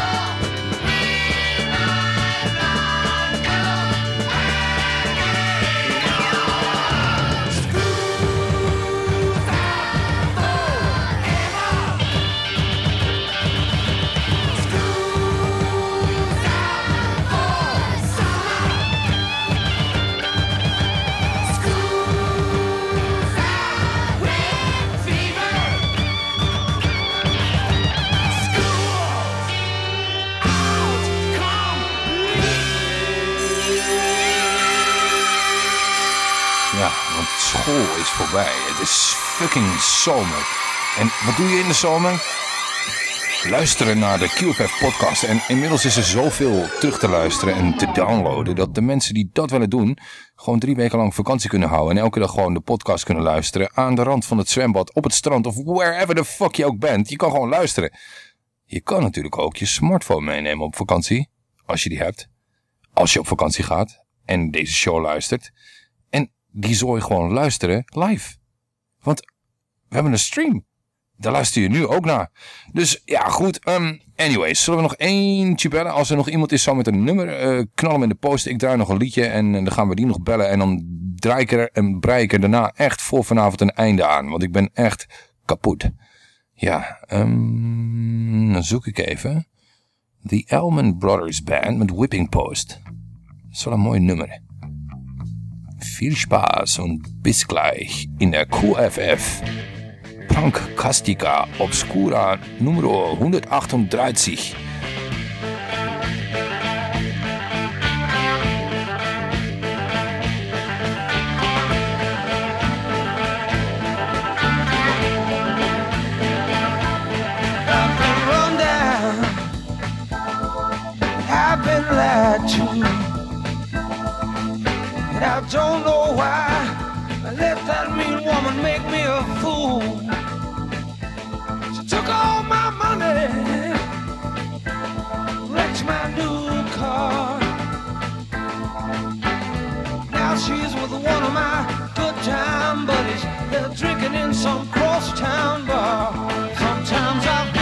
[SPEAKER 1] Zomer. En wat doe je in de zomer? Luisteren naar de QFF podcast. En inmiddels is er zoveel terug te luisteren en te downloaden... dat de mensen die dat willen doen... gewoon drie weken lang vakantie kunnen houden... en elke dag gewoon de podcast kunnen luisteren... aan de rand van het zwembad, op het strand... of wherever the fuck je ook bent. Je kan gewoon luisteren. Je kan natuurlijk ook je smartphone meenemen op vakantie... als je die hebt. Als je op vakantie gaat en deze show luistert... en die je gewoon luisteren live... Want we hebben een stream. Daar luister je nu ook naar. Dus ja, goed. Um, anyways, zullen we nog eentje bellen? Als er nog iemand is, zo met een nummer, uh, knal hem in de post. Ik draai nog een liedje en, dan gaan we die nog bellen. En dan draai ik er en brei ik er daarna echt voor vanavond een einde aan. Want ik ben echt kapot. Ja, um, dan zoek ik even. The Elman Brothers Band met Whipping Post. Dat is wel een mooi nummer. Viel Spaß und bis gleich in der QFF. Punk Castica Obscura Nummer 138.
[SPEAKER 17] I don't know why I left that mean in some crosstown bar. Sometimes I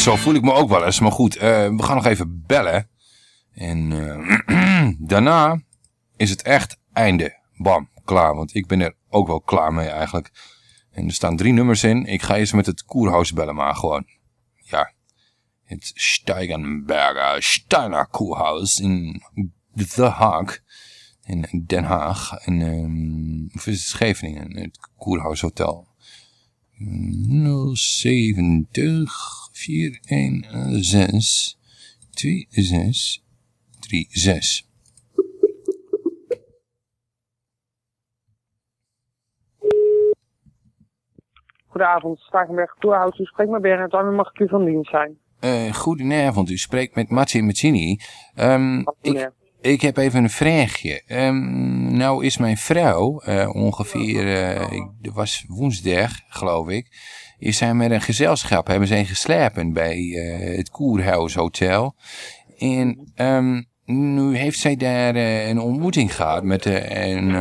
[SPEAKER 1] zo voel ik me ook wel eens. Maar goed, eh, we gaan nog even bellen. En eh, daarna is het echt einde. Bam, klaar. Want ik ben er ook wel klaar mee eigenlijk. En er staan drie nummers in. Ik ga eerst met het Koerhuis bellen maar gewoon. Ja, het Steigenberger Steiner Koerhuis in The Haag. In Den Haag. En, ehm, of is het Scheveningen? Het Koerhuis Hotel. 070 416 2636.
[SPEAKER 11] Goedenavond, Stakenberg Tourhouse. U spreekt met Bernard, daarmee mag ik u van dienst zijn.
[SPEAKER 1] Eh, goedenavond, u spreekt met Matje Mazzini. Ehm, ik, ik heb even een vraagje. Ehm, nou is mijn vrouw eh, ongeveer, eh, ik, was woensdag geloof ik, is zij met een gezelschap, hebben zij geslapen bij eh, het Koerhuis Hotel. En ehm, nu heeft zij daar eh, een ontmoeting gehad met eh, een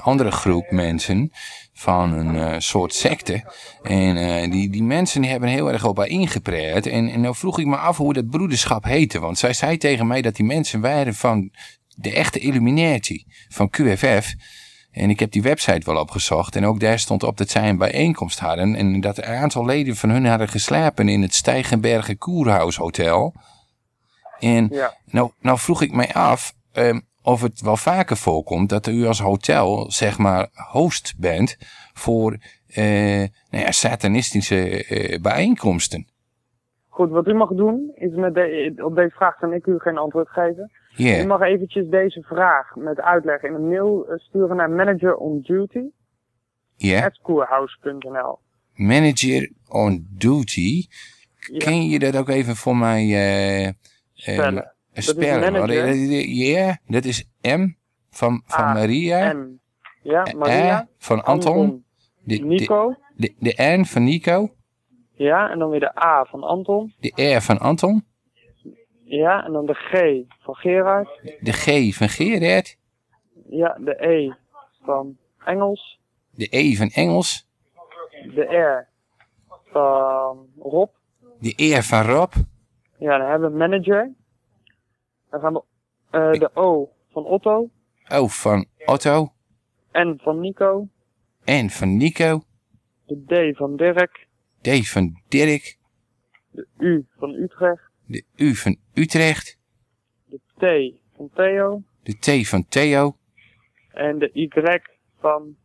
[SPEAKER 1] andere groep mensen van een soort secte. En die, die mensen hebben heel erg op haar ingepraat. En, en nou vroeg ik me af hoe dat broederschap heette. Want zij zei tegen mij dat die mensen waren van de echte Illuminati van QFF. En ik heb die website wel opgezocht. En ook daar stond op dat zij een bijeenkomst hadden. En dat een aantal leden van hun hadden geslapen in het Stijgenbergen Koerhuis Hotel. En
[SPEAKER 11] Ja.
[SPEAKER 1] nou, nou vroeg ik mij af ehm, of het wel vaker voorkomt dat u als hotel, zeg maar, host bent voor eh, nou ja, satanistische eh, bijeenkomsten.
[SPEAKER 11] Goed, wat u mag doen, is met de, op deze vraag kan ik u geen antwoord geven.
[SPEAKER 1] Ja.
[SPEAKER 11] U mag eventjes deze vraag met uitleg in een mail eh, sturen naar manager on duty
[SPEAKER 1] Ja.
[SPEAKER 11] at.
[SPEAKER 1] Manager on duty. Ken je dat ook even voor mij eh, eh,
[SPEAKER 11] Spellen. Dat is
[SPEAKER 1] spellen? eh, Ja, dat is M van, van
[SPEAKER 11] A,
[SPEAKER 1] Maria.
[SPEAKER 11] M. Ja,
[SPEAKER 1] Eh,
[SPEAKER 11] Maria.
[SPEAKER 1] van Anton.
[SPEAKER 11] Anton.
[SPEAKER 1] De, de-
[SPEAKER 11] Nico.
[SPEAKER 1] De, de N van Nico.
[SPEAKER 11] Ja, en dan weer de A van Anton.
[SPEAKER 1] De R van Anton.
[SPEAKER 11] Ja, en dan de G van Gerard.
[SPEAKER 1] De G van Gerard.
[SPEAKER 11] Ja, de E van Engels.
[SPEAKER 1] De E van Engels.
[SPEAKER 11] De R van Rob.
[SPEAKER 1] De R van Rob.
[SPEAKER 11] Ja, dan hebben we manager. Dan gaan we eh, de O van Otto.
[SPEAKER 1] O van Otto.
[SPEAKER 11] N van Nico.
[SPEAKER 1] N van Nico.
[SPEAKER 11] De D van Dirk.
[SPEAKER 1] D van Dirk.
[SPEAKER 11] De U van Utrecht.
[SPEAKER 1] De U van Utrecht.
[SPEAKER 11] De T van Theo.
[SPEAKER 1] De T van Theo.
[SPEAKER 11] En de Y van...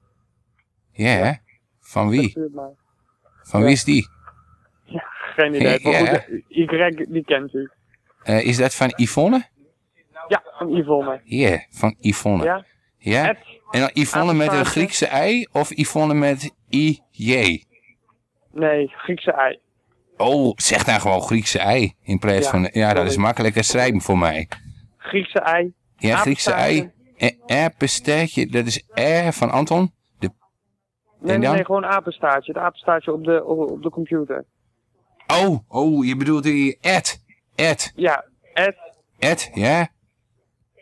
[SPEAKER 1] Ja? Van wie? Van wie is die?
[SPEAKER 11] Ja, geen idee. Maar
[SPEAKER 1] Ja.
[SPEAKER 11] Y die kent u.
[SPEAKER 1] Eh, is dat van Yvonne?
[SPEAKER 11] Ja, van Yvonne.
[SPEAKER 1] Ja, van Yvonne.
[SPEAKER 11] Ja.
[SPEAKER 1] Ja? En dan Yvonne met een. Griekse I of Yvonne met IJ?
[SPEAKER 11] Nee, Griekse I.
[SPEAKER 1] Oh, zeg nou gewoon Griekse I. In plaats
[SPEAKER 11] Ja,
[SPEAKER 1] van, ja, dat is makkelijker schrijven voor mij.
[SPEAKER 11] Griekse I.
[SPEAKER 1] Ja, Griekse I.
[SPEAKER 11] Apenstaartje.
[SPEAKER 1] En apenstaartje, dat is R van Anton. De,
[SPEAKER 11] Nee, nee,
[SPEAKER 1] dan?
[SPEAKER 11] nee, gewoon apenstaartje. Het apenstaartje op de, op, op de computer.
[SPEAKER 1] Oh, oh, je bedoelt die Ed. Ed.
[SPEAKER 11] Ja, at
[SPEAKER 1] Ed, ja?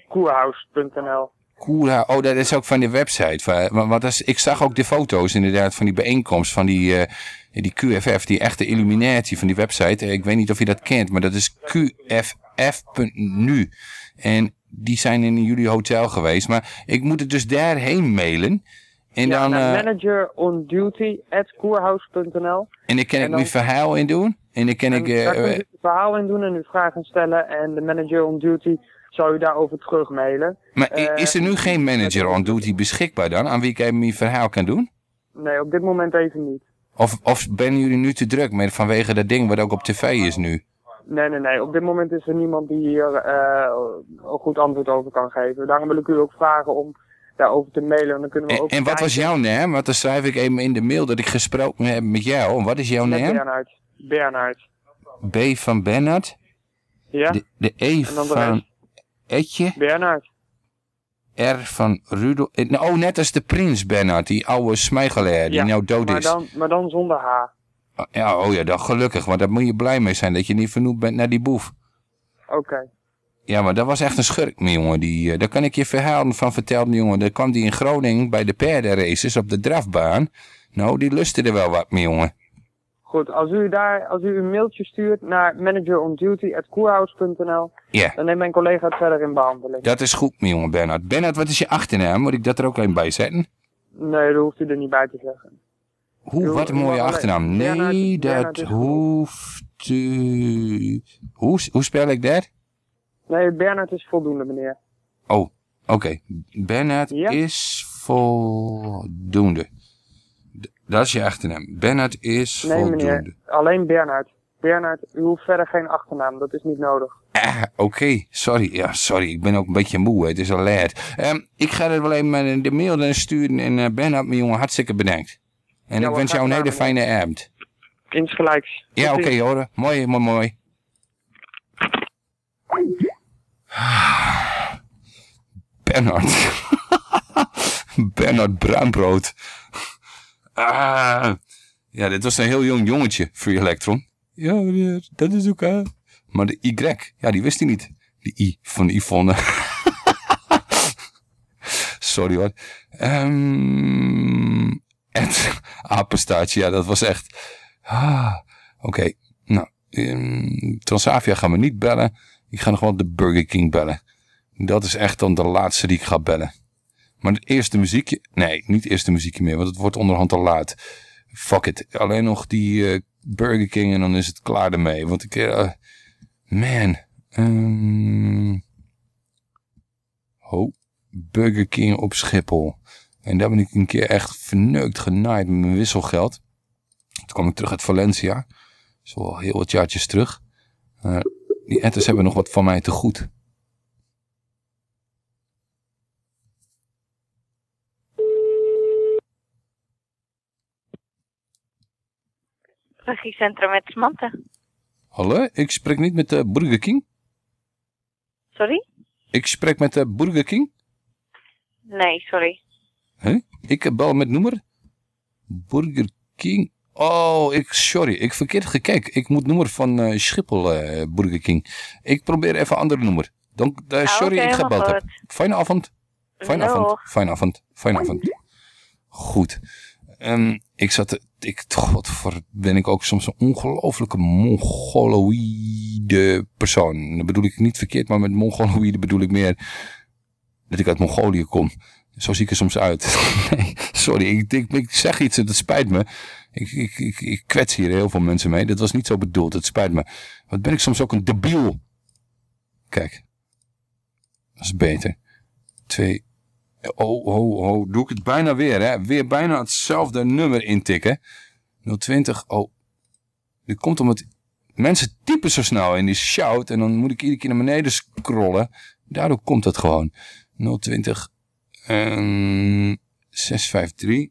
[SPEAKER 11] koerhuis.nl.
[SPEAKER 1] Oh, dat is ook van de website. Want, dat is, ik zag ook de foto's inderdaad van die bijeenkomst van die, eh, die QFF, die echte Illuminati van die website. Eh, Ik weet niet of je dat kent, maar dat is qff.nu. En die zijn in jullie hotel geweest. Maar ik moet het dus daarheen mailen. En
[SPEAKER 11] ja,
[SPEAKER 1] dan, eh,
[SPEAKER 11] manager on duty at koerhuis.nl.
[SPEAKER 1] en dan kan ik
[SPEAKER 11] dan-
[SPEAKER 1] mijn verhaal in doen. En dan kan ik...
[SPEAKER 11] daar kunt u het verhaal in doen en uw vragen stellen. En de manager on duty zou u daarover terugmailen.
[SPEAKER 1] maar
[SPEAKER 11] Eh,
[SPEAKER 1] is er nu geen manager on duty beschikbaar dan? Aan wie ik even mijn verhaal kan doen?
[SPEAKER 11] Nee, op dit moment even niet.
[SPEAKER 1] Of, of ben jullie nu te druk met, vanwege dat ding wat ook op tv is nu?
[SPEAKER 11] Nee, nee, nee. Op dit moment is er niemand die hier eh, een goed antwoord over kan geven. Daarom wil ik u ook vragen om daarover te mailen. En dan kunnen we
[SPEAKER 1] En,
[SPEAKER 11] ook
[SPEAKER 1] en wat was jouw naam? Want dan schrijf ik even in de mail dat ik gesproken heb met jou. Wat is jouw naam?
[SPEAKER 11] Bernhard. Bernhard.
[SPEAKER 1] B van Bernard.
[SPEAKER 11] Ja?
[SPEAKER 1] De, de E van. Etje.
[SPEAKER 11] Bernard.
[SPEAKER 1] R van Rudolf. eh, nou, Oh, net als de prins Bernard, die oude smijgelaar die nou dood
[SPEAKER 11] maar
[SPEAKER 1] is.
[SPEAKER 11] dan, maar dan zonder H.
[SPEAKER 1] Ja, oh ja, dan gelukkig. Want daar moet je blij mee zijn dat je niet vernoemd bent naar die boef.
[SPEAKER 11] Oké.
[SPEAKER 1] Ja, maar dat was echt een schurk, mijn jongen. Die, eh, daar kan ik je verhalen van vertellen, jongen. Daar kwam die in Groningen bij de paardenraces op de drafbaan. Nou, die lustte er wel wat, mijn jongen.
[SPEAKER 11] Goed, als u daar, als u een mailtje stuurt naar manageronduty@koerhuis.nl,
[SPEAKER 1] Ja.
[SPEAKER 11] dan neemt mijn collega het verder in behandeling.
[SPEAKER 1] Dat is goed, mijn jongen Bernard. Bernard, wat is je achternaam? Moet ik dat er ook een bij zetten?
[SPEAKER 11] Nee, dat hoeft u er niet bij te zeggen.
[SPEAKER 1] Hoe, wat een mooie achternaam. Nee,
[SPEAKER 11] Bernard
[SPEAKER 1] dat hoeft u... Hoe, hoe spel ik dat?
[SPEAKER 11] Nee, Bernard is voldoende, meneer.
[SPEAKER 1] Oh, oké. Bernard
[SPEAKER 11] Ja?
[SPEAKER 1] is voldoende. Dat is je achternaam. Bernard is
[SPEAKER 11] Nee,
[SPEAKER 1] voldoende.
[SPEAKER 11] meneer. Alleen Bernard. Bernard, u hoeft verder geen achternaam. Dat is niet nodig.
[SPEAKER 1] Ah, oké. Sorry. Ja, sorry. Ik ben ook een beetje moe. hè. Het is al laat. Ehm, ik ga er wel even de mail dan sturen. En eh Bernard, mijn jongen, hartstikke bedankt. En
[SPEAKER 11] Ja,
[SPEAKER 1] ik wens jou een hele fijne avond.
[SPEAKER 11] Insgelijks.
[SPEAKER 1] Ja, oké
[SPEAKER 11] ziens.
[SPEAKER 1] hoor. Mooi, mooi, mooi. Bernard. Bernard Bruinbrood. Ah. Ja, dit was een heel jong jongetje, Free Electron. Ja, meneer, dat is ook hè. Maar de Y, ja, die wist hij niet. Die I van Yvonne. Sorry hoor. Um, het apenstaartje, ja, dat was echt... Ah, Oké, nou, um, Transavia gaan we niet bellen. Ik ga nog wel de Burger King bellen. Dat is echt dan de laatste die ik ga bellen. Maar het eerste muziekje... Nee, niet het eerste muziekje meer, want het wordt onderhand al laat. Fuck it. Alleen nog die uh, Burger King en dan is het klaar ermee. Want ik... Uh, man. Um, oh, Burger King op Schiphol. En daar ben ik een keer echt verneukt genaaid met mijn wisselgeld. Toen kwam ik terug uit Valencia. Zo heel wat jaartjes terug. Die etters hebben nog wat van mij te goed.
[SPEAKER 3] Regiecentrum met.
[SPEAKER 1] Hallo, ik spreek niet met de uh, Burger King.
[SPEAKER 3] Sorry?
[SPEAKER 1] Ik spreek met de uh, Burger King.
[SPEAKER 3] Nee, sorry.
[SPEAKER 1] Huh? Ik bel met nummer Burger King. Oh, ik, sorry, ik verkeerd gekeken. Ik moet nummer van uh, Schiphol, uh, Burger King. Ik probeer even een ander nummer. Dan, uh, sorry,
[SPEAKER 3] okay,
[SPEAKER 1] ik gebeld heb. Fijne avond. Fijne avond. Fijne avond. Fijne avond. Goed. Um, ik zat, ik, ben ik ook soms een ongelofelijke mongoloïde persoon. Dat bedoel ik niet verkeerd, maar met mongoloïde bedoel ik meer dat ik uit Mongolië kom. Zo zie ik er soms uit. nee, sorry, ik, ik, ik, zeg iets en dat spijt me. Ik, ik, ik, ik kwets hier heel veel mensen mee. Dat was niet zo bedoeld, het spijt me. Wat ben ik soms ook een debiel. Kijk. Dat is beter. Twee. Oh, oh, oh. Doe ik het bijna weer, hè. Weer bijna hetzelfde nummer intikken. 020. Oh. Dit komt om het... Mensen typen zo snel in die shout. En dan moet ik iedere keer naar beneden scrollen. Daardoor komt het gewoon. 020. Um, 653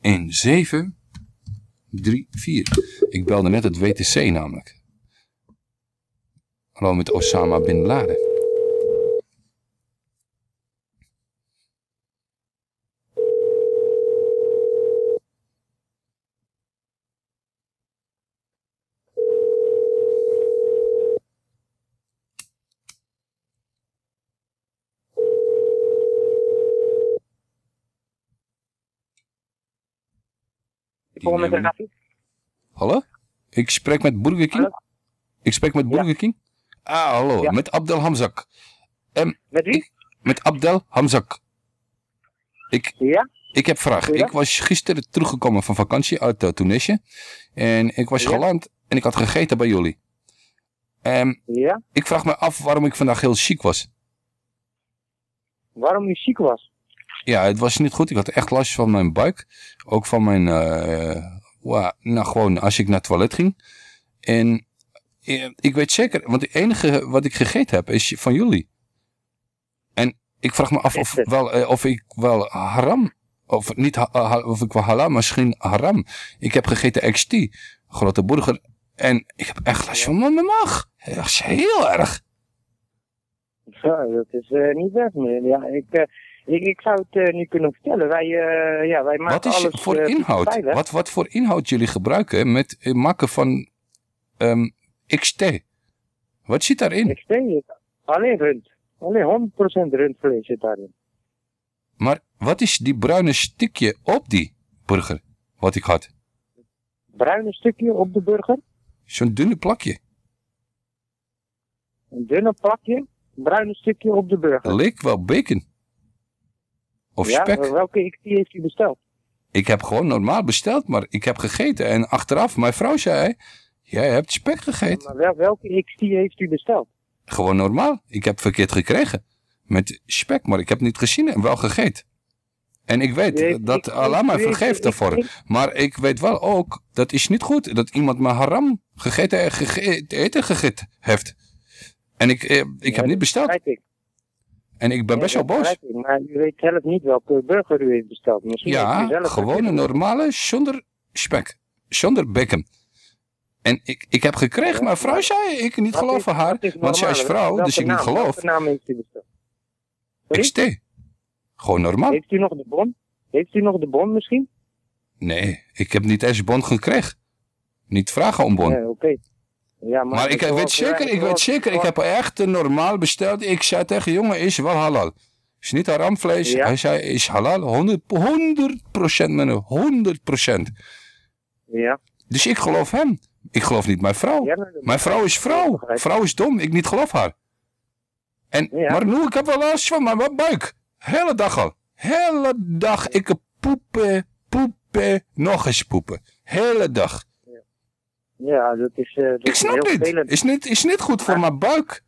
[SPEAKER 1] 1734. Ik belde net het WTC namelijk. Hallo met Osama Bin Laden.
[SPEAKER 11] Met.
[SPEAKER 1] Hallo? Ik spreek met Burger King. Hallo? Ik spreek met Burger ja. King. Ah, hallo. Ja. Met Abdel Hamzak. Um,
[SPEAKER 11] met wie?
[SPEAKER 1] Ik, met Abdel Hamzak. Ik,
[SPEAKER 11] ja?
[SPEAKER 1] ik heb vraag. Ja? Ik was gisteren teruggekomen van vakantie uit uh, Tunesië. En ik was geland en ik had gegeten bij jullie. Um,
[SPEAKER 11] ja?
[SPEAKER 1] Ik vraag me af waarom ik vandaag heel ziek was.
[SPEAKER 11] Waarom je ziek was?
[SPEAKER 1] Ja, het was niet goed. Ik had echt last van mijn buik. Ook van mijn... Wow, nou, gewoon als ik naar het toilet ging. En ik weet zeker... Want het enige wat ik gegeten heb is van jullie. En ik vraag me af of, wel, uh, of ik wel haram... Of niet of ik wel halal, misschien haram. Ik heb gegeten XT. Grote burger. En ik heb echt last van mijn maag. Dat is heel erg.
[SPEAKER 11] Ja, dat is uh, niet best meer. Ja, ik... Ik, ik, zou het uh, niet kunnen vertellen. Wij, uh, ja, wij maken
[SPEAKER 1] Wat is
[SPEAKER 11] alles,
[SPEAKER 1] voor
[SPEAKER 11] uh,
[SPEAKER 1] inhoud? Wat, wat voor inhoud jullie gebruiken met het maken van um, XT? Wat zit daarin?
[SPEAKER 11] XT? Alleen rund. Alleen 100% rundvlees zit daarin.
[SPEAKER 1] Maar wat is die bruine stukje op die burger? Wat ik had?
[SPEAKER 11] Bruine stukje op de burger?
[SPEAKER 1] Zo'n dunne plakje.
[SPEAKER 11] Een dunne plakje? Bruine stukje op de burger.
[SPEAKER 1] Leek wel bacon. Of
[SPEAKER 11] ja,
[SPEAKER 1] spek.
[SPEAKER 11] welke XT heeft u besteld?
[SPEAKER 1] Ik heb gewoon normaal besteld, maar ik heb gegeten. En achteraf, mijn vrouw zei, jij hebt spek gegeten.
[SPEAKER 11] Ja, maar wel, welke XT heeft u besteld?
[SPEAKER 1] Gewoon normaal. Ik heb verkeerd gekregen. Met spek, maar ik heb niet gezien en wel gegeten. En ik weet dat
[SPEAKER 11] ik-
[SPEAKER 1] Allah mij vergeeft daarvoor. Maar ik weet wel ook, dat is niet goed. Dat iemand me haram gegeten, gege- eten gegeten heeft. En ik, eh, ik heb niet besteld.
[SPEAKER 11] Ik.
[SPEAKER 1] En ik ben
[SPEAKER 11] Ja,
[SPEAKER 1] best wel boos.
[SPEAKER 11] ik, Maar u weet zelf niet welke burger u heeft besteld. Misschien
[SPEAKER 1] Ja,
[SPEAKER 11] zelf
[SPEAKER 1] gewoon een normale, zonder spek. Zonder bacon. En ik, ik heb gekregen, maar vrouw zei, ik niet
[SPEAKER 11] Wat
[SPEAKER 1] geloven
[SPEAKER 11] is-
[SPEAKER 1] haar. Want zij is vrouw,
[SPEAKER 11] Welke
[SPEAKER 1] dus ik niet geloof.
[SPEAKER 11] Welke naam heeft u besteld?
[SPEAKER 1] XT. Gewoon normaal.
[SPEAKER 11] Heeft u nog de bon? Heeft u nog de bon misschien?
[SPEAKER 1] Nee, ik heb niet eens bon gekregen. Niet vragen om bon.
[SPEAKER 11] Nee, oké.
[SPEAKER 20] Ja,
[SPEAKER 1] Maar ik weet zeker, ik weet zeker, ik heb echt een normaal besteld. Ik zei tegen jongen, is wel halal. Is niet haramvlees.
[SPEAKER 20] Ja.
[SPEAKER 1] Hij zei, is halal. 100, 100 procent, meneer. 100 procent.
[SPEAKER 20] Ja.
[SPEAKER 1] Dus ik geloof hem. Ik geloof niet mijn vrouw.
[SPEAKER 20] Ja, maar dat
[SPEAKER 1] mijn vrouw is vrouw. Vrouw is dom. Ik niet geloof haar. En, Maar nu, ik heb wel last van mijn buik. Hele dag al. Hele dag. Ik poepen, poepen, nog eens poepen. Hele dag.
[SPEAKER 20] Ja, dat is, eh, dat
[SPEAKER 1] Ik
[SPEAKER 20] is
[SPEAKER 1] snap
[SPEAKER 20] heel vervelend.
[SPEAKER 1] Is niet, is niet goed voor mijn buik.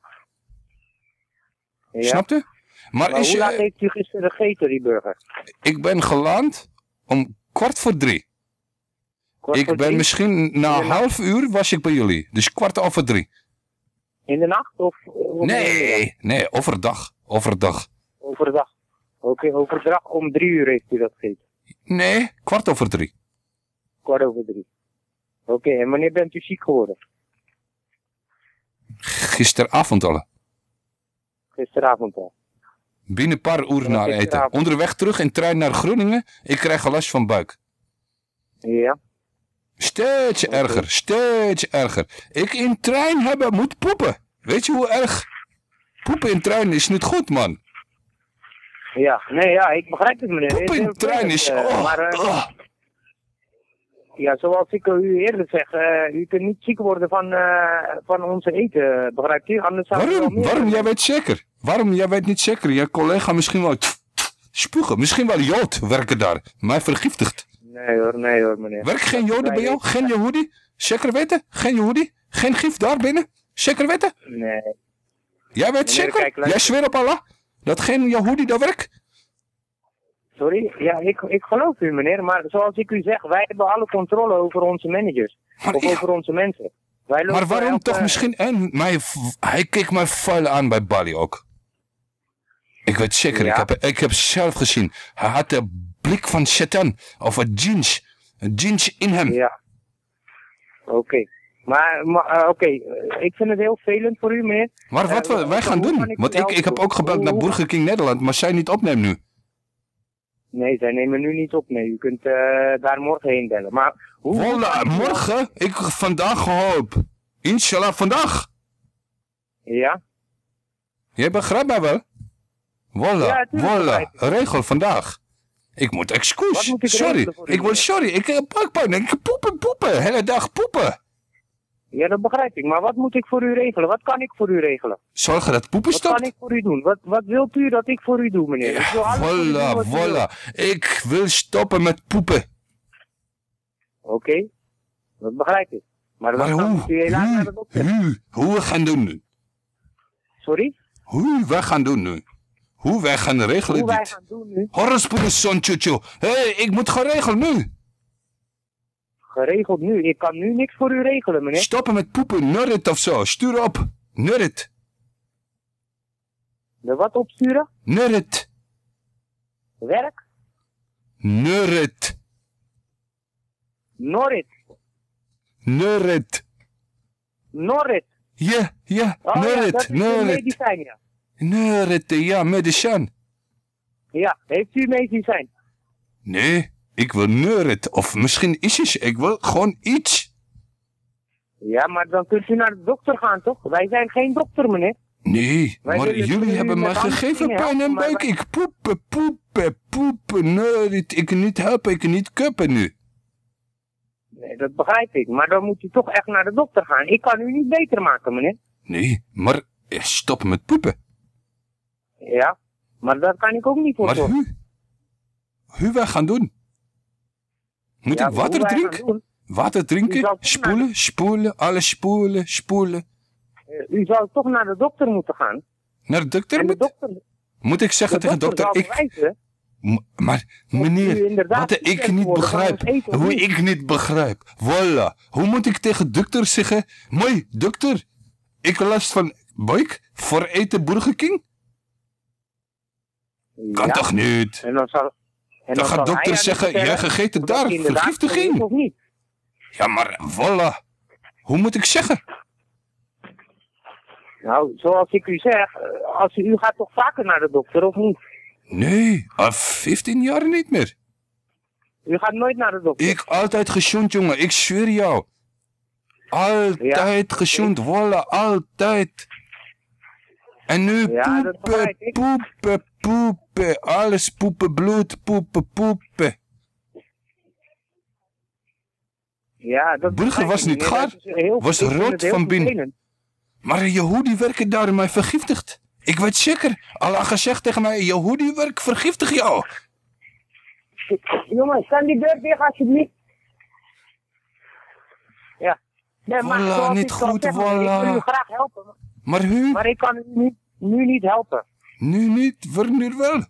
[SPEAKER 20] Ja.
[SPEAKER 1] Snapt u? Maar,
[SPEAKER 20] Maar
[SPEAKER 1] is,
[SPEAKER 20] hoe laat heeft u gisteren gegeten, die burger?
[SPEAKER 1] ik ben geland om kwart voor drie.
[SPEAKER 20] Kwart
[SPEAKER 1] ik
[SPEAKER 20] voor
[SPEAKER 1] ben
[SPEAKER 20] drie?
[SPEAKER 1] misschien na half uur was ik bij jullie. Dus kwart over drie.
[SPEAKER 20] In de nacht of?
[SPEAKER 1] Nee, nee, overdag. Overdag.
[SPEAKER 20] Overdag. Oké, overdag om drie uur heeft u dat gegeten.
[SPEAKER 1] Nee, kwart over drie.
[SPEAKER 20] Kwart over drie. Oké, en wanneer bent u ziek geworden?
[SPEAKER 1] Gisteravond al.
[SPEAKER 20] Gisteravond al.
[SPEAKER 1] Binnen een paar uur naar eten. Onderweg terug in trein naar Groningen. Ik krijg last van buik.
[SPEAKER 20] Ja.
[SPEAKER 1] Steeds erger, steeds erger. Ik in trein hebben moet poepen. Weet je hoe erg? Poepen in trein is niet goed, man.
[SPEAKER 20] Ja, nee, ja, ik begrijp het meneer.
[SPEAKER 1] Poepen in trein is...
[SPEAKER 20] eh,
[SPEAKER 1] Oh,
[SPEAKER 20] maar, eh,
[SPEAKER 1] oh.
[SPEAKER 20] Ja, zoals ik u eerder zeg, eh, u kunt niet ziek worden van, eh, van onze eten, begrijpt u? Anders
[SPEAKER 1] Waarom?
[SPEAKER 20] meer-
[SPEAKER 1] Waarom? Jij weet zeker. Waarom? Jij weet niet zeker. Je collega misschien wel tf, tf, spugen. Misschien wel jood werken daar. Mij vergiftigd.
[SPEAKER 20] Nee hoor, nee hoor meneer.
[SPEAKER 1] Werkt geen joden bij jou? Geen Yehudi? Zeker weten? Geen Yehudi? Geen gif daar binnen? Zeker weten?
[SPEAKER 20] Nee.
[SPEAKER 1] Jij weet
[SPEAKER 20] Meneer,
[SPEAKER 1] zeker?
[SPEAKER 20] kijk.
[SPEAKER 1] Jij zweert op Allah? Dat geen Yehudi daar werkt?
[SPEAKER 20] Sorry? Ja, ik, ik geloof u meneer, maar zoals ik u zeg, wij hebben alle controle over onze managers. of over onze mensen. Wij
[SPEAKER 1] Maar waarom toch misschien... En mij, hij keek mij vuil aan bij Bali ook. Ik weet zeker, ik, heb, ik heb zelf gezien. Hij had de blik van Satan. Of een jeans. Een jeans in hem.
[SPEAKER 20] Ja. Oké. Maar, maar eh, oké, ik vind het heel vervelend voor u meneer.
[SPEAKER 1] Maar wat
[SPEAKER 20] Eh,
[SPEAKER 1] we, wij gaan doen? Want ik, ik heb ook gebeld naar Burger King Nederland. Maar zij niet opnemen nu.
[SPEAKER 20] Nee, zij nemen nu niet op. Nee, u kunt eh, daar morgen heen bellen. Maar hoe...
[SPEAKER 1] Voila, morgen? Ik vandaag gehoop. Inshallah, vandaag.
[SPEAKER 20] Ja?
[SPEAKER 1] Jij begrijpt mij wel? Voila,
[SPEAKER 20] Ja, ik.
[SPEAKER 1] Regel vandaag. Ik moet excuus. Sorry. Ik wil sorry. Ik heb buikpijn. Ik poepen, poepen. Hele dag poepen.
[SPEAKER 20] Ja, dat begrijp ik. Maar wat moet ik voor u regelen? Wat kan ik voor u regelen?
[SPEAKER 1] Zorgen dat poepen
[SPEAKER 20] Wat kan
[SPEAKER 1] stopt.
[SPEAKER 20] ik voor u doen? Wat, wat wilt u dat ik voor u doe, meneer? ik wil doen wat u wilt.
[SPEAKER 1] voila. Ik wil stoppen met poepen.
[SPEAKER 20] Oké, dat begrijp ik. Maar
[SPEAKER 1] Maar hoe?
[SPEAKER 20] u helaas.
[SPEAKER 1] Hoe? Hoe we gaan doen nu?
[SPEAKER 20] Sorry?
[SPEAKER 1] Hoe wij gaan doen nu? Hoe wij gaan regelen
[SPEAKER 20] Hoe wij
[SPEAKER 1] dit?
[SPEAKER 20] gaan doen nu?
[SPEAKER 1] Hé, hey, ik moet gaan regelen nu.
[SPEAKER 20] Geregeld nu. Ik kan nu niks voor u regelen, meneer.
[SPEAKER 1] Stoppen met poepen, nurrit of zo. Stuur op. Nurrit.
[SPEAKER 20] De wat opsturen?
[SPEAKER 1] Nurrit.
[SPEAKER 20] Werk?
[SPEAKER 1] Nurrit.
[SPEAKER 20] Norrit.
[SPEAKER 1] Nurrit.
[SPEAKER 20] Norrit.
[SPEAKER 1] Ja, ja,
[SPEAKER 20] Oh ja,
[SPEAKER 1] nurrit, nurrit.
[SPEAKER 20] medicijn, ja.
[SPEAKER 1] Nurrit, ja, medicijn.
[SPEAKER 20] Ja, heeft u medicijn?
[SPEAKER 1] Nee, ik wil nurrit. Of misschien iets. Ik wil gewoon iets.
[SPEAKER 20] Ja, maar dan kunt u naar de dokter gaan, toch? Wij zijn geen dokter, meneer.
[SPEAKER 1] Nee,
[SPEAKER 20] Wij
[SPEAKER 1] maar jullie
[SPEAKER 20] u
[SPEAKER 1] hebben mij
[SPEAKER 20] andere
[SPEAKER 1] gegeven pijn en buik. Ik poepen, poepen, poepen, nurrit. Ik niet helpen, ik niet kuppen nu.
[SPEAKER 20] Nee, dat begrijp ik. Maar dan moet u toch echt naar de dokter gaan. Ik kan u niet beter maken, meneer.
[SPEAKER 1] Nee, maar stop met poepen.
[SPEAKER 20] Ja, maar daar kan ik ook niet voor
[SPEAKER 1] Maar hoe? Hoe wij gaan doen? Moet
[SPEAKER 20] Ja,
[SPEAKER 1] ik water drinken? Water drinken? Spoelen, spoelen, alles spoelen, spoelen.
[SPEAKER 20] Eh, U zou toch naar de dokter moeten gaan.
[SPEAKER 1] Naar de dokter
[SPEAKER 20] En de
[SPEAKER 1] moet?
[SPEAKER 20] dokter,
[SPEAKER 1] Moet ik zeggen
[SPEAKER 20] de
[SPEAKER 1] tegen de
[SPEAKER 20] dokter
[SPEAKER 1] ik... Maar meneer, wat ik niet begrijp, hoe ik niet begrijp, voilà. Hoe moet ik tegen dokter zeggen, mooi dokter, ik last van buik voor eten Burger King? Kan
[SPEAKER 20] Ja.
[SPEAKER 1] toch niet?
[SPEAKER 20] En dan zal, en
[SPEAKER 1] Dan
[SPEAKER 20] dan
[SPEAKER 1] gaat dokter zeggen, jij gegeten daar, vergiftiging.
[SPEAKER 20] Of niet.
[SPEAKER 1] Ja, maar voilà. Hoe moet ik zeggen?
[SPEAKER 20] Nou, zoals ik u zeg, als u, u gaat toch vaker naar de dokter of niet?
[SPEAKER 1] Nee, al 15 jaar niet meer.
[SPEAKER 20] U gaat nooit naar de dokter.
[SPEAKER 1] Ik altijd gezond, jongen, ik zweer jou. Altijd gezond worden, altijd. En nu
[SPEAKER 20] Ja,
[SPEAKER 1] poepen, poepen, poepen. Alles poepen, bloed, poepen, poepen.
[SPEAKER 20] Ja, dat
[SPEAKER 1] Burger
[SPEAKER 20] begrijp
[SPEAKER 1] was niet gaar, was rood van binnen. Maar Yehudi werken daar mij vergiftigd. Ik weet zeker. Allah gezegd tegen mij, Yehudi werk vergiftig jou.
[SPEAKER 15] Jongens, kan die deur dicht alsjeblieft? Ja. Nee, maar
[SPEAKER 1] Voilà, niet goed,
[SPEAKER 15] meneer, Ik wil
[SPEAKER 1] voilà.
[SPEAKER 15] u graag helpen.
[SPEAKER 1] Maar u?
[SPEAKER 15] Maar ik kan u nu, nu niet helpen.
[SPEAKER 1] Nu niet, wanneer wel?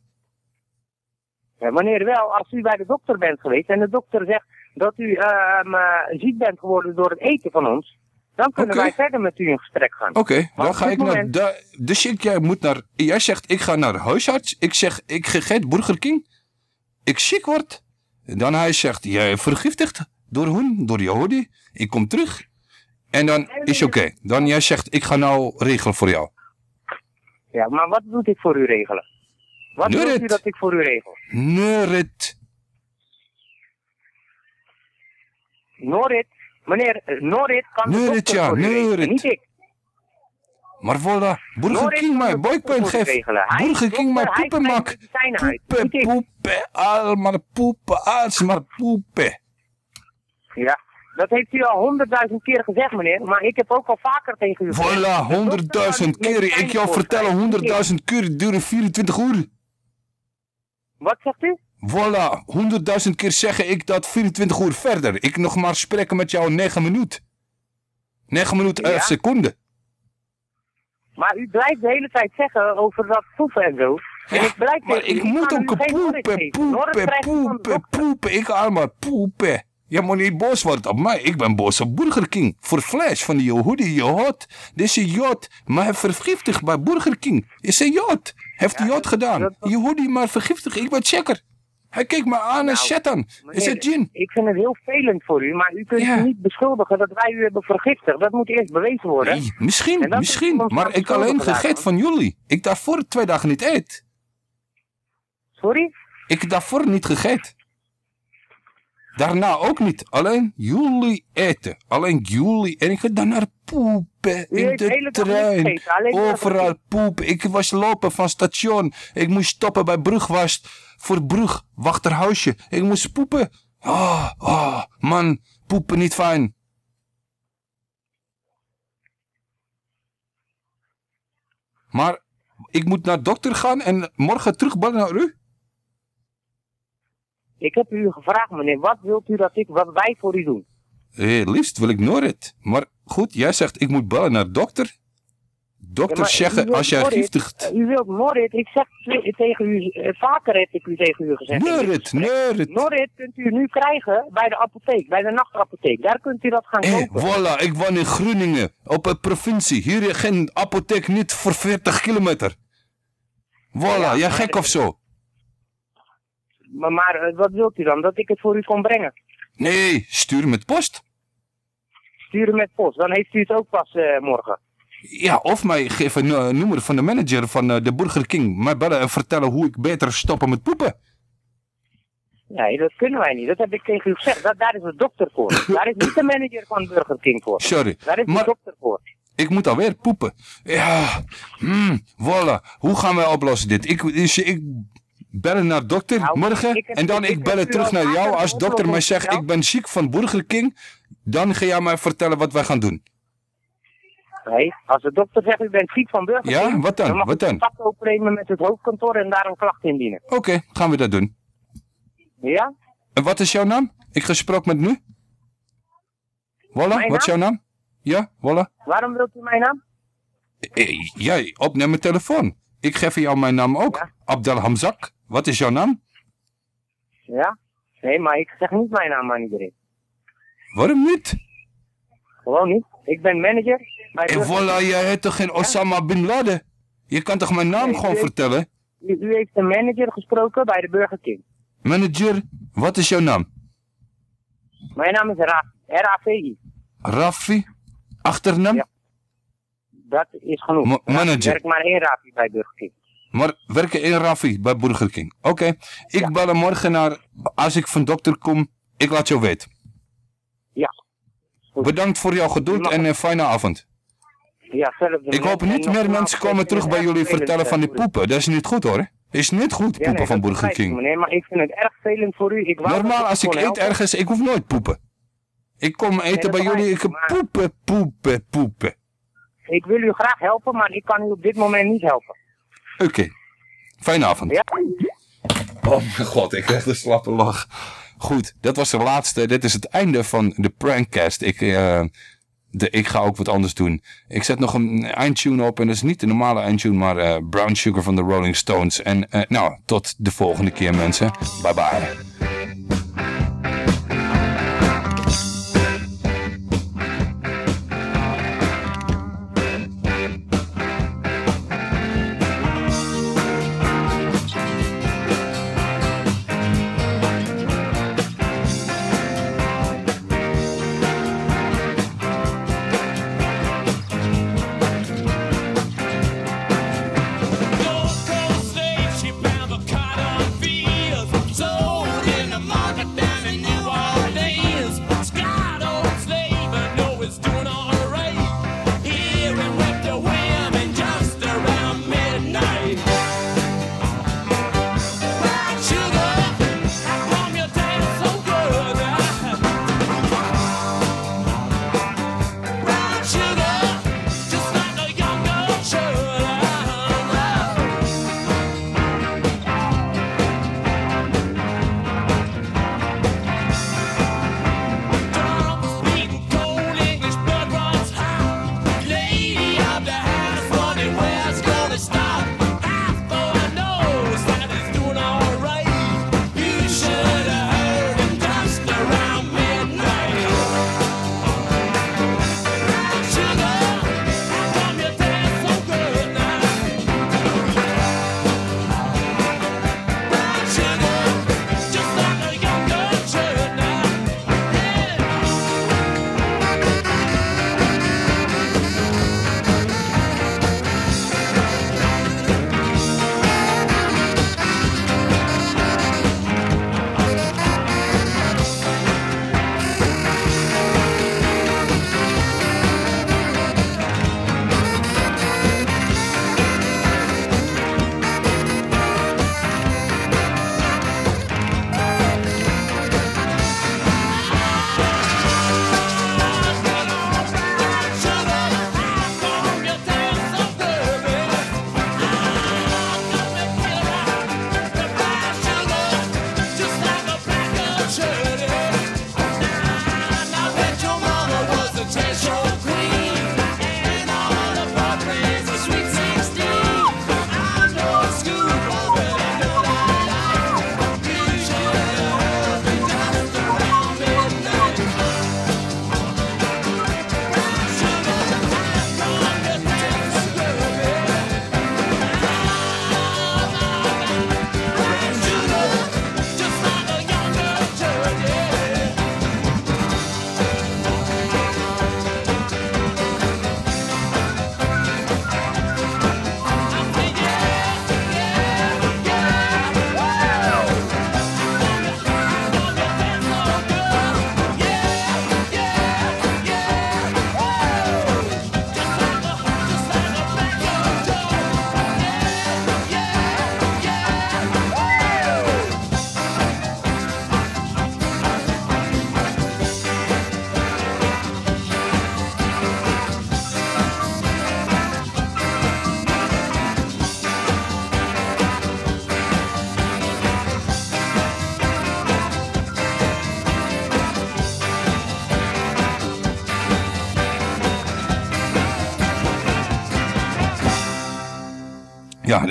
[SPEAKER 20] Ja, wanneer wel, als u bij de dokter bent geweest en de dokter zegt dat u ehm, eh, ziek bent geworden door het eten van ons, dan kunnen wij verder met u in gesprek gaan.
[SPEAKER 1] Oké, dan ga ik naar... De, dus ik, jij, moet naar, jij zegt, ik ga naar huisarts. Ik zeg, ik gegeet Burger King. Ik ziek word. Dan hij zegt, jij vergiftigd door hun, door Yehudi. Ik kom terug. En dan is oké. Dan jij zegt, ik ga nou regelen voor jou.
[SPEAKER 20] Ja, maar wat moet ik voor u regelen? Wat wilt u dat ik voor u regel?
[SPEAKER 1] Neurit.
[SPEAKER 20] Norit, meneer, eh, Norit kan dokter
[SPEAKER 1] ja,
[SPEAKER 20] voor
[SPEAKER 1] Neurit.
[SPEAKER 20] niet ik.
[SPEAKER 1] Maar voilà, Burger
[SPEAKER 20] Norit
[SPEAKER 1] King mij
[SPEAKER 20] u
[SPEAKER 1] geeft. Burger King mij
[SPEAKER 20] hij
[SPEAKER 1] poepen poepen, allemaal poepen, alles maar poepen.
[SPEAKER 20] Ja, dat heeft u al honderdduizend keer gezegd, meneer. Maar ik heb ook al vaker tegen u gezegd.
[SPEAKER 1] Voilà, honderdduizend keer. Ik jou vertellen, honderdduizend keer duren 24 uur.
[SPEAKER 20] Wat zegt u?
[SPEAKER 1] Voilà, honderdduizend keer zeggen ik dat 24 uur verder. Ik nog maar spreken met jou 9 minuten. 9 minuten 11
[SPEAKER 20] Ja?
[SPEAKER 1] seconden.
[SPEAKER 20] Maar u blijft de hele tijd zeggen over dat poepen en zo. en ik blijf
[SPEAKER 1] Maar ik moet ook poepen, poepen, poepen, poepen. Ik allemaal poepen. Je moet niet boos worden op mij. Ik ben boos op Burger King. Voor flash van die Yehudi, Jehod. Deze Jod, maar hij vergiftigd bij Burger King. Is een Jod. Heeft die Jod gedaan. Yehudi maar vergiftigd. Ik weet zeker. Hij keek me aan en Satan. Is
[SPEAKER 20] Nou, Meneer,
[SPEAKER 1] het Jin?
[SPEAKER 20] Ik vind het heel velend voor u, maar u kunt u niet beschuldigen dat wij u hebben vergiftigd. Dat moet eerst bewezen worden.
[SPEAKER 1] Nee, misschien, misschien. Maar ik alleen gegeten van jullie. Ik daarvoor twee dagen niet eet.
[SPEAKER 20] Sorry?
[SPEAKER 1] Ik daarvoor niet gegeten. Daarna ook niet. Alleen jullie eten. Alleen jullie. En ik ga dan naar poepen. In
[SPEAKER 20] de
[SPEAKER 1] trein. Overal poepen. Ik was lopen van station. Ik moest stoppen bij Brugwast. Voor Brug. Wachterhuisje. Ik moest poepen. Oh, oh, man. Poepen niet fijn. Maar ik moet naar dokter gaan en morgen terugbellen naar u?
[SPEAKER 20] Ik heb u gevraagd, meneer, wat wilt u dat ik, wat wij voor u doen?
[SPEAKER 1] Eh, liefst wil ik Norrit. Maar goed, jij zegt ik moet bellen naar dokter. Dokter
[SPEAKER 20] Ja,
[SPEAKER 1] zeggen als jij
[SPEAKER 20] Norit,
[SPEAKER 1] giftigt.
[SPEAKER 20] eh, U wilt Norit, ik zeg te- tegen u, eh, vaker heb ik u tegen u gezegd.
[SPEAKER 1] Norit, Norit.
[SPEAKER 20] Norit kunt u nu krijgen bij de apotheek, bij de nachtapotheek. Daar kunt u dat gaan
[SPEAKER 1] Eh,
[SPEAKER 20] kopen.
[SPEAKER 1] voilà, ik woon in Groningen, op een provincie. Hier is geen apotheek niet voor 40 kilometer. Voilà, jij gek of zo?
[SPEAKER 20] Maar, maar eh, wat wilt u dan? Dat ik het voor u kon brengen?
[SPEAKER 1] Nee, stuur met post.
[SPEAKER 20] Sturen met post, dan heeft u het ook pas eh, morgen.
[SPEAKER 1] Ja, of mij geef een eh, nummer van de manager van de Burger King. Mij bellen en vertellen hoe ik beter stoppen met poepen.
[SPEAKER 20] Nee, dat kunnen wij niet. Dat heb ik tegen u gezegd. Dat, daar is de dokter voor. daar is niet de manager van Burger King voor.
[SPEAKER 1] Sorry,
[SPEAKER 20] Daar is de dokter voor.
[SPEAKER 1] Ik moet alweer poepen. Ja, hmm, voilà. Hoe gaan wij oplossen dit? Ik, is, ik bellen naar dokter
[SPEAKER 20] Nou,
[SPEAKER 1] morgen
[SPEAKER 20] ik
[SPEAKER 1] en dan
[SPEAKER 20] ik
[SPEAKER 1] ik, bellen terug naar jou. Als dokter mij zegt ik ben ziek van Burger King, dan ga jij mij vertellen wat wij gaan doen.
[SPEAKER 20] Nee, als de dokter zegt u bent ziek van Burger
[SPEAKER 1] Ja,
[SPEAKER 20] King,
[SPEAKER 1] wat dan?
[SPEAKER 20] mag
[SPEAKER 1] Wat dan?
[SPEAKER 20] contact opnemen met het hoofdkantoor en daar een klacht indienen.
[SPEAKER 1] Oké, gaan we dat doen.
[SPEAKER 20] Ja?
[SPEAKER 1] En wat is jouw naam? Ik gesproken met nu.
[SPEAKER 20] Mijn
[SPEAKER 1] wat is jouw naam? Ja, voilà.
[SPEAKER 20] Waarom wilt u mijn naam?
[SPEAKER 1] Eh, Jij, opneem mijn telefoon. Ik geef jou mijn naam ook. Abdel Hamzak. Wat is jouw naam?
[SPEAKER 20] Ja? Nee, maar ik zeg niet mijn naam aan iedereen.
[SPEAKER 1] Waarom niet?
[SPEAKER 20] Gewoon niet. Ik ben manager bij
[SPEAKER 1] En voilà, jij heet toch geen Osama Bin Laden? Je kan toch mijn naam
[SPEAKER 20] Nee,
[SPEAKER 1] gewoon
[SPEAKER 20] u
[SPEAKER 1] vertellen?
[SPEAKER 20] U, u heeft een manager gesproken bij de Burger King.
[SPEAKER 1] Manager, wat is jouw naam?
[SPEAKER 20] Mijn naam is Ra R-A-V-I.
[SPEAKER 1] Rafi? Achternaam?
[SPEAKER 20] Dat is genoeg.
[SPEAKER 1] Ma-
[SPEAKER 20] Er
[SPEAKER 1] manager.
[SPEAKER 20] werkt maar één Rafi bij Burger King.
[SPEAKER 1] Maar werken in Rafi bij Burger King. Oké, ik bel hem morgen naar, als ik van dokter kom, ik laat jou weten.
[SPEAKER 20] Ja.
[SPEAKER 1] bedankt voor jouw geduld en een fijne avond.
[SPEAKER 20] Ja.
[SPEAKER 1] Ik hoop niet meer mensen komen terug bij jullie vertellen van die poepen. Dat is niet goed hoor. Is niet goed,
[SPEAKER 20] Ja,
[SPEAKER 1] poepen
[SPEAKER 20] nee,
[SPEAKER 1] van Burger King.
[SPEAKER 20] meneer, maar ik vind het erg vervelend voor u. Ik
[SPEAKER 1] Normaal, als ik eet
[SPEAKER 20] helpen.
[SPEAKER 1] ergens, ik hoef nooit poepen. Ik kom eten bij jullie, ik poepen, poepen, poepen.
[SPEAKER 20] Ik wil u graag helpen, maar ik kan u op dit moment niet helpen.
[SPEAKER 1] Oké. Fijne avond.
[SPEAKER 20] Ja.
[SPEAKER 1] Oh mijn god, ik krijg de slappe lach. Goed, dat was de laatste. Dit is het einde van de prankcast. Ik, eh, de, ik ga ook wat anders doen. Ik zet nog een eindtune op. En dat is niet de normale eindtune, maar eh, Brown Sugar van de Rolling Stones. En eh, nou, tot de volgende keer mensen. Bye bye.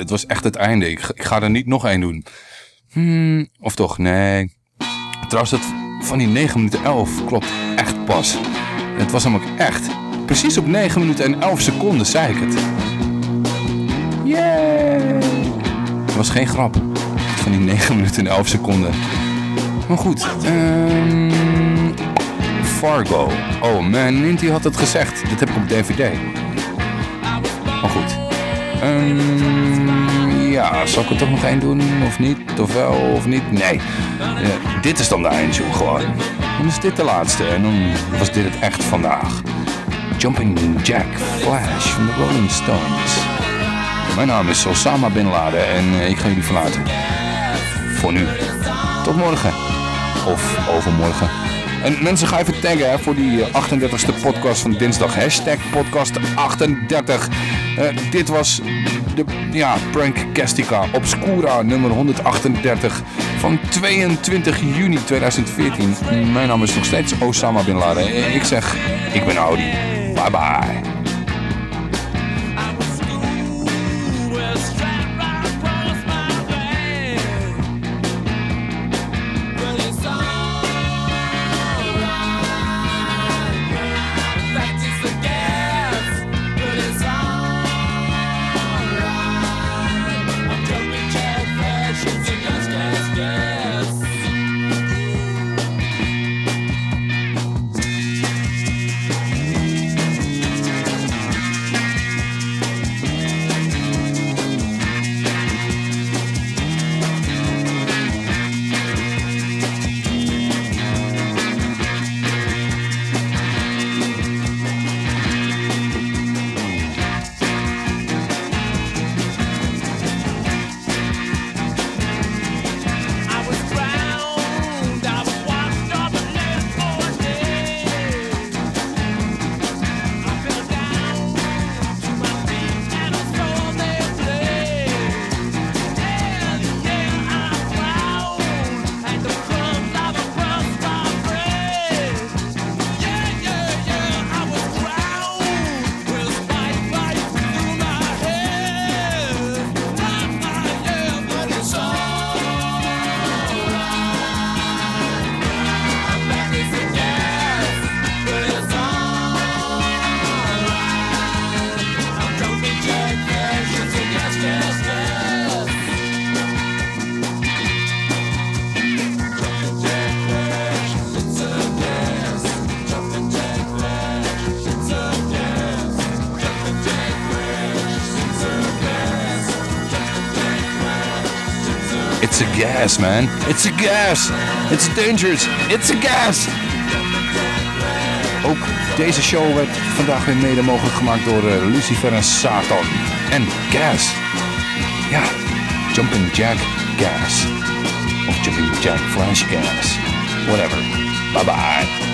[SPEAKER 1] Dit was echt het einde. Ik, ga- ik ga er niet nog één doen. Hmm, of toch? Nee. Trouwens, dat van die 9 minuten 11 klopt echt pas. Het was namelijk echt. Precies op 9 minuten en 11 seconden zei ik het. Yay! Het was geen grap. Van die 9 minuten en 11 seconden. Maar goed. ehm, Fargo. Oh man, Ninty had het gezegd. Dit heb ik op DVD. Maar goed. Ehm, Ja, zal ik er toch nog één doen of niet? Of wel of niet? Nee. dit is dan de eindtune gewoon. Dan is dit de laatste en dan was dit het echt vandaag. Jumping Jack Flash van de Rolling Stones. Mijn naam is Osama Bin Laden en ik ga jullie verlaten. Voor nu. Tot morgen. Of overmorgen. En mensen ga even taggen hè, voor die 38e eh, podcast van dinsdag. Hashtag podcast 38. Dit was de ja, Prank Castica Obscura nummer 138 van 22 juni 2014. Mijn naam is nog steeds Osama Bin Laden. Ik zeg, ik ben Audi. Bye bye. Gas, man. It's a gas. It's dangerous. It's a gas. Ook deze show werd vandaag weer mede mogelijk gemaakt door uh, Lucifer en Satan. En gas. Ja, Jumping Jack gas. Of Jumping Jack Flash gas. Whatever. Bye bye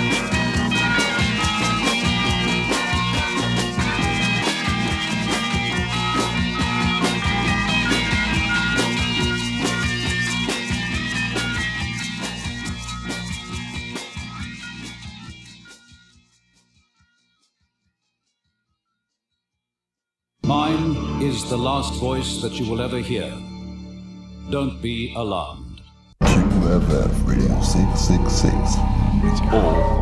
[SPEAKER 21] the last voice that you will ever hear. Don't be alarmed.
[SPEAKER 22] QFF Radio 666. It's all.